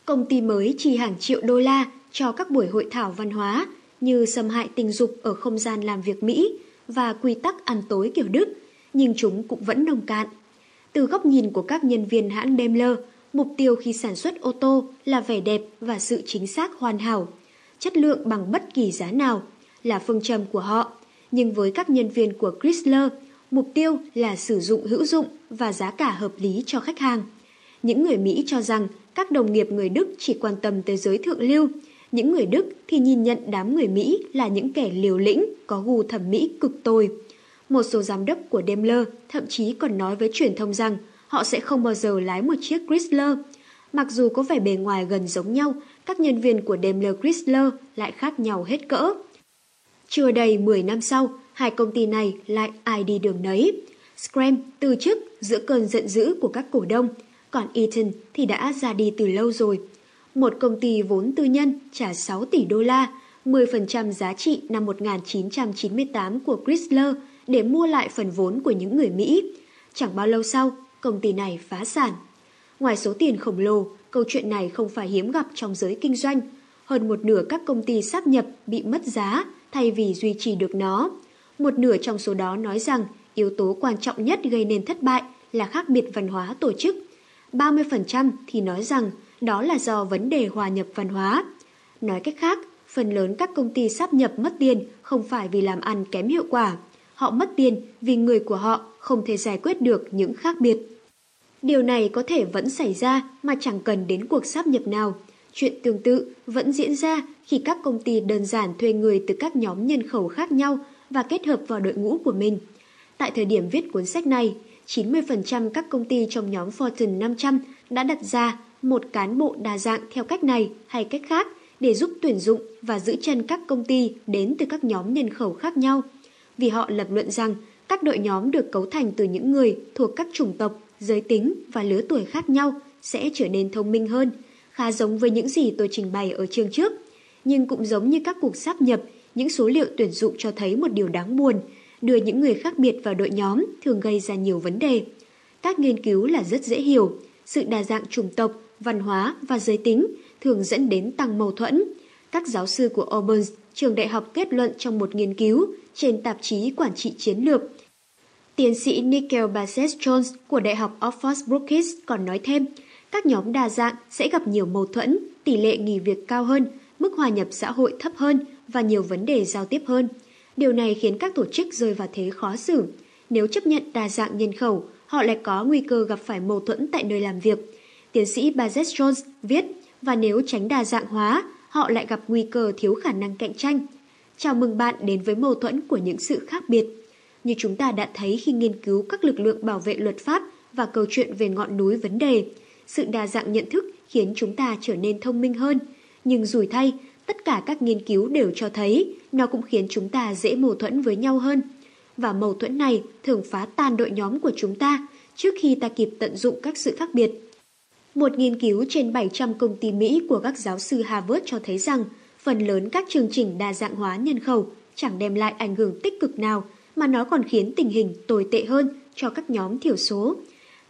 S1: Công ty mới chi hàng triệu đô la cho các buổi hội thảo văn hóa như xâm hại tình dục ở không gian làm việc Mỹ và quy tắc ăn tối kiểu Đức, nhưng chúng cũng vẫn nông cạn. Từ góc nhìn của các nhân viên hãng Daimler, mục tiêu khi sản xuất ô tô là vẻ đẹp và sự chính xác hoàn hảo, chất lượng bằng bất kỳ giá nào là phương châm của họ. Nhưng với các nhân viên của Chrysler, mục tiêu là sử dụng hữu dụng và giá cả hợp lý cho khách hàng. Những người Mỹ cho rằng các đồng nghiệp người Đức chỉ quan tâm tới giới thượng lưu, những người Đức thì nhìn nhận đám người Mỹ là những kẻ liều lĩnh, có gu thẩm mỹ cực tồi. Một số giám đốc của Daimler thậm chí còn nói với truyền thông rằng họ sẽ không bao giờ lái một chiếc Chrysler. Mặc dù có vẻ bề ngoài gần giống nhau, các nhân viên của Daimler Chrysler lại khác nhau hết cỡ. Chưa đầy 10 năm sau, hai công ty này lại ai đi đường nấy. Scram từ chức giữa cơn giận dữ của các cổ đông, còn Eaton thì đã ra đi từ lâu rồi. Một công ty vốn tư nhân trả 6 tỷ đô la, 10% giá trị năm 1998 của Chrysler để mua lại phần vốn của những người Mỹ. Chẳng bao lâu sau, công ty này phá sản. Ngoài số tiền khổng lồ, câu chuyện này không phải hiếm gặp trong giới kinh doanh. Hơn một nửa các công ty sáp nhập bị mất giá thay vì duy trì được nó. Một nửa trong số đó nói rằng yếu tố quan trọng nhất gây nên thất bại là khác biệt văn hóa tổ chức. 30% thì nói rằng đó là do vấn đề hòa nhập văn hóa. Nói cách khác, phần lớn các công ty sáp nhập mất tiền không phải vì làm ăn kém hiệu quả. Họ mất tiền vì người của họ không thể giải quyết được những khác biệt. Điều này có thể vẫn xảy ra mà chẳng cần đến cuộc sáp nhập nào. Chuyện tương tự vẫn diễn ra khi các công ty đơn giản thuê người từ các nhóm nhân khẩu khác nhau và kết hợp vào đội ngũ của mình. Tại thời điểm viết cuốn sách này, 90% các công ty trong nhóm Fortune 500 đã đặt ra một cán bộ đa dạng theo cách này hay cách khác để giúp tuyển dụng và giữ chân các công ty đến từ các nhóm nhân khẩu khác nhau. Vì họ lập luận rằng các đội nhóm được cấu thành từ những người thuộc các chủng tộc, giới tính và lứa tuổi khác nhau sẽ trở nên thông minh hơn, khá giống với những gì tôi trình bày ở chương trước. Nhưng cũng giống như các cuộc sáp nhập, những số liệu tuyển dụng cho thấy một điều đáng buồn, đưa những người khác biệt vào đội nhóm thường gây ra nhiều vấn đề. Các nghiên cứu là rất dễ hiểu, sự đa dạng chủng tộc, văn hóa và giới tính thường dẫn đến tăng mâu thuẫn. Các giáo sư của Auburn, trường đại học kết luận trong một nghiên cứu trên tạp chí Quản trị Chiến lược. Tiến sĩ Nickel Bassett Jones của Đại học Oxford Brookes còn nói thêm, các nhóm đa dạng sẽ gặp nhiều mâu thuẫn, tỷ lệ nghỉ việc cao hơn, mức hòa nhập xã hội thấp hơn và nhiều vấn đề giao tiếp hơn. Điều này khiến các tổ chức rơi vào thế khó xử. Nếu chấp nhận đa dạng nhân khẩu, họ lại có nguy cơ gặp phải mâu thuẫn tại nơi làm việc. Tiến sĩ Bazet Jones viết, và nếu tránh đa dạng hóa, họ lại gặp nguy cơ thiếu khả năng cạnh tranh. Chào mừng bạn đến với mâu thuẫn của những sự khác biệt. Như chúng ta đã thấy khi nghiên cứu các lực lượng bảo vệ luật pháp và câu chuyện về ngọn núi vấn đề, sự đa dạng nhận thức khiến chúng ta trở nên thông minh hơn. Nhưng rủi thay, tất cả các nghiên cứu đều cho thấy nó cũng khiến chúng ta dễ mâu thuẫn với nhau hơn. Và mâu thuẫn này thường phá tan đội nhóm của chúng ta trước khi ta kịp tận dụng các sự khác biệt. Một nghiên cứu trên 700 công ty Mỹ của các giáo sư Harvard cho thấy rằng phần lớn các chương trình đa dạng hóa nhân khẩu chẳng đem lại ảnh hưởng tích cực nào mà nó còn khiến tình hình tồi tệ hơn cho các nhóm thiểu số.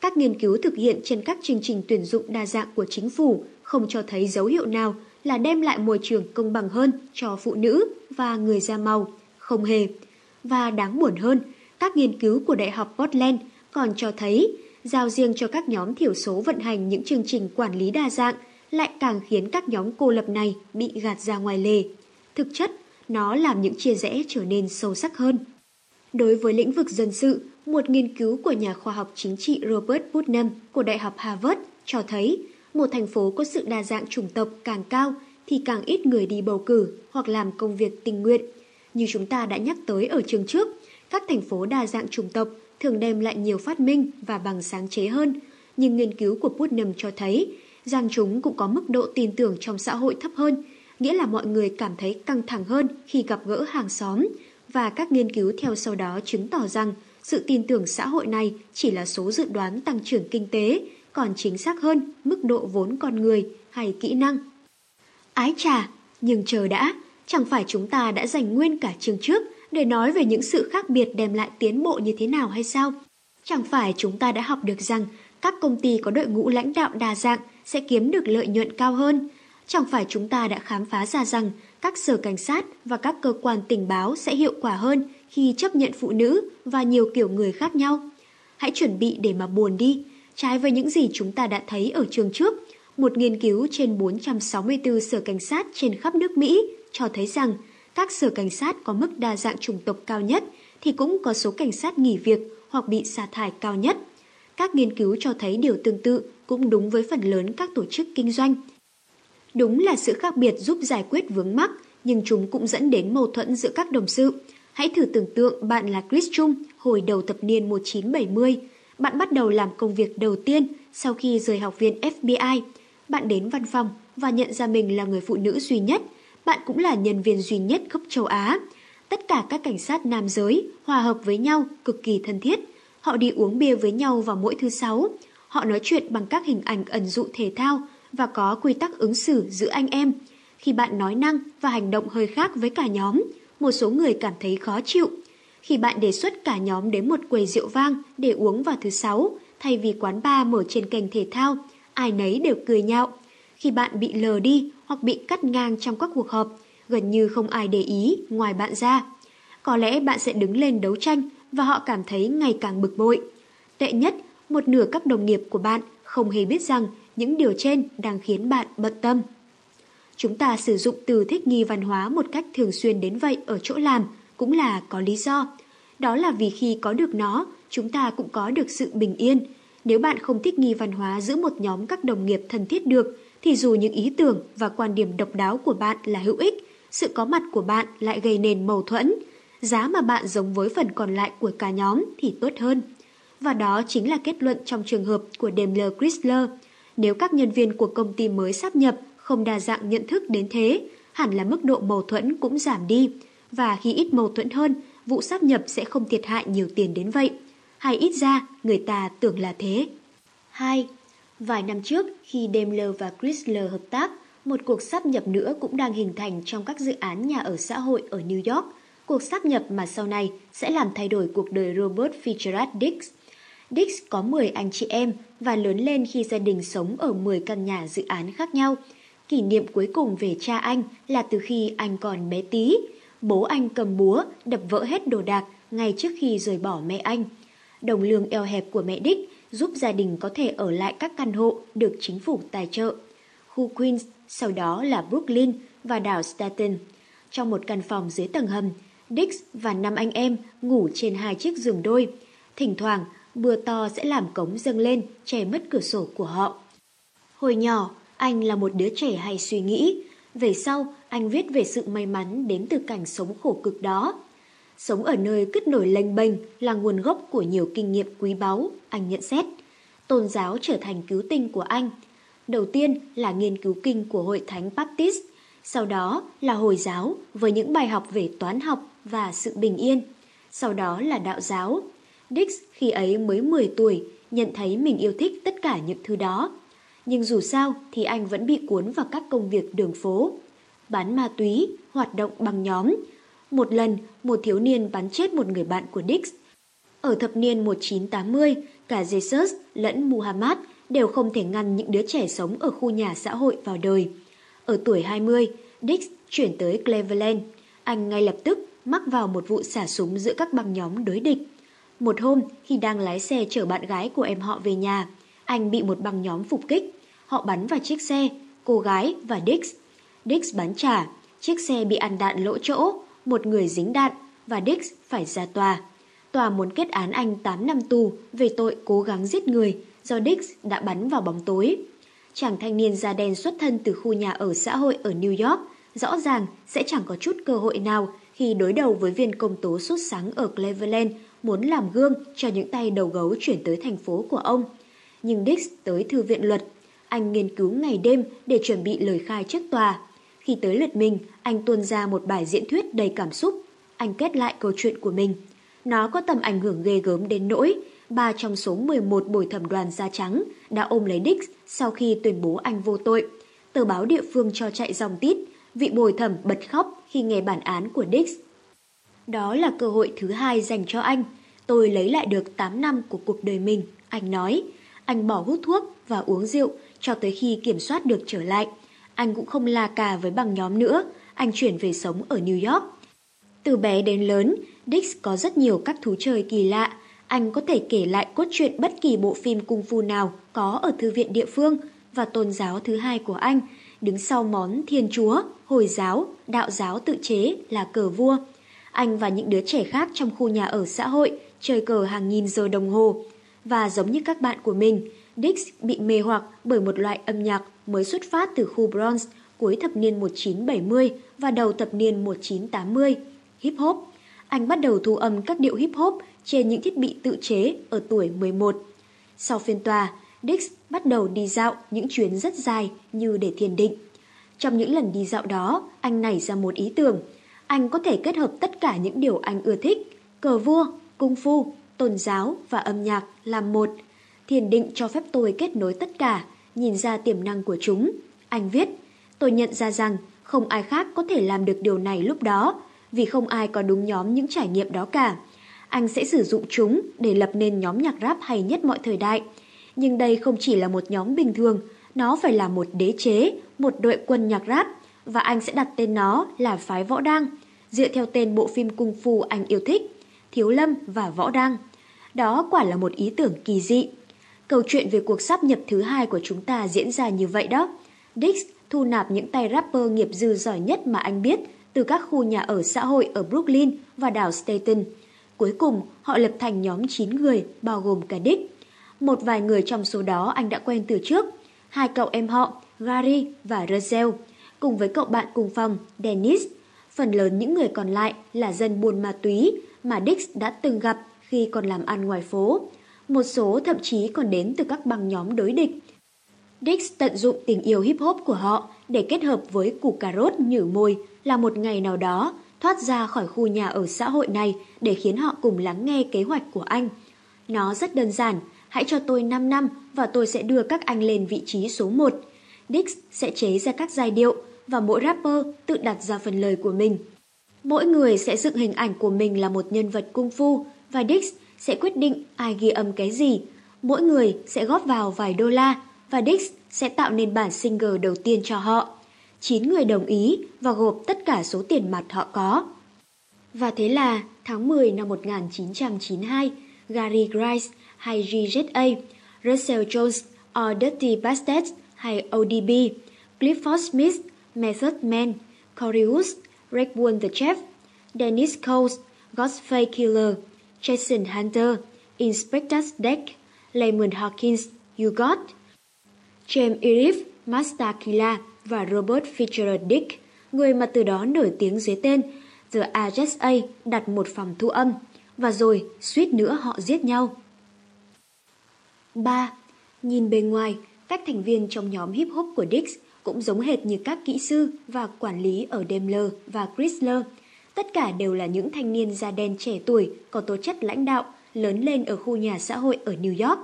S1: Các nghiên cứu thực hiện trên các chương trình tuyển dụng đa dạng của chính phủ không cho thấy dấu hiệu nào là đem lại môi trường công bằng hơn cho phụ nữ và người da màu, không hề. Và đáng buồn hơn, các nghiên cứu của Đại học Portland còn cho thấy giao riêng cho các nhóm thiểu số vận hành những chương trình quản lý đa dạng lại càng khiến các nhóm cô lập này bị gạt ra ngoài lề. Thực chất, nó làm những chia rẽ trở nên sâu sắc hơn. Đối với lĩnh vực dân sự, một nghiên cứu của nhà khoa học chính trị Robert Putnam của Đại học Harvard cho thấy một thành phố có sự đa dạng chủng tộc càng cao thì càng ít người đi bầu cử hoặc làm công việc tình nguyện. Như chúng ta đã nhắc tới ở chương trước, các thành phố đa dạng chủng tộc thường đem lại nhiều phát minh và bằng sáng chế hơn, nhưng nghiên cứu của Putnam cho thấy rằng chúng cũng có mức độ tin tưởng trong xã hội thấp hơn, nghĩa là mọi người cảm thấy căng thẳng hơn khi gặp gỡ hàng xóm, và các nghiên cứu theo sau đó chứng tỏ rằng sự tin tưởng xã hội này chỉ là số dự đoán tăng trưởng kinh tế, còn chính xác hơn mức độ vốn con người hay kỹ năng. Ái trà, nhưng chờ đã, chẳng phải chúng ta đã dành nguyên cả chương trước để nói về những sự khác biệt đem lại tiến bộ như thế nào hay sao? Chẳng phải chúng ta đã học được rằng các công ty có đội ngũ lãnh đạo đa dạng sẽ kiếm được lợi nhuận cao hơn? Chẳng phải chúng ta đã khám phá ra rằng các sở cảnh sát và các cơ quan tình báo sẽ hiệu quả hơn khi chấp nhận phụ nữ và nhiều kiểu người khác nhau? Hãy chuẩn bị để mà buồn đi. Trái với những gì chúng ta đã thấy ở trường trước, một nghiên cứu trên 464 sở cảnh sát trên khắp nước Mỹ cho thấy rằng các sở cảnh sát có mức đa dạng chủng tộc cao nhất thì cũng có số cảnh sát nghỉ việc hoặc bị sa thải cao nhất. Các nghiên cứu cho thấy điều tương tự cũng đúng với phần lớn các tổ chức kinh doanh. Đúng là sự khác biệt giúp giải quyết vướng mắc, nhưng chúng cũng dẫn đến mâu thuẫn giữa các đồng sự. Hãy thử tưởng tượng bạn là Chris Chung hồi đầu thập niên 1970. Bạn bắt đầu làm công việc đầu tiên sau khi rời học viện FBI. Bạn đến văn phòng và nhận ra mình là người phụ nữ duy nhất – bạn cũng là nhân viên duy nhất gốc châu Á. Tất cả các cảnh sát nam giới hòa hợp với nhau cực kỳ thân thiết. Họ đi uống bia với nhau vào mỗi thứ sáu. Họ nói chuyện bằng các hình ảnh ẩn dụ thể thao và có quy tắc ứng xử giữa anh em. Khi bạn nói năng và hành động hơi khác với cả nhóm, một số người cảm thấy khó chịu. Khi bạn đề xuất cả nhóm đến một quầy rượu vang để uống vào thứ sáu, thay vì quán bar mở trên kênh thể thao, ai nấy đều cười nhạo. Khi bạn bị lờ đi hoặc bị cắt ngang trong các cuộc họp, gần như không ai để ý ngoài bạn ra. Có lẽ bạn sẽ đứng lên đấu tranh và họ cảm thấy ngày càng bực bội. Tệ nhất, một nửa các đồng nghiệp của bạn không hề biết rằng những điều trên đang khiến bạn bận tâm. Chúng ta sử dụng từ thích nghi văn hóa một cách thường xuyên đến vậy ở chỗ làm cũng là có lý do. Đó là vì khi có được nó, chúng ta cũng có được sự bình yên. Nếu bạn không thích nghi văn hóa giữa một nhóm các đồng nghiệp thân thiết được, thì dù những ý tưởng và quan điểm độc đáo của bạn là hữu ích, sự có mặt của bạn lại gây nên mâu thuẫn. Giá mà bạn giống với phần còn lại của cả nhóm thì tốt hơn. Và đó chính là kết luận trong trường hợp của Daimler Chrysler. Nếu các nhân viên của công ty mới sắp nhập không đa dạng nhận thức đến thế, hẳn là mức độ mâu thuẫn cũng giảm đi. Và khi ít mâu thuẫn hơn, vụ sắp nhập sẽ không thiệt hại nhiều tiền đến vậy. Hay ít ra, người ta tưởng là thế. 2. Vài năm trước, khi Daimler và Chrysler hợp tác, một cuộc sắp nhập nữa cũng đang hình thành trong các dự án nhà ở xã hội ở New York. Cuộc sắp nhập mà sau này sẽ làm thay đổi cuộc đời Robert Fitzgerald Dix. Dix có 10 anh chị em và lớn lên khi gia đình sống ở 10 căn nhà dự án khác nhau. Kỷ niệm cuối cùng về cha anh là từ khi anh còn bé tí. Bố anh cầm búa, đập vỡ hết đồ đạc ngay trước khi rời bỏ mẹ anh. Đồng lương eo hẹp của mẹ Dix giúp gia đình có thể ở lại các căn hộ được chính phủ tài trợ. Khu Queens, sau đó là Brooklyn và đảo Staten. Trong một căn phòng dưới tầng hầm, Dix và năm anh em ngủ trên hai chiếc giường đôi. Thỉnh thoảng, mưa to sẽ làm cống dâng lên, che mất cửa sổ của họ. Hồi nhỏ, anh là một đứa trẻ hay suy nghĩ. Về sau, anh viết về sự may mắn đến từ cảnh sống khổ cực đó. Sống ở nơi cứt nổi lênh bênh là nguồn gốc của nhiều kinh nghiệm quý báu, anh nhận xét. Tôn giáo trở thành cứu tinh của anh. Đầu tiên là nghiên cứu kinh của Hội Thánh Baptist, sau đó là Hồi giáo với những bài học về toán học và sự bình yên. Sau đó là đạo giáo. Dix khi ấy mới 10 tuổi, nhận thấy mình yêu thích tất cả những thứ đó. Nhưng dù sao thì anh vẫn bị cuốn vào các công việc đường phố. Bán ma túy, hoạt động bằng nhóm, một lần, một thiếu niên bắn chết một người bạn của Dix. Ở thập niên 1980, cả Jesus lẫn Muhammad đều không thể ngăn những đứa trẻ sống ở khu nhà xã hội vào đời. Ở tuổi 20, Dix chuyển tới Cleveland. Anh ngay lập tức mắc vào một vụ xả súng giữa các băng nhóm đối địch. Một hôm, khi đang lái xe chở bạn gái của em họ về nhà, anh bị một băng nhóm phục kích. Họ bắn vào chiếc xe, cô gái và Dix. Dix bắn trả, chiếc xe bị ăn đạn lỗ chỗ, một người dính đạn và Dix phải ra tòa. Tòa muốn kết án anh 8 năm tù về tội cố gắng giết người do Dix đã bắn vào bóng tối. Chàng thanh niên da đen xuất thân từ khu nhà ở xã hội ở New York rõ ràng sẽ chẳng có chút cơ hội nào khi đối đầu với viên công tố xuất sáng ở Cleveland muốn làm gương cho những tay đầu gấu chuyển tới thành phố của ông. Nhưng Dix tới thư viện luật. Anh nghiên cứu ngày đêm để chuẩn bị lời khai trước tòa. Khi tới lượt mình, anh tuôn ra một bài diễn thuyết đầy cảm xúc. Anh kết lại câu chuyện của mình. Nó có tầm ảnh hưởng ghê gớm đến nỗi ba trong số 11 bồi thẩm đoàn da trắng đã ôm lấy Dix sau khi tuyên bố anh vô tội. Tờ báo địa phương cho chạy dòng tít, vị bồi thẩm bật khóc khi nghe bản án của Dix. Đó là cơ hội thứ hai dành cho anh. Tôi lấy lại được 8 năm của cuộc đời mình, anh nói. Anh bỏ hút thuốc và uống rượu cho tới khi kiểm soát được trở lại. Anh cũng không la cà với bằng nhóm nữa, anh chuyển về sống ở New York. Từ bé đến lớn, Dix có rất nhiều các thú chơi kỳ lạ. Anh có thể kể lại cốt truyện bất kỳ bộ phim cung phu nào có ở thư viện địa phương và tôn giáo thứ hai của anh, đứng sau món thiên chúa, hồi giáo, đạo giáo tự chế là cờ vua. Anh và những đứa trẻ khác trong khu nhà ở xã hội chơi cờ hàng nghìn giờ đồng hồ. Và giống như các bạn của mình, Dix bị mê hoặc bởi một loại âm nhạc mới xuất phát từ khu Bronx cuối thập niên 1970 và đầu thập niên 1980, hip hop. Anh bắt đầu thu âm các điệu hip hop trên những thiết bị tự chế ở tuổi 11. Sau phiên tòa, Dix bắt đầu đi dạo những chuyến rất dài như để thiền định. Trong những lần đi dạo đó, anh nảy ra một ý tưởng. Anh có thể kết hợp tất cả những điều anh ưa thích, cờ vua, cung phu, tôn giáo và âm nhạc làm một. Thiền định cho phép tôi kết nối tất cả, nhìn ra tiềm năng của chúng. Anh viết, tôi nhận ra rằng không ai khác có thể làm được điều này lúc đó, vì không ai có đúng nhóm những trải nghiệm đó cả. Anh sẽ sử dụng chúng để lập nên nhóm nhạc rap hay nhất mọi thời đại. Nhưng đây không chỉ là một nhóm bình thường, nó phải là một đế chế, một đội quân nhạc rap, và anh sẽ đặt tên nó là Phái Võ Đăng, dựa theo tên bộ phim cung phu anh yêu thích, Thiếu Lâm và Võ Đăng. Đó quả là một ý tưởng kỳ dị. Câu chuyện về cuộc sắp nhập thứ hai của chúng ta diễn ra như vậy đó. Dix thu nạp những tay rapper nghiệp dư giỏi nhất mà anh biết từ các khu nhà ở xã hội ở Brooklyn và đảo Staten. Cuối cùng, họ lập thành nhóm 9 người, bao gồm cả Dix. Một vài người trong số đó anh đã quen từ trước. Hai cậu em họ, Gary và Russell, cùng với cậu bạn cùng phòng, Dennis. Phần lớn những người còn lại là dân buôn ma túy mà Dix đã từng gặp khi còn làm ăn ngoài phố. Một số thậm chí còn đến từ các băng nhóm đối địch. Dix tận dụng tình yêu hip hop của họ để kết hợp với củ cà rốt nhử môi là một ngày nào đó thoát ra khỏi khu nhà ở xã hội này để khiến họ cùng lắng nghe kế hoạch của anh. Nó rất đơn giản, hãy cho tôi 5 năm và tôi sẽ đưa các anh lên vị trí số 1. Dix sẽ chế ra các giai điệu và mỗi rapper tự đặt ra phần lời của mình. Mỗi người sẽ dựng hình ảnh của mình là một nhân vật cung phu và Dix sẽ quyết định ai ghi âm cái gì. Mỗi người sẽ góp vào vài đô la và Dix sẽ tạo nên bản single đầu tiên cho họ. 9 người đồng ý và gộp tất cả số tiền mặt họ có. Và thế là tháng 10 năm 1992, Gary Grice hay GZA, Russell Jones or Dirty Bastards hay ODB, Clifford Smith, Method Man, Corius, Redwood the Chef, Dennis Coles, Godfrey Killer, Jason Hunter, Inspector Deck, Lemon Hawkins, You Got, James Irif, Master Killa và Robert Fitzgerald Dick, người mà từ đó nổi tiếng dưới tên The RSA đặt một phòng thu âm, và rồi suýt nữa họ giết nhau. 3. Nhìn bề ngoài, các thành viên trong nhóm hip hop của Dix cũng giống hệt như các kỹ sư và quản lý ở Daimler và Chrysler. Tất cả đều là những thanh niên da đen trẻ tuổi có tố chất lãnh đạo, lớn lên ở khu nhà xã hội ở New York.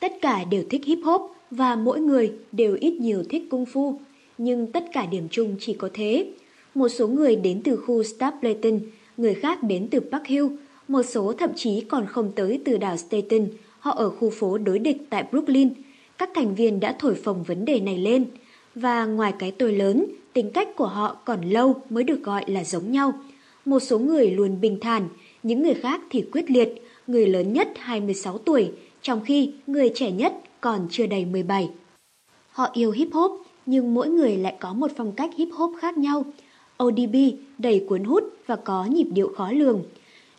S1: Tất cả đều thích hip hop và mỗi người đều ít nhiều thích cung phu, nhưng tất cả điểm chung chỉ có thế. Một số người đến từ khu Stapleton, người khác đến từ Park Hill, một số thậm chí còn không tới từ đảo Staten, họ ở khu phố đối địch tại Brooklyn. Các thành viên đã thổi phồng vấn đề này lên. Và ngoài cái tôi lớn, tính cách của họ còn lâu mới được gọi là giống nhau. Một số người luôn bình thản, những người khác thì quyết liệt, người lớn nhất 26 tuổi, trong khi người trẻ nhất còn chưa đầy 17. Họ yêu hip hop, nhưng mỗi người lại có một phong cách hip hop khác nhau. ODB đầy cuốn hút và có nhịp điệu khó lường.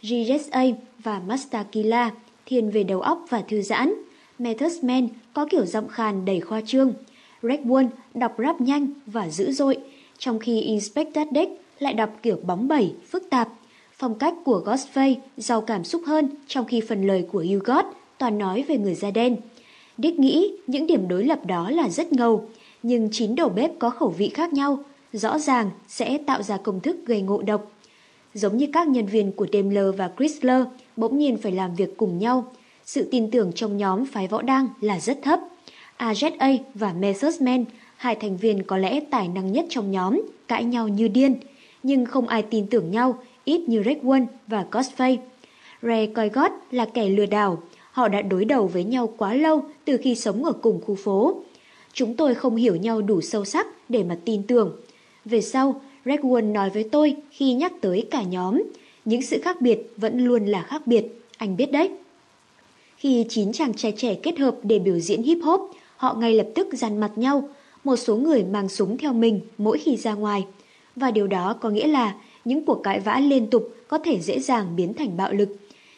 S1: GSA và Mastakila thiên về đầu óc và thư giãn. Method Man có kiểu giọng khàn đầy khoa trương. Red One đọc rap nhanh và dữ dội, trong khi Inspector Deck lại đọc kiểu bóng bẩy, phức tạp. Phong cách của Gosvey giàu cảm xúc hơn trong khi phần lời của Hugot toàn nói về người da đen. Dick nghĩ những điểm đối lập đó là rất ngầu, nhưng chín đầu bếp có khẩu vị khác nhau, rõ ràng sẽ tạo ra công thức gây ngộ độc. Giống như các nhân viên của Daimler và Chrysler bỗng nhiên phải làm việc cùng nhau, sự tin tưởng trong nhóm phái võ đang là rất thấp. AZA và Method hai thành viên có lẽ tài năng nhất trong nhóm, cãi nhau như điên, nhưng không ai tin tưởng nhau, ít như Red One và Cosplay. Ray coi God là kẻ lừa đảo, họ đã đối đầu với nhau quá lâu từ khi sống ở cùng khu phố. Chúng tôi không hiểu nhau đủ sâu sắc để mà tin tưởng. Về sau, Red One nói với tôi khi nhắc tới cả nhóm, những sự khác biệt vẫn luôn là khác biệt, anh biết đấy. Khi chín chàng trai trẻ kết hợp để biểu diễn hip hop, họ ngay lập tức dàn mặt nhau, một số người mang súng theo mình mỗi khi ra ngoài. Và điều đó có nghĩa là những cuộc cãi vã liên tục có thể dễ dàng biến thành bạo lực.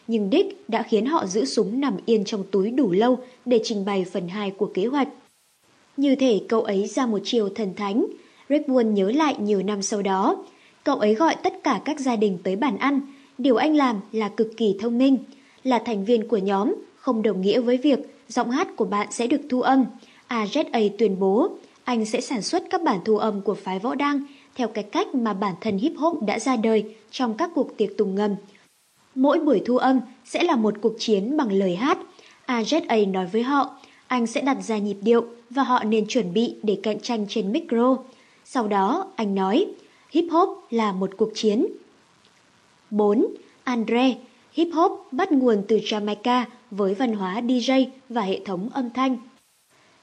S1: Nhưng Dick đã khiến họ giữ súng nằm yên trong túi đủ lâu để trình bày phần 2 của kế hoạch. Như thể cậu ấy ra một chiều thần thánh, Rick nhớ lại nhiều năm sau đó. Cậu ấy gọi tất cả các gia đình tới bàn ăn. Điều anh làm là cực kỳ thông minh. Là thành viên của nhóm, không đồng nghĩa với việc giọng hát của bạn sẽ được thu âm. AZA tuyên bố anh sẽ sản xuất các bản thu âm của phái võ đăng theo cái cách mà bản thân hip hop đã ra đời trong các cuộc tiệc tùng ngầm. Mỗi buổi thu âm sẽ là một cuộc chiến bằng lời hát. AZA nói với họ, anh sẽ đặt ra nhịp điệu và họ nên chuẩn bị để cạnh tranh trên micro. Sau đó anh nói, hip hop là một cuộc chiến. 4. Andre, hip hop bắt nguồn từ Jamaica với văn hóa DJ và hệ thống âm thanh.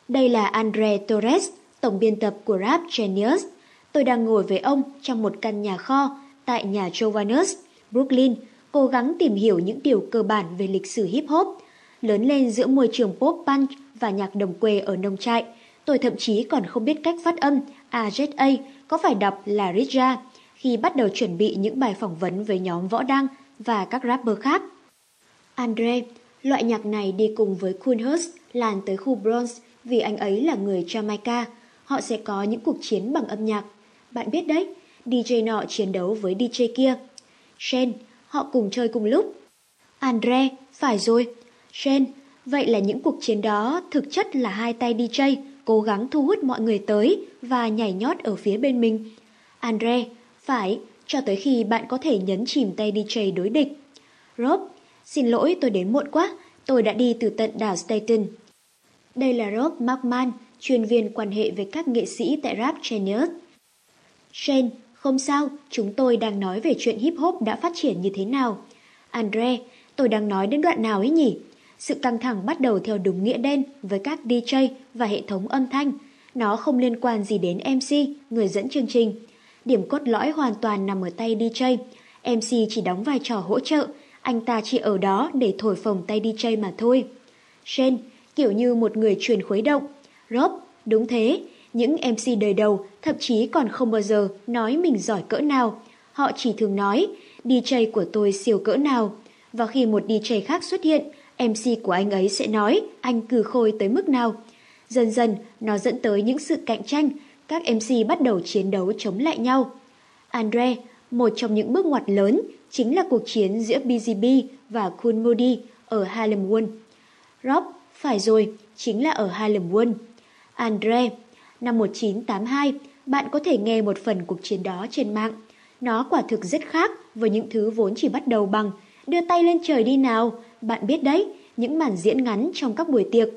S1: Đây là Andre Torres, tổng biên tập của Rap Genius. Tôi đang ngồi với ông trong một căn nhà kho tại nhà Jovanus, Brooklyn, cố gắng tìm hiểu những điều cơ bản về lịch sử hip hop. lớn lên giữa môi trường pop punk và nhạc đồng quê ở nông trại. Tôi thậm chí còn không biết cách phát âm AZA có phải đọc là Rija khi bắt đầu chuẩn bị những bài phỏng vấn với nhóm Võ Đăng và các rapper khác. Andre, loại nhạc này đi cùng với Cool Herc làn tới khu Bronx vì anh ấy là người Jamaica. Họ sẽ có những cuộc chiến bằng âm nhạc. Bạn biết đấy, DJ nọ chiến đấu với DJ kia. shen, họ cùng chơi cùng lúc. Andre, phải rồi. shen, vậy là những cuộc chiến đó thực chất là hai tay DJ cố gắng thu hút mọi người tới và nhảy nhót ở phía bên mình. Andre, phải, cho tới khi bạn có thể nhấn chìm tay DJ đối địch. Rob, xin lỗi tôi đến muộn quá, tôi đã đi từ tận đảo Staten. Đây là Rob Markman, chuyên viên quan hệ với các nghệ sĩ tại Rap Genius. Shane, không sao, chúng tôi đang nói về chuyện hip hop đã phát triển như thế nào. Andre, tôi đang nói đến đoạn nào ấy nhỉ? Sự căng thẳng bắt đầu theo đúng nghĩa đen với các DJ và hệ thống âm thanh. Nó không liên quan gì đến MC, người dẫn chương trình. Điểm cốt lõi hoàn toàn nằm ở tay DJ. MC chỉ đóng vai trò hỗ trợ, anh ta chỉ ở đó để thổi phồng tay DJ mà thôi. Shane, kiểu như một người truyền khuấy động. Rob, đúng thế, những MC đời đầu thậm chí còn không bao giờ nói mình giỏi cỡ nào. Họ chỉ thường nói, DJ của tôi siêu cỡ nào. Và khi một DJ khác xuất hiện, MC của anh ấy sẽ nói anh cử khôi tới mức nào. Dần dần, nó dẫn tới những sự cạnh tranh, các MC bắt đầu chiến đấu chống lại nhau. Andre, một trong những bước ngoặt lớn, chính là cuộc chiến giữa BGB và Cool Moody ở Harlem World. Rob, phải rồi, chính là ở Harlem World. Andre, năm 1982, bạn có thể nghe một phần cuộc chiến đó trên mạng. Nó quả thực rất khác với những thứ vốn chỉ bắt đầu bằng đưa tay lên trời đi nào, bạn biết đấy, những màn diễn ngắn trong các buổi tiệc.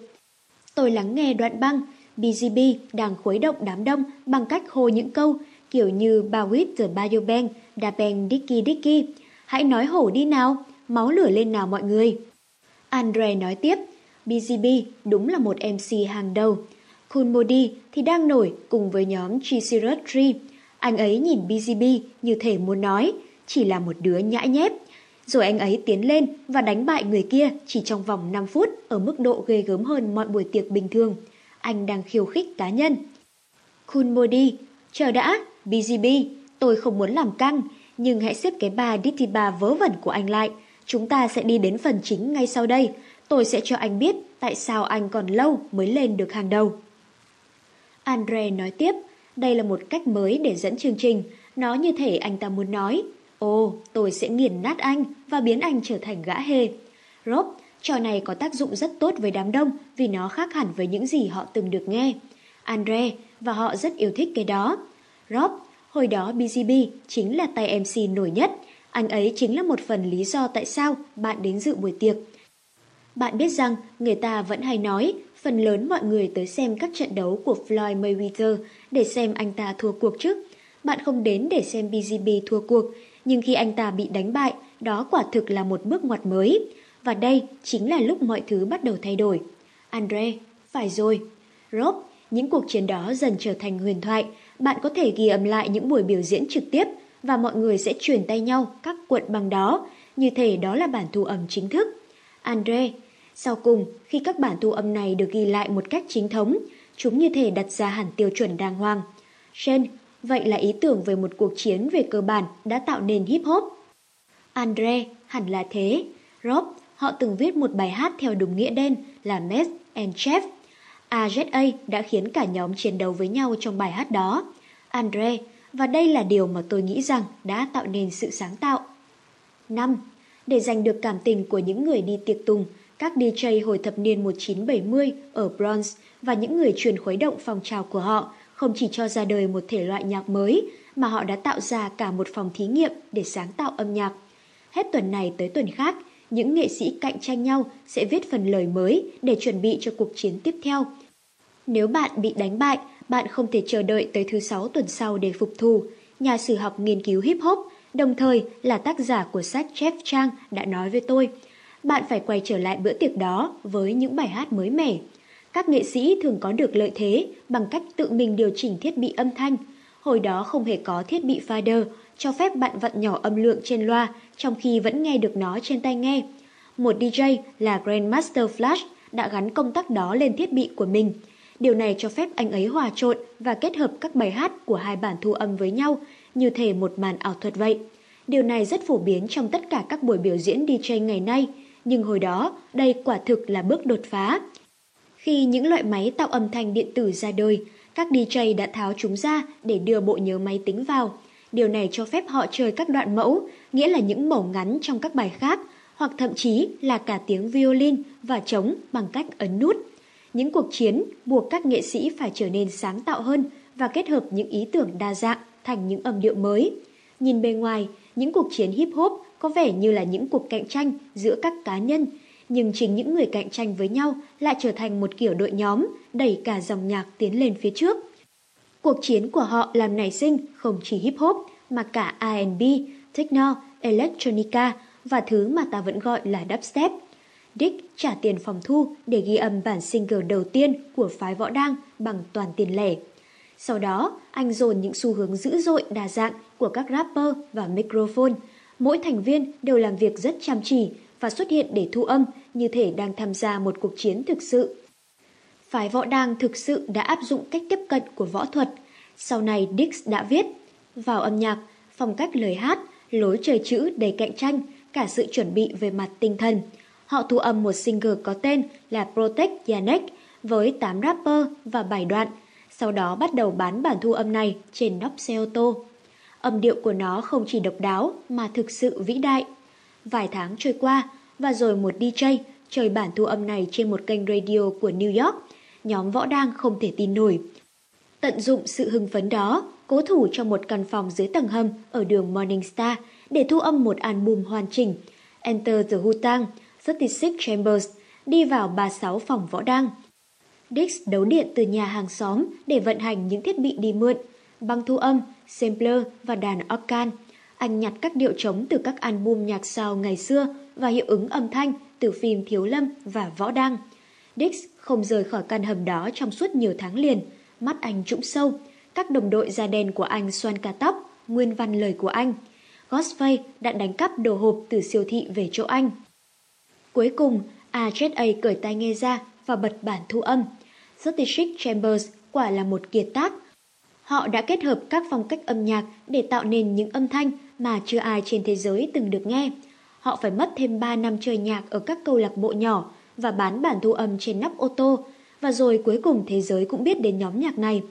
S1: Tôi lắng nghe đoạn băng, BGB đang khuấy động đám đông bằng cách hô những câu kiểu như Bawit the Biobank, Da Bang Dicky Dicky. Hãy nói hổ đi nào, máu lửa lên nào mọi người. Andre nói tiếp, BGB đúng là một MC hàng đầu. Cool Modi thì đang nổi cùng với nhóm G-Sirus Tree. Anh ấy nhìn BGB như thể muốn nói, chỉ là một đứa nhãi nhép. Rồi anh ấy tiến lên và đánh bại người kia chỉ trong vòng 5 phút ở mức độ ghê gớm hơn mọi buổi tiệc bình thường. Anh đang khiêu khích cá nhân. Cool Modi, chờ đã, BGB, tôi không muốn làm căng, nhưng hãy xếp cái bà Dittiba vớ vẩn của anh lại. Chúng ta sẽ đi đến phần chính ngay sau đây. Tôi sẽ cho anh biết tại sao anh còn lâu mới lên được hàng đầu. Andre nói tiếp, đây là một cách mới để dẫn chương trình. Nó như thể anh ta muốn nói, ồ, tôi sẽ nghiền nát anh và biến anh trở thành gã hề. Rob, trò này có tác dụng rất tốt với đám đông vì nó khác hẳn với những gì họ từng được nghe. Andre, và họ rất yêu thích cái đó. Rob, hồi đó BGB chính là tay MC nổi nhất. Anh ấy chính là một phần lý do tại sao bạn đến dự buổi tiệc. Bạn biết rằng người ta vẫn hay nói phần lớn mọi người tới xem các trận đấu của Floyd Mayweather để xem anh ta thua cuộc trước. Bạn không đến để xem BGB thua cuộc, nhưng khi anh ta bị đánh bại, đó quả thực là một bước ngoặt mới. Và đây chính là lúc mọi thứ bắt đầu thay đổi. Andre, phải rồi. Rob, những cuộc chiến đó dần trở thành huyền thoại. Bạn có thể ghi âm lại những buổi biểu diễn trực tiếp và mọi người sẽ truyền tay nhau các cuộn băng đó, như thể đó là bản thu âm chính thức. Andre, sau cùng, khi các bản thu âm này được ghi lại một cách chính thống, chúng như thể đặt ra hẳn tiêu chuẩn đàng hoàng. Jen, vậy là ý tưởng về một cuộc chiến về cơ bản đã tạo nên hip hop. Andre, hẳn là thế. Rob, họ từng viết một bài hát theo đúng nghĩa đen là Mess and Chef. AZA đã khiến cả nhóm chiến đấu với nhau trong bài hát đó. Andre, và đây là điều mà tôi nghĩ rằng đã tạo nên sự sáng tạo. 5. Để giành được cảm tình của những người đi tiệc tùng, các DJ hồi thập niên 1970 ở Bronx và những người truyền khuấy động phong trào của họ không chỉ cho ra đời một thể loại nhạc mới, mà họ đã tạo ra cả một phòng thí nghiệm để sáng tạo âm nhạc. Hết tuần này tới tuần khác, những nghệ sĩ cạnh tranh nhau sẽ viết phần lời mới để chuẩn bị cho cuộc chiến tiếp theo. Nếu bạn bị đánh bại, bạn không thể chờ đợi tới thứ sáu tuần sau để phục thù. Nhà sử học nghiên cứu hip hop, đồng thời là tác giả của sách Jeff Chang đã nói với tôi – bạn phải quay trở lại bữa tiệc đó với những bài hát mới mẻ. Các nghệ sĩ thường có được lợi thế bằng cách tự mình điều chỉnh thiết bị âm thanh. Hồi đó không hề có thiết bị fader cho phép bạn vặn nhỏ âm lượng trên loa trong khi vẫn nghe được nó trên tai nghe. Một DJ là Grandmaster Flash đã gắn công tắc đó lên thiết bị của mình. Điều này cho phép anh ấy hòa trộn và kết hợp các bài hát của hai bản thu âm với nhau như thể một màn ảo thuật vậy. Điều này rất phổ biến trong tất cả các buổi biểu diễn DJ ngày nay, nhưng hồi đó đây quả thực là bước đột phá. Khi những loại máy tạo âm thanh điện tử ra đời, các DJ đã tháo chúng ra để đưa bộ nhớ máy tính vào. Điều này cho phép họ chơi các đoạn mẫu, nghĩa là những mẩu ngắn trong các bài khác, hoặc thậm chí là cả tiếng violin và trống bằng cách ấn nút. Những cuộc chiến buộc các nghệ sĩ phải trở nên sáng tạo hơn và kết hợp những ý tưởng đa dạng thành những âm điệu mới. Nhìn bề ngoài, những cuộc chiến hip hop có vẻ như là những cuộc cạnh tranh giữa các cá nhân, nhưng chính những người cạnh tranh với nhau lại trở thành một kiểu đội nhóm đẩy cả dòng nhạc tiến lên phía trước. Cuộc chiến của họ làm nảy sinh không chỉ hip hop mà cả R&B, techno, electronica và thứ mà ta vẫn gọi là dubstep. Dick trả tiền phòng thu để ghi âm bản single đầu tiên của phái võ đang bằng toàn tiền lẻ. Sau đó, anh dồn những xu hướng dữ dội đa dạng của các rapper và microphone. Mỗi thành viên đều làm việc rất chăm chỉ và xuất hiện để thu âm như thể đang tham gia một cuộc chiến thực sự. Phái võ đang thực sự đã áp dụng cách tiếp cận của võ thuật. Sau này Dix đã viết vào âm nhạc, phong cách lời hát, lối chơi chữ đầy cạnh tranh, cả sự chuẩn bị về mặt tinh thần. Họ thu âm một single có tên là Protect Yannick với 8 rapper và 7 đoạn, sau đó bắt đầu bán bản thu âm này trên nóc xe ô tô. Âm điệu của nó không chỉ độc đáo mà thực sự vĩ đại. Vài tháng trôi qua, và rồi một DJ chơi bản thu âm này trên một kênh radio của New York, nhóm võ đang không thể tin nổi. Tận dụng sự hưng phấn đó, cố thủ trong một căn phòng dưới tầng hầm ở đường Morningstar để thu âm một album hoàn chỉnh. Enter the Hutang, 36 Chambers, đi vào 36 phòng võ đang. Dix đấu điện từ nhà hàng xóm để vận hành những thiết bị đi mượn, băng thu âm, sampler và đàn organ. Anh nhặt các điệu trống từ các album nhạc sao ngày xưa và hiệu ứng âm thanh từ phim Thiếu Lâm và Võ Đăng. Dix không rời khỏi căn hầm đó trong suốt nhiều tháng liền, mắt anh trũng sâu. Các đồng đội da đen của anh xoan cả tóc, nguyên văn lời của anh. Gosfay đã đánh cắp đồ hộp từ siêu thị về chỗ anh. Cuối cùng, AZA cởi tai nghe ra và bật bản thu âm. 36 Chambers quả là một kiệt tác. Họ đã kết hợp các phong cách âm nhạc để tạo nên những âm thanh mà chưa ai trên thế giới từng được nghe. Họ phải mất thêm 3 năm chơi nhạc ở các câu lạc bộ nhỏ và bán bản thu âm trên nắp ô tô, và rồi cuối cùng thế giới cũng biết đến nhóm nhạc này.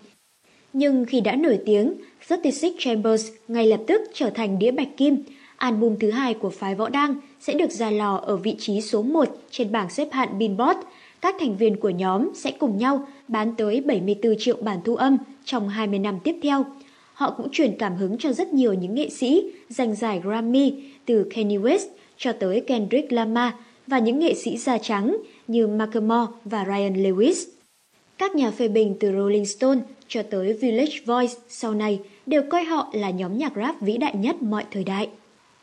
S1: Nhưng khi đã nổi tiếng, 36 Chambers ngay lập tức trở thành đĩa bạch kim. Album thứ hai của phái võ đăng sẽ được ra lò ở vị trí số 1 trên bảng xếp hạng Billboard. Các thành viên của nhóm sẽ cùng nhau bán tới 74 triệu bản thu âm trong 20 năm tiếp theo. Họ cũng truyền cảm hứng cho rất nhiều những nghệ sĩ giành giải Grammy từ Kanye West cho tới Kendrick Lamar và những nghệ sĩ da trắng như Macklemore và Ryan Lewis. Các nhà phê bình từ Rolling Stone cho tới Village Voice sau này đều coi họ là nhóm nhạc rap vĩ đại nhất mọi thời đại.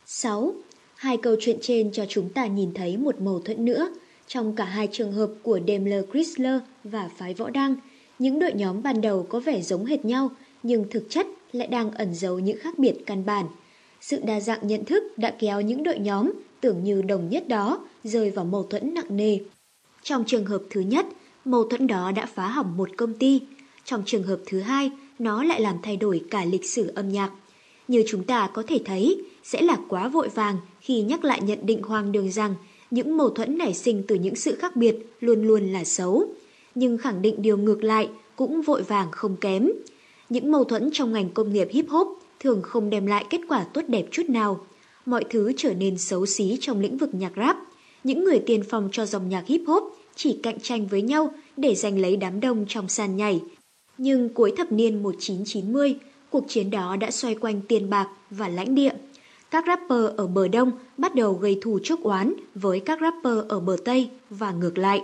S1: 6. Hai câu chuyện trên cho chúng ta nhìn thấy một mâu thuẫn nữa. Trong cả hai trường hợp của Daimler Chrysler và phái võ đăng, những đội nhóm ban đầu có vẻ giống hệt nhau, nhưng thực chất lại đang ẩn giấu những khác biệt căn bản. Sự đa dạng nhận thức đã kéo những đội nhóm tưởng như đồng nhất đó rơi vào mâu thuẫn nặng nề. Trong trường hợp thứ nhất, mâu thuẫn đó đã phá hỏng một công ty. Trong trường hợp thứ hai, nó lại làm thay đổi cả lịch sử âm nhạc. Như chúng ta có thể thấy, sẽ là quá vội vàng khi nhắc lại nhận định hoang đường rằng những mâu thuẫn nảy sinh từ những sự khác biệt luôn luôn là xấu. Nhưng khẳng định điều ngược lại cũng vội vàng không kém. Những mâu thuẫn trong ngành công nghiệp hip hop thường không đem lại kết quả tốt đẹp chút nào. Mọi thứ trở nên xấu xí trong lĩnh vực nhạc rap. Những người tiên phong cho dòng nhạc hip hop chỉ cạnh tranh với nhau để giành lấy đám đông trong sàn nhảy. Nhưng cuối thập niên 1990, cuộc chiến đó đã xoay quanh tiền bạc và lãnh địa. Các rapper ở bờ đông bắt đầu gây thù chốc oán với các rapper ở bờ tây và ngược lại.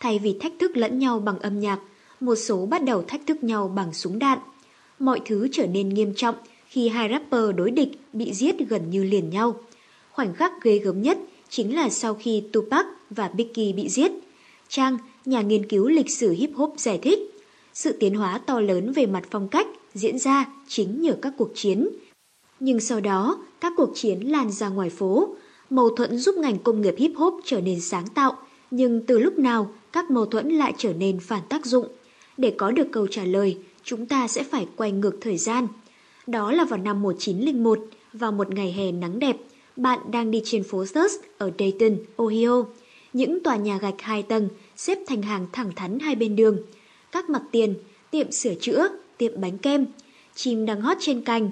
S1: Thay vì thách thức lẫn nhau bằng âm nhạc, một số bắt đầu thách thức nhau bằng súng đạn. Mọi thứ trở nên nghiêm trọng khi hai rapper đối địch bị giết gần như liền nhau. Khoảnh khắc ghê gớm nhất chính là sau khi Tupac và Biggie bị giết. Trang, nhà nghiên cứu lịch sử hip hop giải thích, sự tiến hóa to lớn về mặt phong cách diễn ra chính nhờ các cuộc chiến. Nhưng sau đó, các cuộc chiến lan ra ngoài phố. Mâu thuẫn giúp ngành công nghiệp hip hop trở nên sáng tạo, nhưng từ lúc nào các mâu thuẫn lại trở nên phản tác dụng? Để có được câu trả lời, chúng ta sẽ phải quay ngược thời gian. Đó là vào năm 1901, vào một ngày hè nắng đẹp, bạn đang đi trên phố Thirst ở Dayton, Ohio. Những tòa nhà gạch hai tầng xếp thành hàng thẳng thắn hai bên đường. Các mặt tiền, tiệm sửa chữa, tiệm bánh kem. Chim đang hót trên cành,